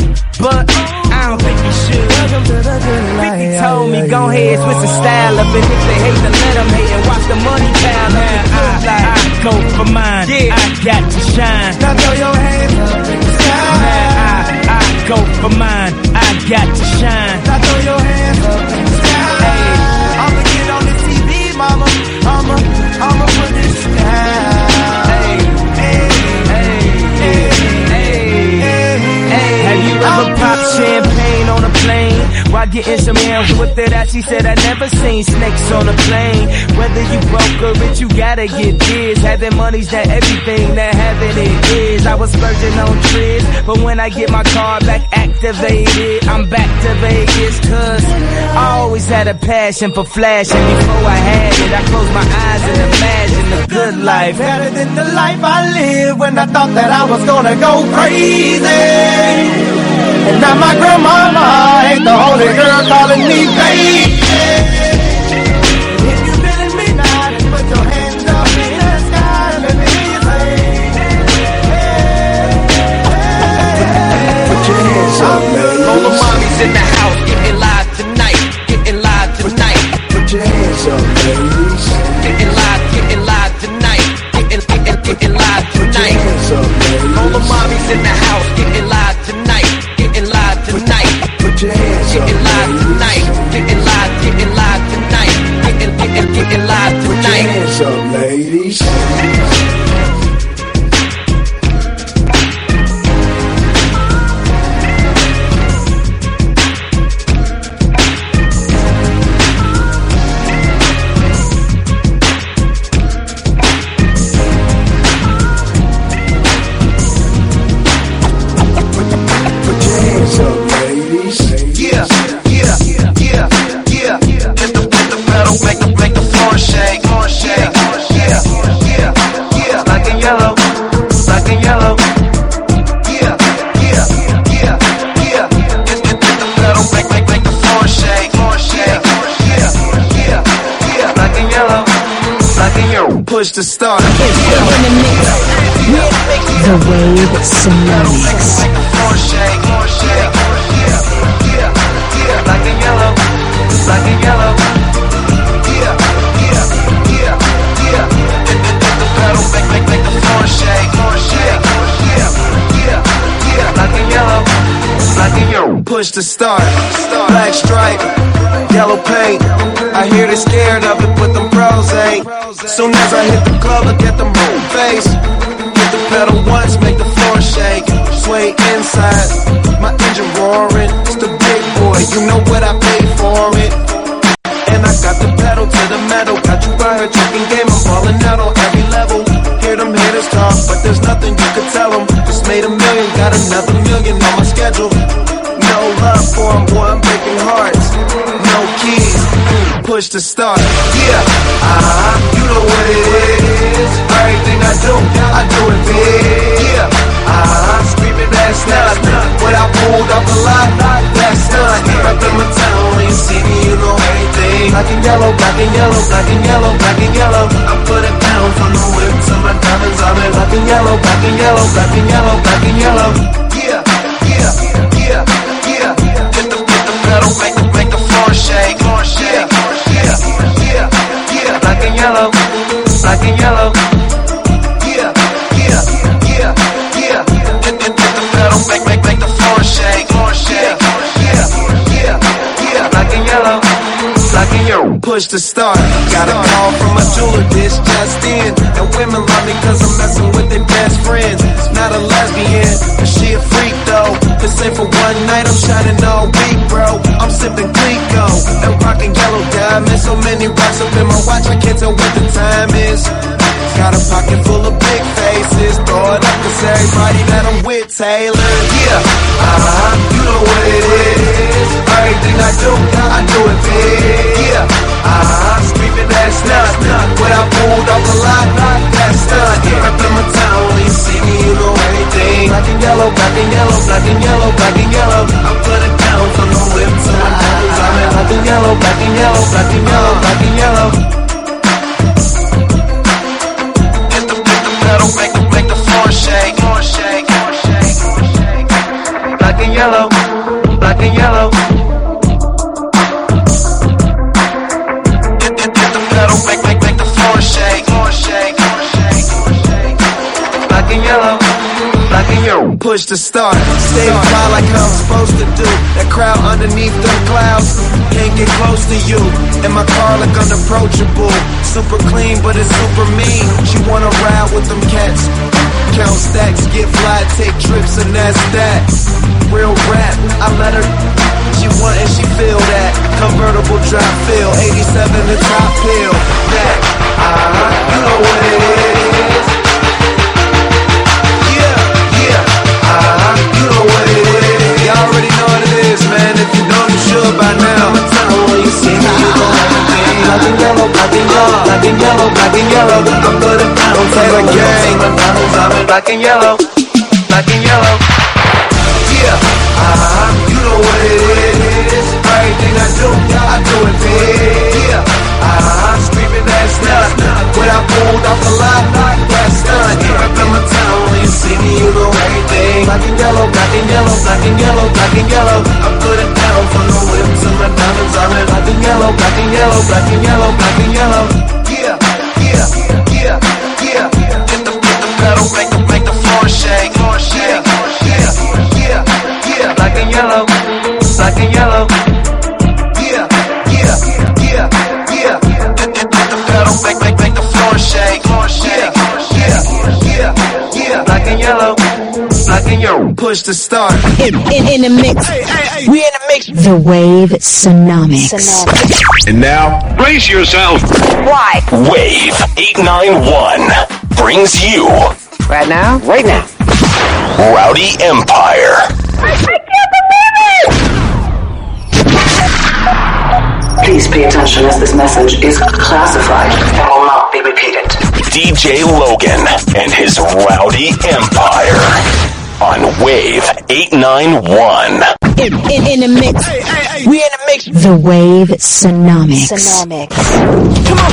but, I don't think he should. Welcome to the good life. 50 told me, go ahead, switch the style up. And if they hate, then let them hate and watch the money pile up. I, I, I go for mine. I got to shine. Now throw your hands up in the sky. Go for mine. I got to shine. Now throw your hands up in the sky. I'ma get on the TV, mama. I'ma, I'ma put this down. Hey, hey, hey, hey, hey. Have you ever popped champagne on a plane? While getting some yams with it out. She said I never seen snakes on a plane. Whether you broke or rich, you gotta get this. Having money's not everything that having it is. I was splurging on trips, but when I get my car back activated, I'm back to Vegas. Cause I always had a passion for flashing. Before I had it, I closed my eyes and imagined the good life. Better than the life I lived when I thought that I was gonna go crazy. And now my grandmama ain't the only girl calling me baby. If you feeling me now, put your hands up in the sky. Let me hear you say, Put your hands up, ladies. All the mommies in the house getting live tonight, getting live tonight. Put your hands up, ladies. Getting live, getting live tonight, getting, getting, getting live tonight. Hands up, ladies. All the mommies in the house getting Push the start. The Wave Mix. The floor shake, floor shake. Yeah, yeah, yeah. Black and yellow, black and yellow. Yeah, yeah, yeah, yeah. Hit, hit, hit the pedal, make, make, make the floor shake, floor shake. Yeah, yeah, yeah. Black and yellow, black and yellow. Push the start, black stripe, yellow paint. I hear they're scared of it, but them pros ain't. Eh? Soon as I hit the club, look at them moon face. Hit the pedal once, make the floor shake. Sway inside, my engine roaring. It's the big boy, you know what I paid for it. And I got the pedal to the metal. Got you by her talking game. I'm falling out on every level. Hear them haters talk, but there's nothing you could tell them. Just made a million, got another million on my schedule. No love for 'em, boy, I'm push to start. Yeah, uh-huh, you know what it is. Everything I do, I do it big. Yeah, uh-huh, screaming that's not. When I pulled off the lot, that's not. Up in my town, when you see me, you know everything. Black and yellow, black and yellow, black and yellow, black and yellow. I put it down from the whip to my diamonds. I'm in black and yellow, black and yellow, black and yellow, black and yellow. Yeah, yeah, yeah, yeah. Hit the, hit the pedal, make yellow, black and yellow. Yeah, yeah, yeah, yeah. Make, make, make the floor shake. Push to start. Got a call from jeweler, this just in. And women love me cause I'm messing with their best friends. Not a lesbian, but she a freak though. This ain't for one night, I'm shining all week, bro. I'm sipping Clicquot and rocking yellow diamonds. So many rocks up in my watch, I can't tell what the time is. Got a pocket full of big faces. Throw it up cause everybody that I'm with, Taylor. Yeah, uh-huh, you know what it is. Everything I do, I do it big. Yeah, uh-huh, screaming that's not. When I pulled off the lot, that's not. Up in my town, when you see me, you know everything. Black and yellow, black and yellow, black and yellow, black and yellow. I put it down from the whip to my diamonds. I'm in black and yellow, black and yellow, black and yellow, black and yellow. Pedal, make the, make the floor shake, floor shake. Black and yellow, black and yellow. The pedal, make, make, make the floor shake, black and yellow. Push to start, stay fly like I'm supposed to do. That crowd underneath the clouds can't get close to you. And my car look unapproachable, super clean but it's super mean. She wanna ride with them cats. Count stacks, get fly, take trips, and that's that. Real rap, I let her. She want and she feel that. Convertible drop feel, 87 the top pill. That, uh-huh, you know what it is. Know what it is, man. If you don't, you should by now. I'm telling when you see me, you gon' everything. Black and yellow, black and yellow, black and yellow, black and yellow. I put it down, say the gang. I'm in black and yellow, black and yellow. Yeah, uh-huh, you know what it is. Everything I do, I do it big. Yeah, uh-huh, screaming that's nut. When I pulled off the lot, done. Yeah, up in my town, when you see me, you know everything. Black and yellow, black and yellow, black and yellow, black and yellow. I put it down from the whips and my diamonds are in black and yellow, black and yellow, black and yellow, black and yellow. Yeah, yeah, yeah, yeah. In the, in the metal, make the, make the floor shake. Floor shake. Yeah, yeah, yeah, yeah. Black and yellow, black and yellow. Yeah, yeah, yeah, yeah. In the metal, make, make, make the. Floor shake. Black and yellow, black and yellow. Push the start. In, in, in the mix. We in the mix. The Wave Sonomics. And now, brace yourself. Why? Wave 891 brings you. Right now? Right now. Rowdy Empire. I can't believe it! Please pay attention as this message is classified and will not be repeated. DJ Logan and his Rowdy Empire on Wave 891. In, in, in the mix. We in the mix. The Wave Sonomics. Come on.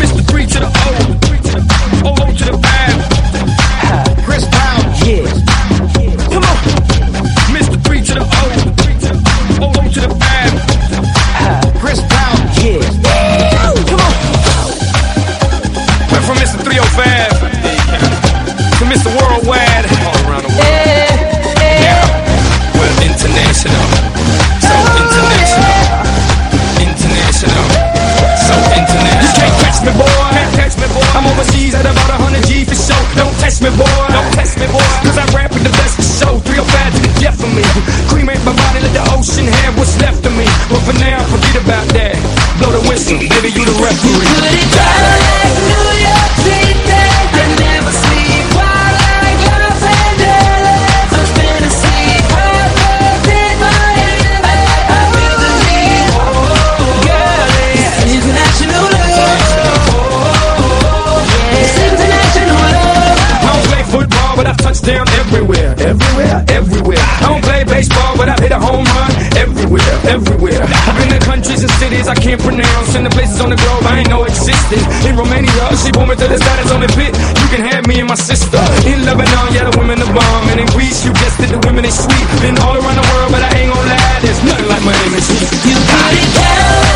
Mr. 3 to the O. O, O to the five. Test me, boy. Don't test me, boy. Cause I rap with the best for show. 305 to the death of me. Cremate my body, let the ocean have what's left of me. But for now, forget about that. Blow the whistle, baby, you the referee. I down everywhere, everywhere, everywhere. I don't play baseball, but I've hit a home run everywhere, everywhere. I've been to countries and cities I can't pronounce, and the places on the globe I ain't know existed. In Romania, she pulled me to the it's on the pit. You can have me and my sister. In Lebanon, yeah, the women are bomb, and in Greece, you guessed it, the women is sweet. Been all around the world, but I ain't gonna lie, there's nothing like Miami Heat. You got it down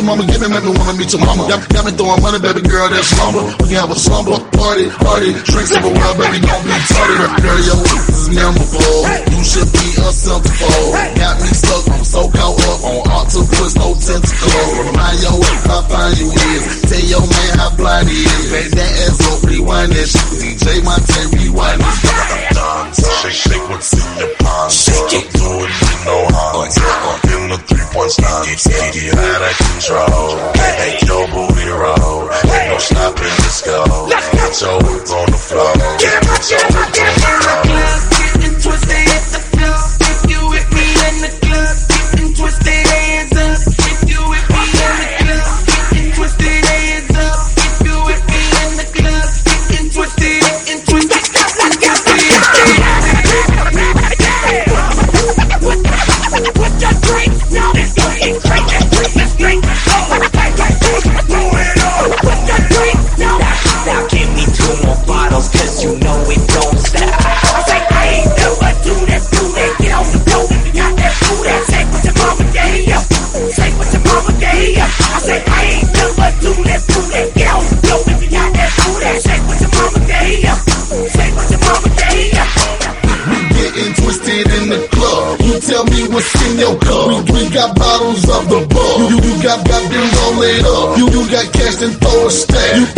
to mama, give me, make me meet your mama. Got, got me throwing money, baby girl, that's mama. We can have a slumber party, party, drinks everywhere, baby, don't be tardy. Girl, your life is memorable. You should be a centerfold. Got me stuck, I'm so caught up on octopus, no tentacles. Remind your ass how fine you is. Tell your man how blind he is. Bang that ass up, rewind that shit. DJ Montana, rewind it. Shake, shake what's in your pants. Shake it. Do it, you know how. In the three-point line control. Hey. Ain't no booty.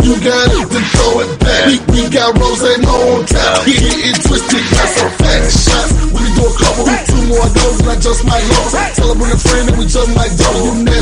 You got it, then throw it back. We, we got Rose on tap. Get it twisted, got some fat shots. We do a couple, two more goes, and I just might lose. Tell a friend that we just might go.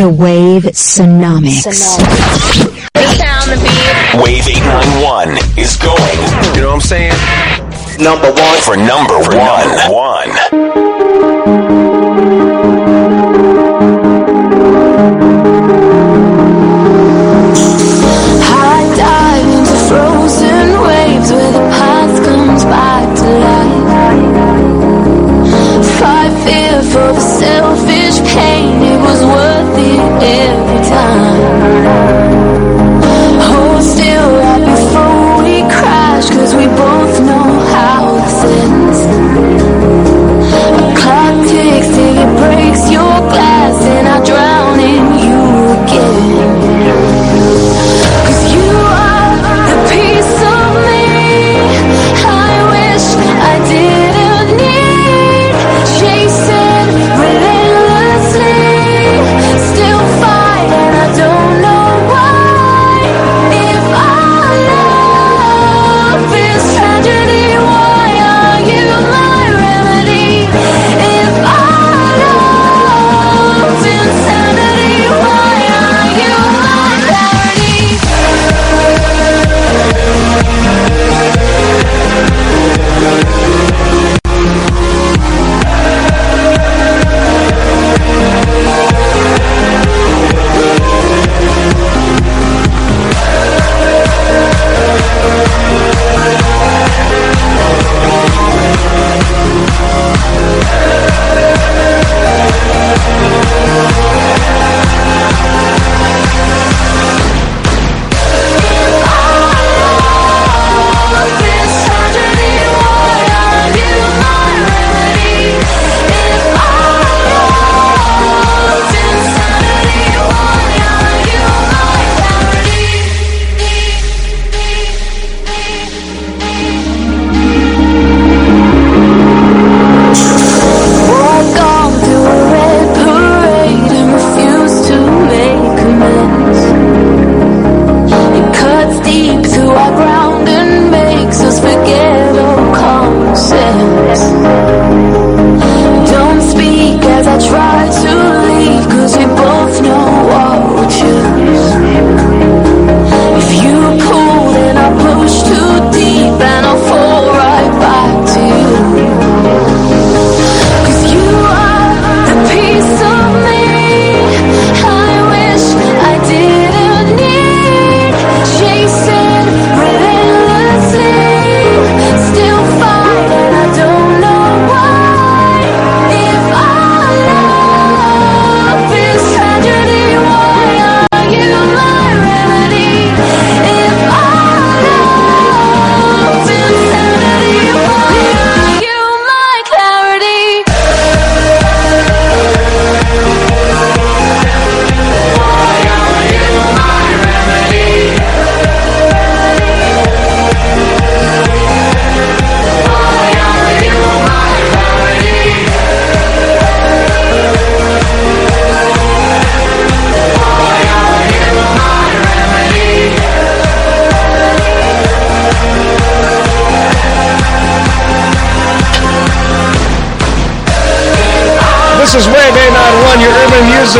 The Wave Sonomics. Wave eight nine one is going. You know what I'm saying? Number one. For number one. Number one.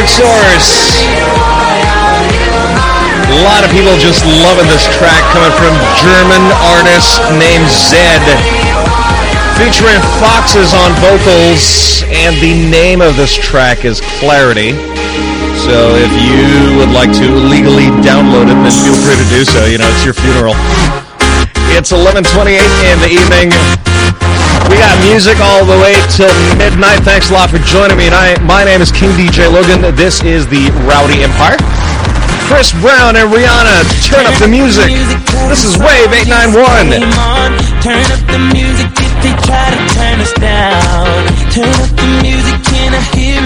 Source. A lot of people just loving this track coming from German artist named Zedd. Featuring Foxes on vocals, and the name of this track is Clarity. So if you would like to legally download it, then feel free to do so. You know, it's your funeral. It's 11:28 in the evening. We got music all the way till midnight. Thanks a lot for joining me tonight. My name is King DJ Logan. This is the Rowdy Empire. Chris Brown and Rihanna, turn up the music. This is Wave 891. Turn up the music if they try to turn us down. Turn up the music, can I hear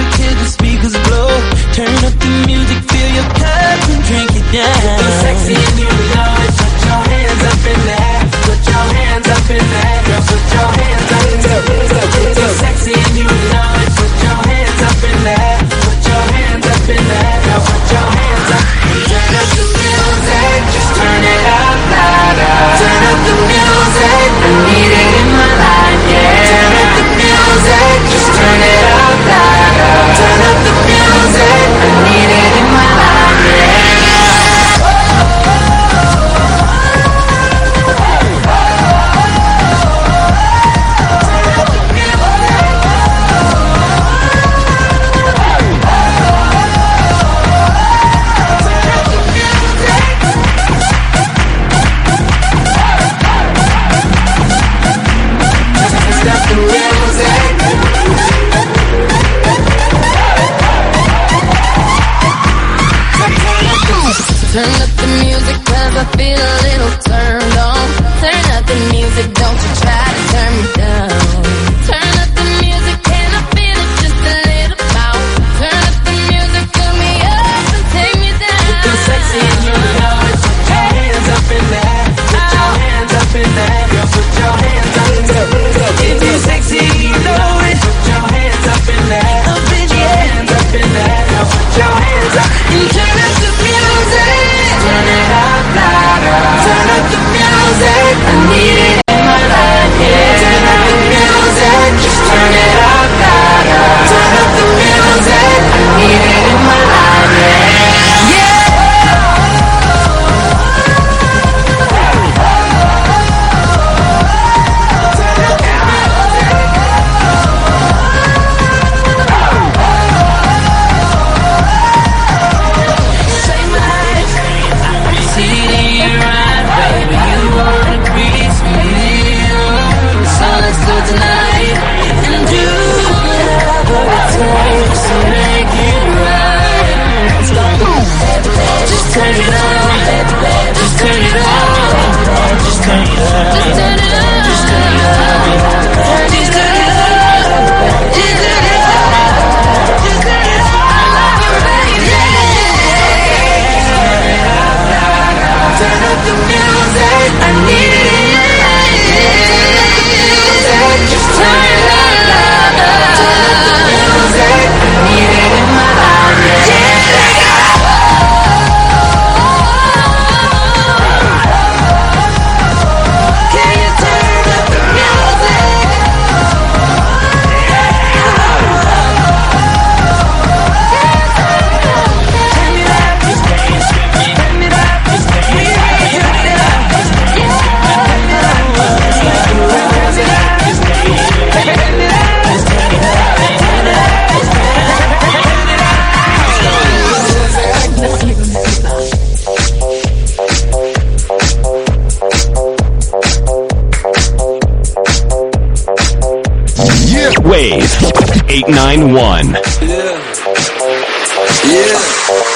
891. Yeah,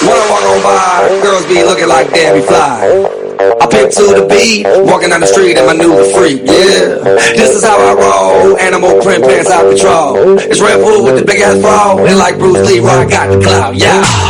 when I walk on by, girls be looking like Debbie Fly. I pick to the beat, walking down the street and my new freak. Yeah, this is how I roll. Animal print pants out control. It's Red Bull with the big ass bra, and like Bruce Lee, I got the clout. Yeah,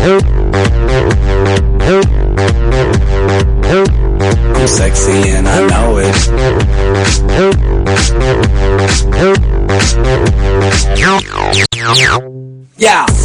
I'm sexy and I know it. Yeah,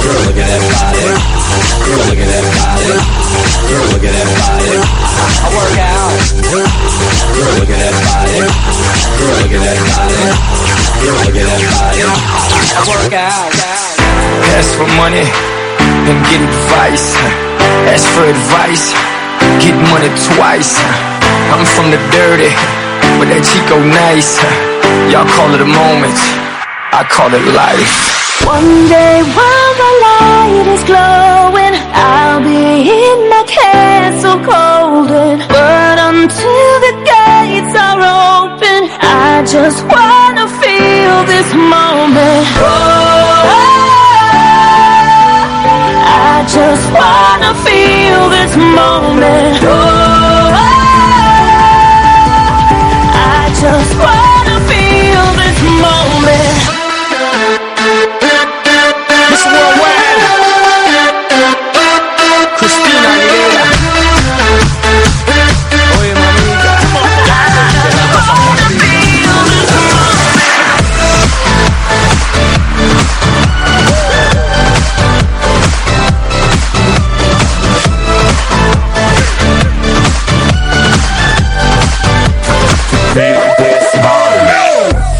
Look at that body. Look at that body. Look at that body. I work out. Look at that body. Look at that body. Look at that body. I work out. Ask for money and get advice. Ask for advice, get money twice. I'm from the dirty, but that Chico nice. Y'all call it a moment, I call it life. One day while the light is glowing, I'll be in my castle golden. But until the gates are open, I just wanna feel this moment. Oh, I just wanna feel this moment. Oh,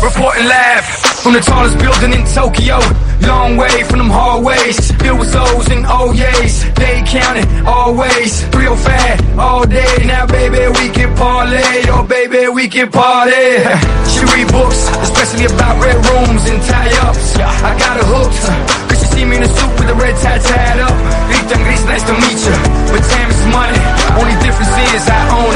Reporting live from the tallest building in Tokyo. Long way from them hallways, filled with O's and O's. They counting always, real fat all day. Now, baby, we can parlay. Oh, baby, we can party. She read books, especially about red rooms and tie-ups. I got her hooked. Cause she see me in a suit with a red tie tied up. Rita and Gris, nice to meet you. But time is money. Only difference is I own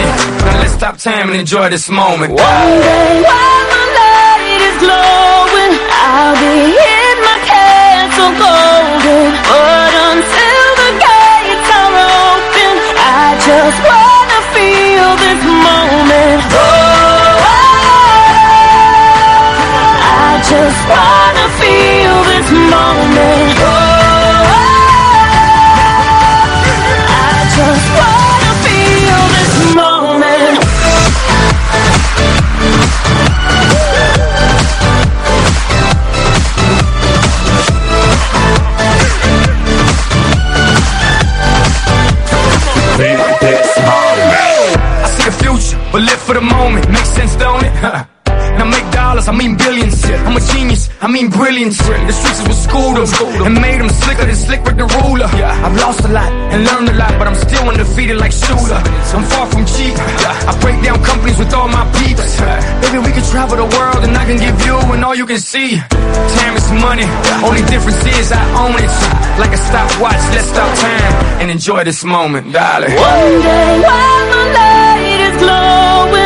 stop time and enjoy this moment. One day while the light is glowing, I'll be in my castle golden. But until the gates are open, I just wanna feel this moment. Oh, I just wanna the moment. Makes sense, don't it? and I make dollars, I mean billions. I'm a genius, I mean brilliance. The streets is what schooled them and made them slicker than slick with the ruler. Yeah. I've lost a lot and learned a lot, but I'm still undefeated like shooter. I'm far from cheap. I break down companies with all my peeps. Baby, we can travel the world and I can give you and all you can see. Time is money, only difference is I own it. Like a stopwatch, let's stop time and enjoy this moment, darling. One day while the light is glowing,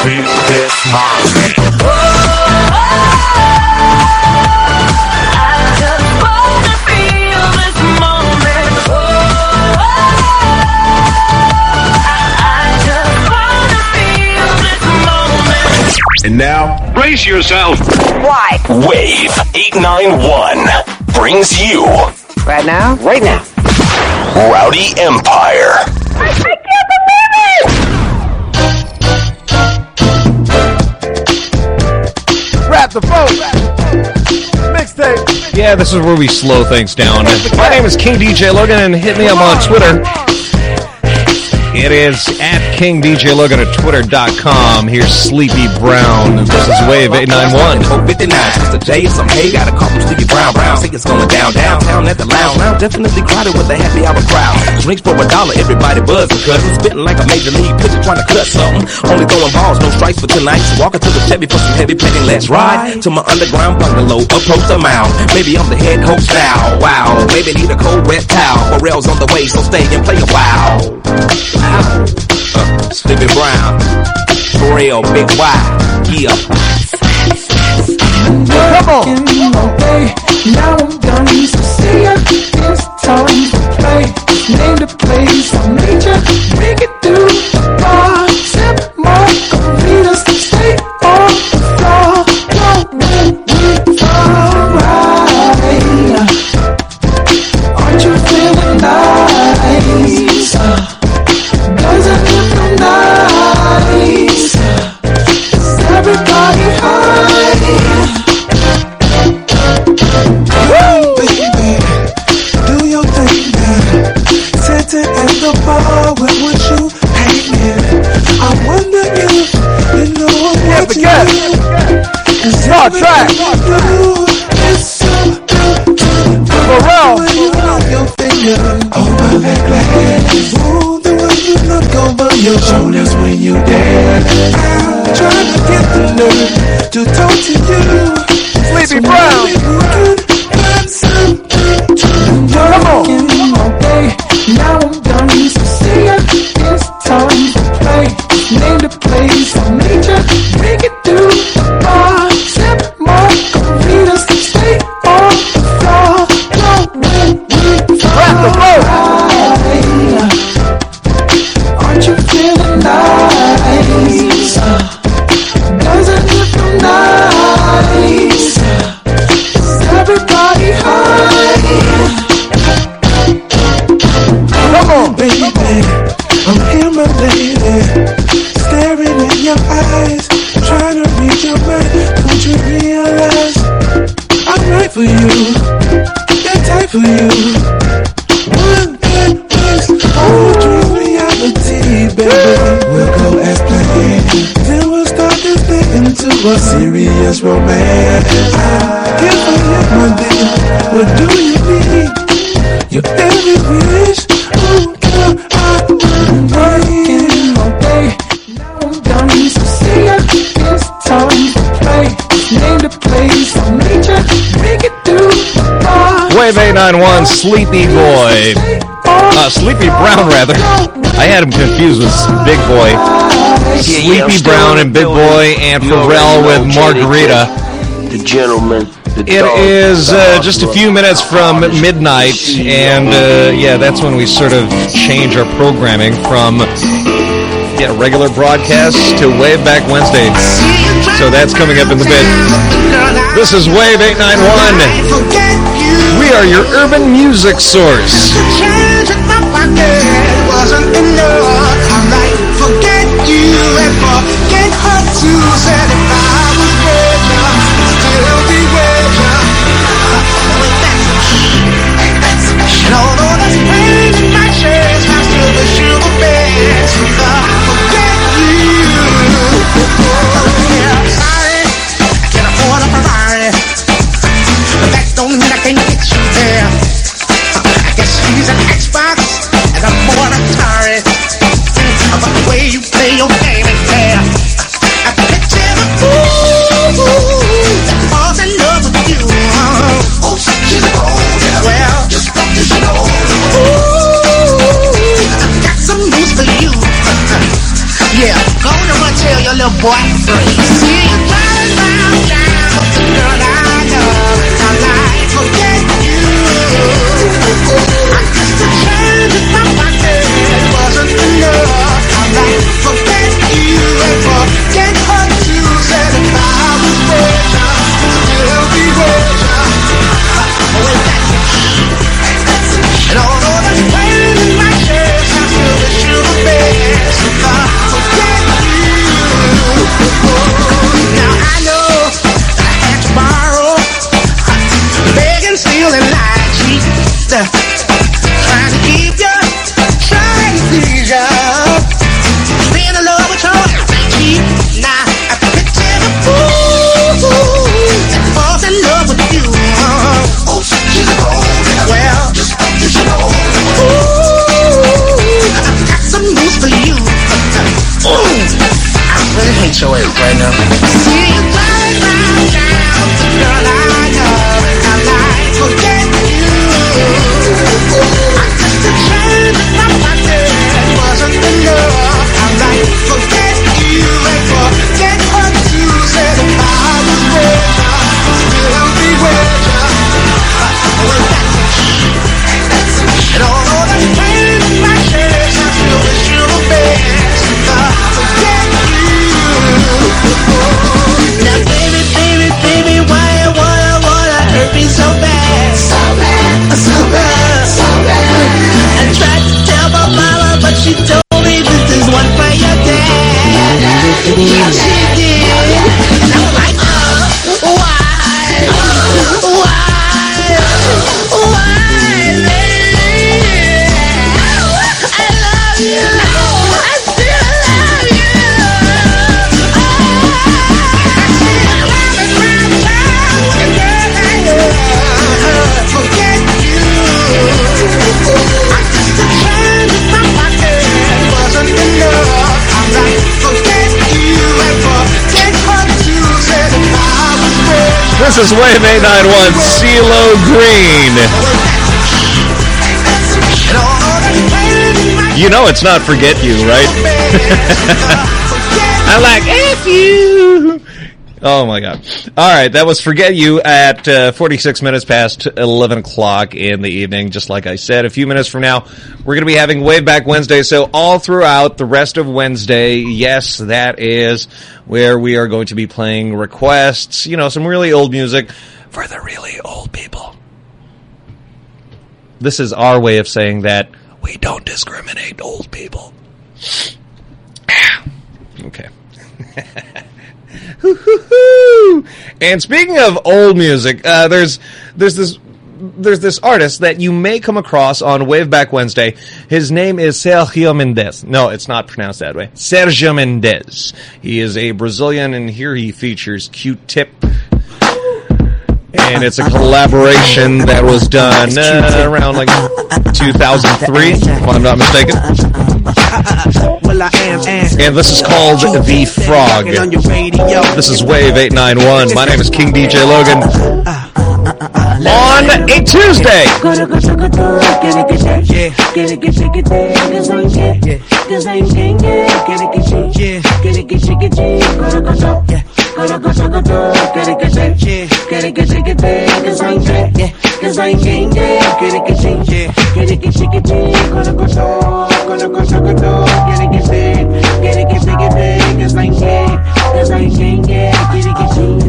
I'll be in my castle golden. But until the gates are open, I just want And now, brace yourself. Why? Wave 891 brings you. Right now? Right now. Rowdy Empire. The. Mixtape. Yeah, this is where we slow things down. My name is King DJ Logan, and hit me up on Twitter. It is at King DJ Logan at Twitter.com. Here's Sleepy Brown. This is Wave 891. 59. Mr. J, some hay, gotta call from Stevie Brown. Brown, think it's going down, downtown at the lounge. Now definitely crowded with a happy hour crowd. Drinks for a dollar, everybody buzzing. Cause I'm spitting like a major league pitcher trying to cut something. Only throwing balls, no strikes for tonight. So walking to the Chevy for some heavy petting. Let's ride to my underground bungalow, approach the mound. Maybe I'm the head coach now. Wow, maybe need a cold wet towel. Morel's on the way, so stay and play a while. Uh, Sleepy Brown, for real, big Y, yeah. Come on. Now I'm done, so see ya. It's time to play. Name the place, 5891 Sleepy Boy. Uh, Sleepy Brown, rather. I had him confused with Big Boy. Sleepy Brown and Big Boy and Pharrell with Margarita. The gentleman. It is uh, just a few minutes from midnight, and uh, yeah, that's when we sort of change our programming from yeah, regular broadcasts to way back Wednesday. So that's coming up in the bit. This is Wave 891. We are your urban music source. forget you and forget her This is Wave 891 CeeLo Green. You know it's not Forget You, right? I like F you. Oh my god. All right, that was Forget You at uh, 46 minutes past 11 o'clock in the evening. Just like I said, a few minutes from now, we're going to be having Wave Back Wednesday. So all throughout the rest of Wednesday, yes, that is where we are going to be playing requests, you know, some really old music for the really old people. This is our way of saying that we don't discriminate old people. okay. And speaking of old music, uh, there's there's this there's this artist that you may come across on Waveback Wednesday. His name is Sergio Mendes. No, it's not pronounced that way. Sergio Mendes. He is a Brazilian, and here he features Q-Tip. And it's a collaboration that was done uh, around like 2003, if I'm not mistaken. Well, I am, and this is called The Frog. on your radio. This is Wave 891. My name is King DJ Logan. On a Tuesday.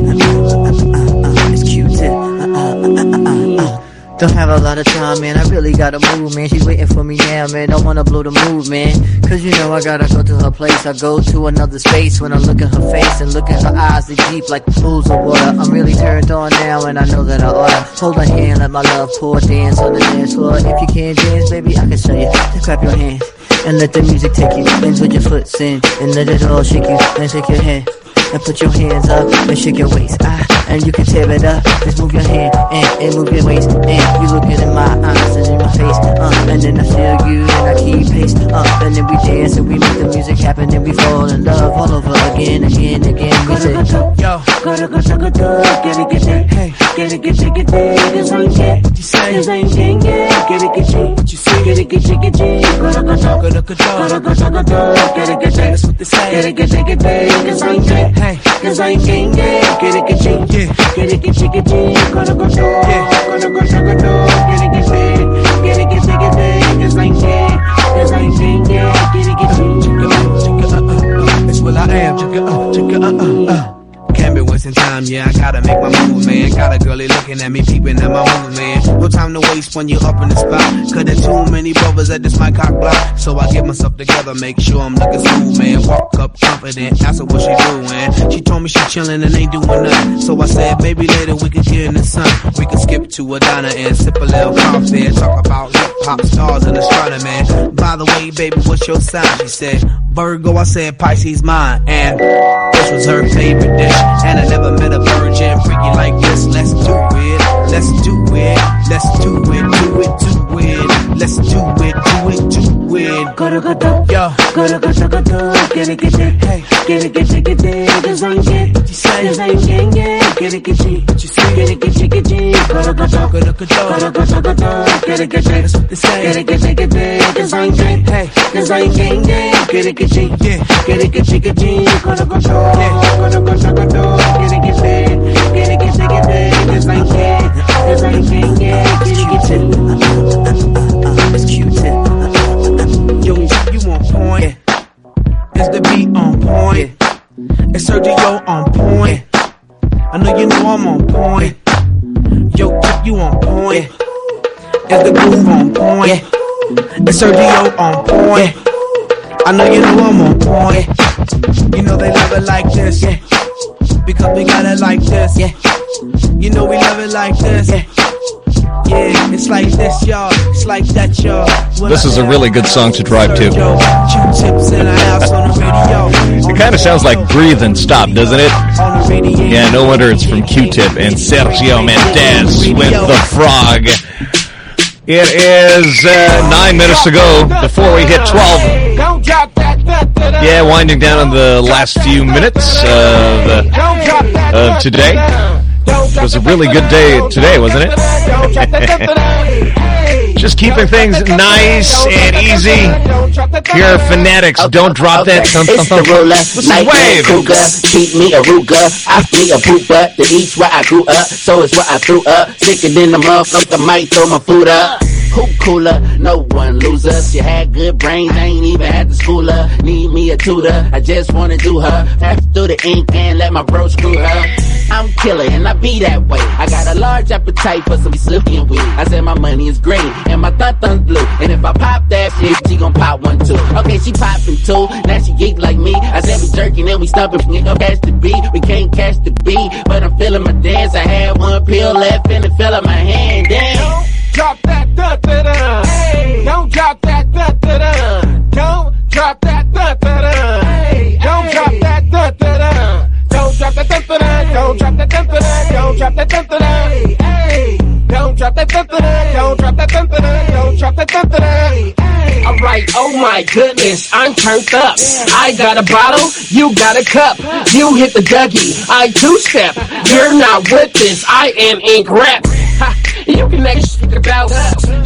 It's Don't have a lot of time, man. I really gotta move, man. She's waiting for me now, man. Don't wanna blow the move, man. Cause you know I gotta go to her place. I go to another space when I look at her face and look at her eyes. They deep like pools of water. I'm really turned on now, and I know that I oughta hold her hand, let my love pour, dance on the dance floor. If you can't dance, baby, I can show you. Just clap your hands and let the music take you. And put your foot in and let it all shake you. And shake your head and put your hands up and shake your waist. Ah, and you can tear it up. Just move your hand and, and move your waist. And you looking in my eyes and in my face. Uh, and then I feel you and I keep pace. Uh, and then we dance and we make the music happen and we fall in love all over again, again, again. We say, Yo, gotta go, gotta go, get it, hey, get it, get it, get it, get get get get get get it, that's what they say, get it, get it, get it, cause I'm get, hey, cause I'm getting, get, get it, get it, yeah, get it, get it, get it, gotta go, yeah, gotta go, gotta go, get it, get it, get it, get it, get it, cause I'm get, cause I'm getting, get, get it, get it, It's what I am, chicka, uh, chicka, uh, uh, uh. Can't time, Yeah, I gotta make my move, man. Got a girlie looking at me, peeping at my moves, man. No time to waste when you're up in the spot. Cause there's too many brothers at this my cock block. So I get myself together, make sure I'm looking smooth, man. Walk up confident, ask her what she doing. She told me she chillin' and ain't doing nothing. So I said, maybe later we could get in the sun. We could skip to a diner and sip a little coffee talk about hip hop stars and astronomy, man. By the way, baby, what's your sign? She said, Virgo. I said, Pisces mine. And this was her favorite dish. And I never met a virgin freaky like this. Let's do it. Let's do it. Let's do it. Do it. Do it. Let's do it. Do it. Do it. Go to go to. Yo. Go to go to go to. Get it, get it. Hey. Get it, get it, get it. Design get. Design gang, yeah. Get it, get it. What you say? Get it, get it, get it. Go to go to. Go to go to. Go to go to go. Get it, get it. That's what they say. Get it, get it, get it. Design gang. Hey. Design gang, yeah. Get it, get it. Yeah. Get it, get it, get it. Go to go to. Go to go to go to. Get it, get it. Get it, get it, get it. Design gang. Design gang, yeah. Get it, get it. It's Q-tip. Point. Is the beat on point? Is Sergio on point? I know you know I'm on point. Yo, you on point? Is the groove on point? Is Sergio on point? I know you know I'm on point. You know they love it like this, yeah. Because we got it like this, yeah. You know we love it like this, yeah. It's like this, y'all. It's like that, y'all. When This I is a really good song to drive to. Q-tips in a house on the radio. It kind of sounds like Breathe and Stop, doesn't it? On the radio. Yeah, no wonder it's from Q-Tip and Sergio Mendez with The Frog. It is uh, nine minutes to go before we hit 12. Don't drop that. da, da, da. Yeah, winding down in the last few minutes of, uh, Don't drop that. of today. It was a really good day today, wasn't it? Just keeping things nice and easy. A Fanatics. Don't drop that. Thump, It's thump, the ruler, This is Nightmare Cougar, keep me a Ruger, I me a pooper, the east where I grew up, so it's where I threw up, sicker than the motherfucker, might throw my food up. Who cooler? No one loser. She had good brains, I ain't even had to school her. Need me a tutor, I just wanna do her. Pass through the ink and let my bro screw her. I'm killer and I be that way. I got a large appetite for some slippy and weed. I said my money is green and my thun thun's blue. And if I pop that shit, she gon' pop one too. Okay, she poppin' two. Now she geek like me. I said we jerking and we stumpin'. Nigga, catch the beat. We can't catch the beat, but I'm feeling my dance. I had one pill left and it fell in my hand. Damn. Drop that. Da, da, da. Hey. Don't drop that. Da, da, da. Don't drop that. Da, da, da. Don't drop that. Da, da. Hey. Don't drop that. Da, da. Don't drop that. Da, da. Don't drop that. Da, da. Alright, oh my goodness, I'm turned up. I got a bottle, you got a cup. You hit the Dougie, I two step. You're not with this, I am ink rap. Ha, You can make shit about.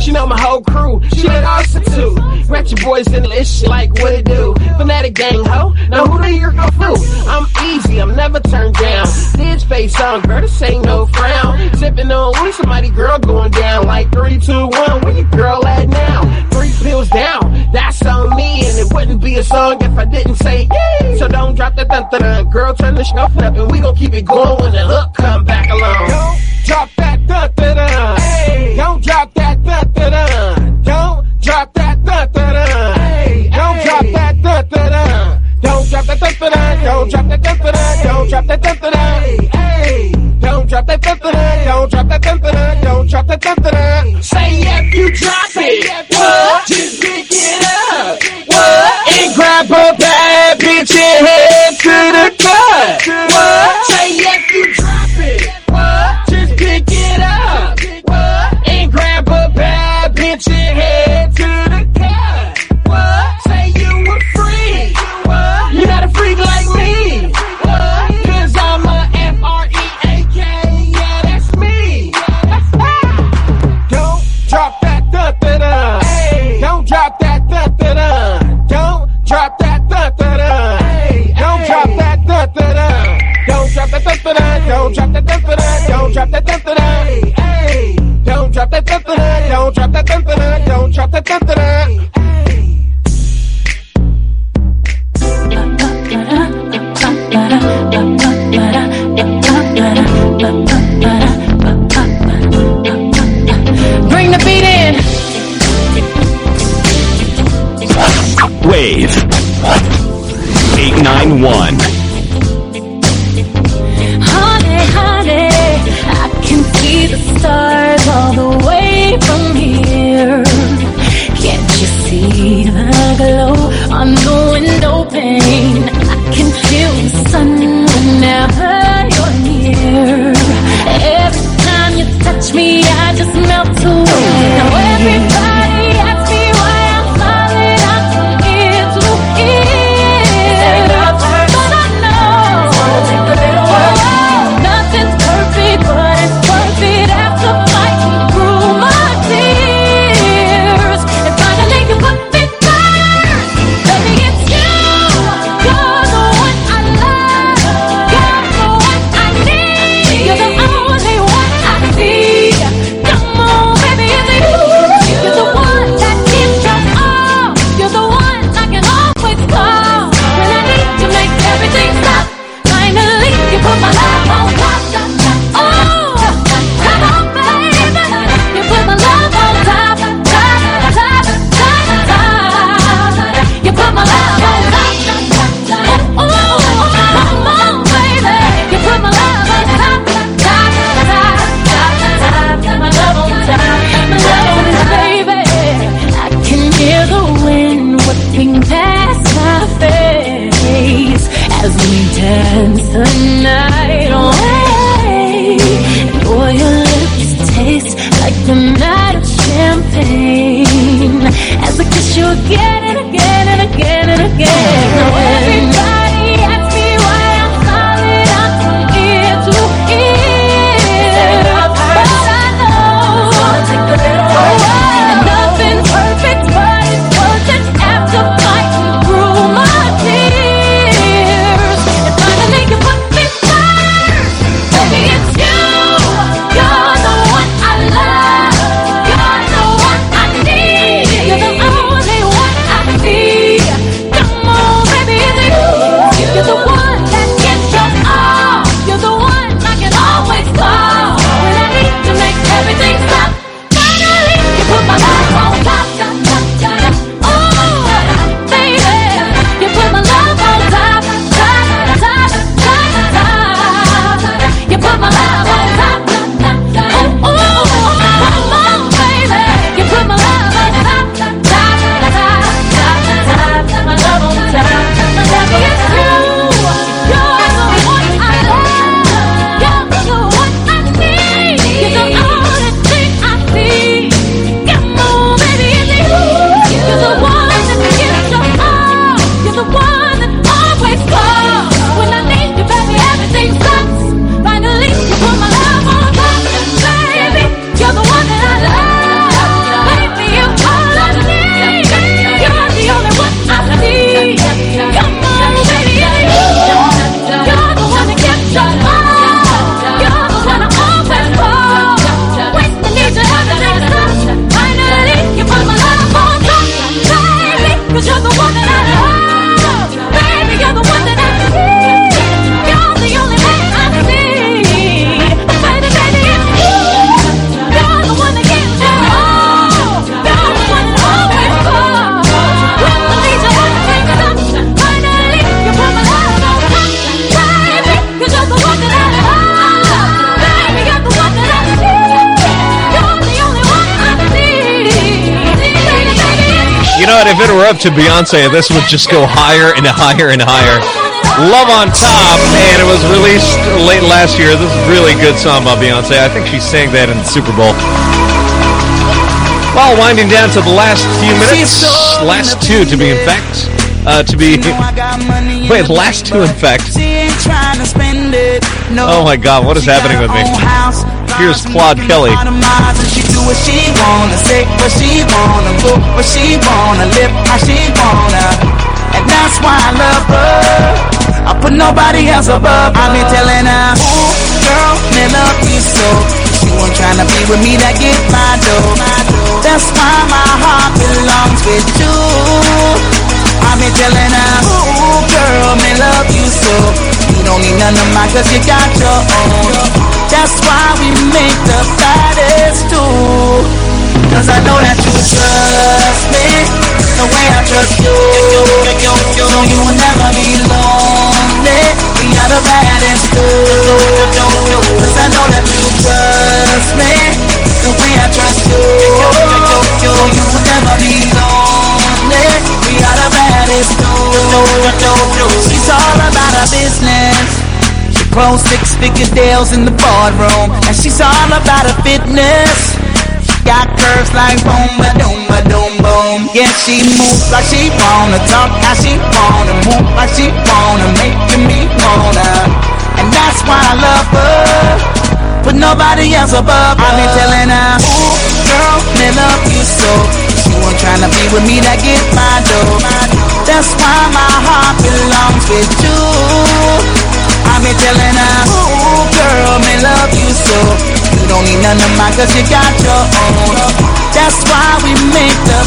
She know my whole crew, she did awesome too. Ratchet boys in this shit like what it do. Fanatic gang ho, now who do you go through? I'm easy, I'm never turned down. This face on, girl, this ain't no frown. Sipping on with somebody, girl, going down like three, two, one. Where your girl at now? Three pills down, that's on me, and it wouldn't be a song if I didn't say yay. So don't drop the dun dun dun. Girl, turn the shit up, and we gon' keep it going when the hook come back along. Don't drop that. Da, da, Hey. Don't drop that. Da, da, da. Don't drop that. Da, da, da. Hey. Don't drop that. Da, da, da. Don't drop that. Da, da, da. Don't drop that. Da, da, da. Don't drop that. Da, da. Hey. Don't drop that. Da, da, da. Don't drop that. Da, da, da. Don't drop that. Da, da, da. Say if you drop it, what? Just pick it up, what? And grab a bad bitch and head don't drop the thinking. Bring the beat in. Wave 891. Honey, honey, I can see the stars. I can feel the sun whenever you're near. Every time you touch me, I just melt away. Now everybody. God, if it were up to Beyonce, this would just go higher and higher and higher. Love on Top, and it was released late last year. This is a really good song by Beyonce. I think she sang that in the Super Bowl. Well, winding down to the last few minutes, last two to be in fact, uh, to be, wait, last two in fact. Oh my God, what is happening with me? Here's Claude Kelly. She do what she wanna, say what she wanna, look what she wanna, live how she wanna. And that's why I love her. I put nobody else above. I've been telling her, ooh, girl, love me so. She be with me, that get my dough. That's why my heart belongs with you. I've been telling her, ooh, girl, love you so. You don't need none of mine, cause you got your own. That's why we make the baddest too. Cause I know that you trust me the way I trust you. So you will never be lonely. We are the baddest too. She six figure deals in the boardroom, and she's all about her fitness. Got curves like boom, ba doom, ba doom, boom. Yeah, she moves like she wanna talk, how she wanna move like she wanna, making me wanna. And that's why I love her. Put nobody else above her. I've been telling her, ooh, girl, me love you so. She ain't tryna be with me to get my dough. That's why my heart belongs with you. I've telling her, ooh, girl, me love you so. You don't need none of mine cause you got your own. That's why we make the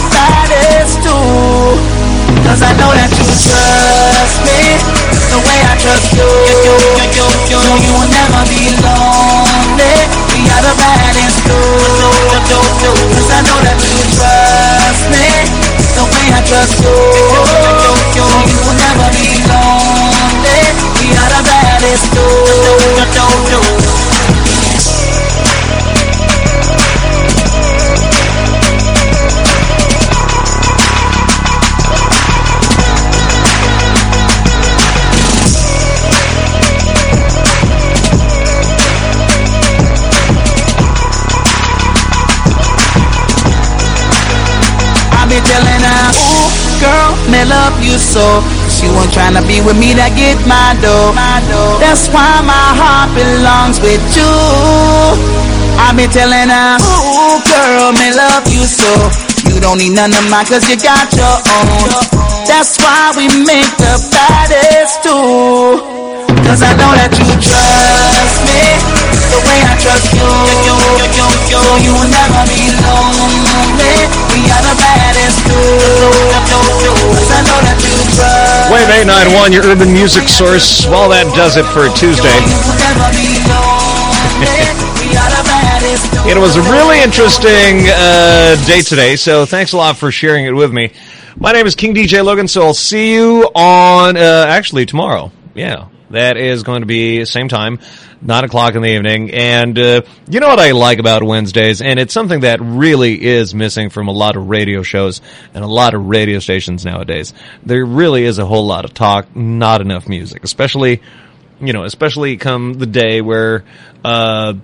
To be with me to get my dough. That's why my heart belongs with you. I be telling her, ooh, girl, me love you so. You don't need none of mine cause you got your own. That's why we make the baddest too. Cause I know that you trust me the way I trust you. So you will never be lonely. We are the baddest too. Cause I know that Wave 891, your urban music source. Well, that does it for Tuesday. It was a really interesting uh, day today, so thanks a lot for sharing it with me. My name is King DJ Logan, so I'll see you on, uh, actually, tomorrow. Yeah, that is going to be same time, 9 o'clock in the evening. And uh, you know what I like about Wednesdays? And it's something that really is missing from a lot of radio shows and a lot of radio stations nowadays. There really is a whole lot of talk, not enough music, especially, you know, especially come the day where, uh,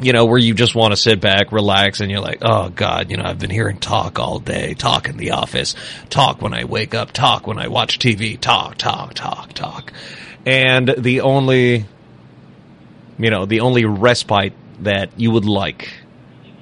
you know, where you just want to sit back, relax, and you're like, oh God, you know, I've been hearing talk all day, talk in the office, talk when I wake up, talk when I watch TV, talk, talk, talk, talk. And the only, you know, the only respite that you would like,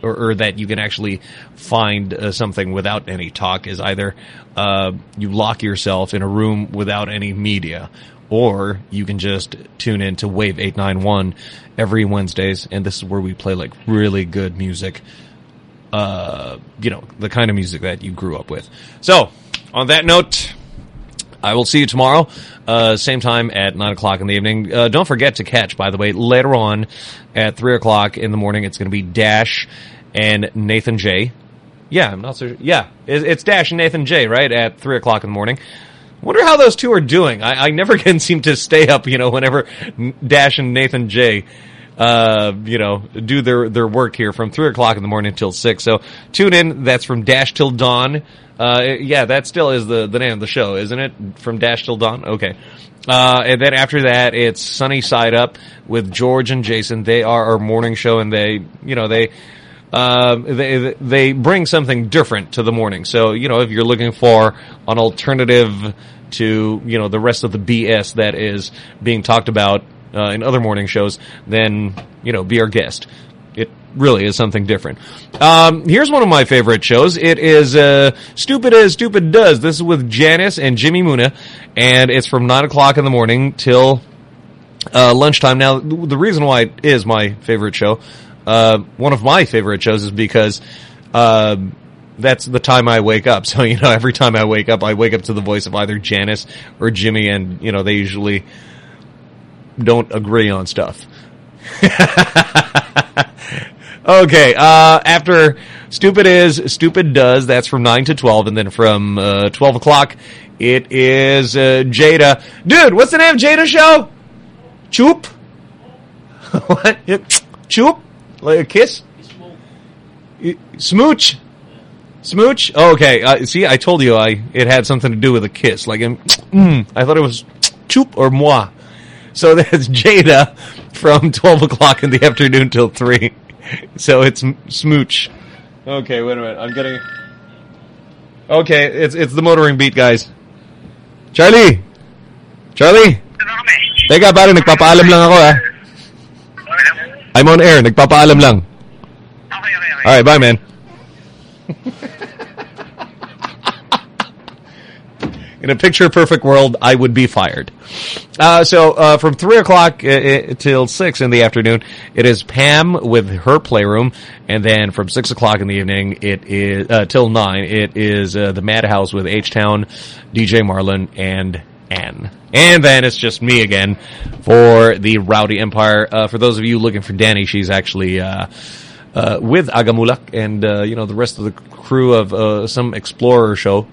or, or that you can actually find uh, something without any talk is either uh, you lock yourself in a room without any media, or you can just tune in to Wave 891 every Wednesdays, and this is where we play like really good music. Uh, you know, the kind of music that you grew up with. So, on that note, I will see you tomorrow, uh, same time at 9 o'clock in the evening. Uh, don't forget to catch, by the way, later on at 3 o'clock in the morning, it's going to be Dash and Nathan J. Yeah, I'm not so Yeah, it's Dash and Nathan J, right? At 3 o'clock in the morning. Wonder how those two are doing. I, I never can seem to stay up, you know, whenever Dash and Nathan J, uh, you know, do their, their work here from 3 o'clock in the morning until 6. So tune in. That's from Dash Till Dawn. Uh, yeah, that still is the, the name of the show, isn't it? From Dash Till Dawn? Okay. Uh, and then after that, it's Sunny Side Up with George and Jason. They are our morning show and they, you know, they, uh, they they bring something different to the morning. So you know, if you're looking for an alternative to you know the rest of the BS that is being talked about uh, in other morning shows, then you know, be our guest. It really is something different. Um, here's one of my favorite shows. It is uh, Stupid as Stupid Does. This is with Janice and Jimmy Muna, and it's from nine o'clock in the morning till uh, lunchtime. Now, the reason why it is my favorite show, uh, one of my favorite shows, is because uh, that's the time I wake up. So, you know, every time I wake up, I wake up to the voice of either Janice or Jimmy, and, you know, they usually don't agree on stuff. okay, uh, after Stupid Is, Stupid Does, that's from 9 to 12, and then from uh, 12 o'clock, it is uh, Jada. Dude, what's the name Jada show? Choop? what? Choop? Like a kiss? Smooch? Smooch? Oh, okay. Uh, see, I told you I it had something to do with a kiss. Like, mm, I thought it was choop or moi. So that's Jada from 12 o'clock in the afternoon till 3. So it's smooch. Okay, wait a minute. I'm getting... Okay, it's it's the motoring beat, guys. Charlie! Charlie! Teka, pare, nagpapaalam lang ako, ah. I'm on air. Nagpapaalam lang. Alright, bye, man. In a picture perfect world, I would be fired. Uh, so uh, from three o'clock uh, uh, till six in the afternoon, it is Pam with her playroom, and then from six o'clock in the evening, it is uh, till nine. It is uh, the Madhouse with H Town, DJ Marlon, and Ann. And then it's just me again for the Rowdy Empire. Uh, for those of you looking for Danny, she's actually uh, uh, with Aga Muhlach and uh, you know the rest of the crew of uh, some explorer show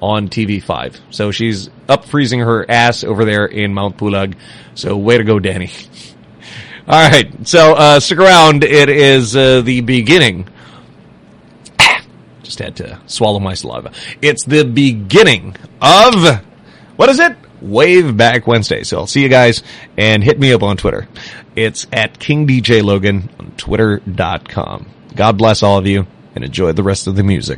on TV5. So she's up freezing her ass over there in Mount Pulag. So way to go, Danny. All right, so uh, stick around. It is uh, the beginning. Just had to swallow my saliva. It's the beginning of what is it? Wave Back Wednesday. So I'll see you guys and hit me up on Twitter. It's at KingDJLogan DJ Logan on Twitter.com. God bless all of you and enjoy the rest of the music.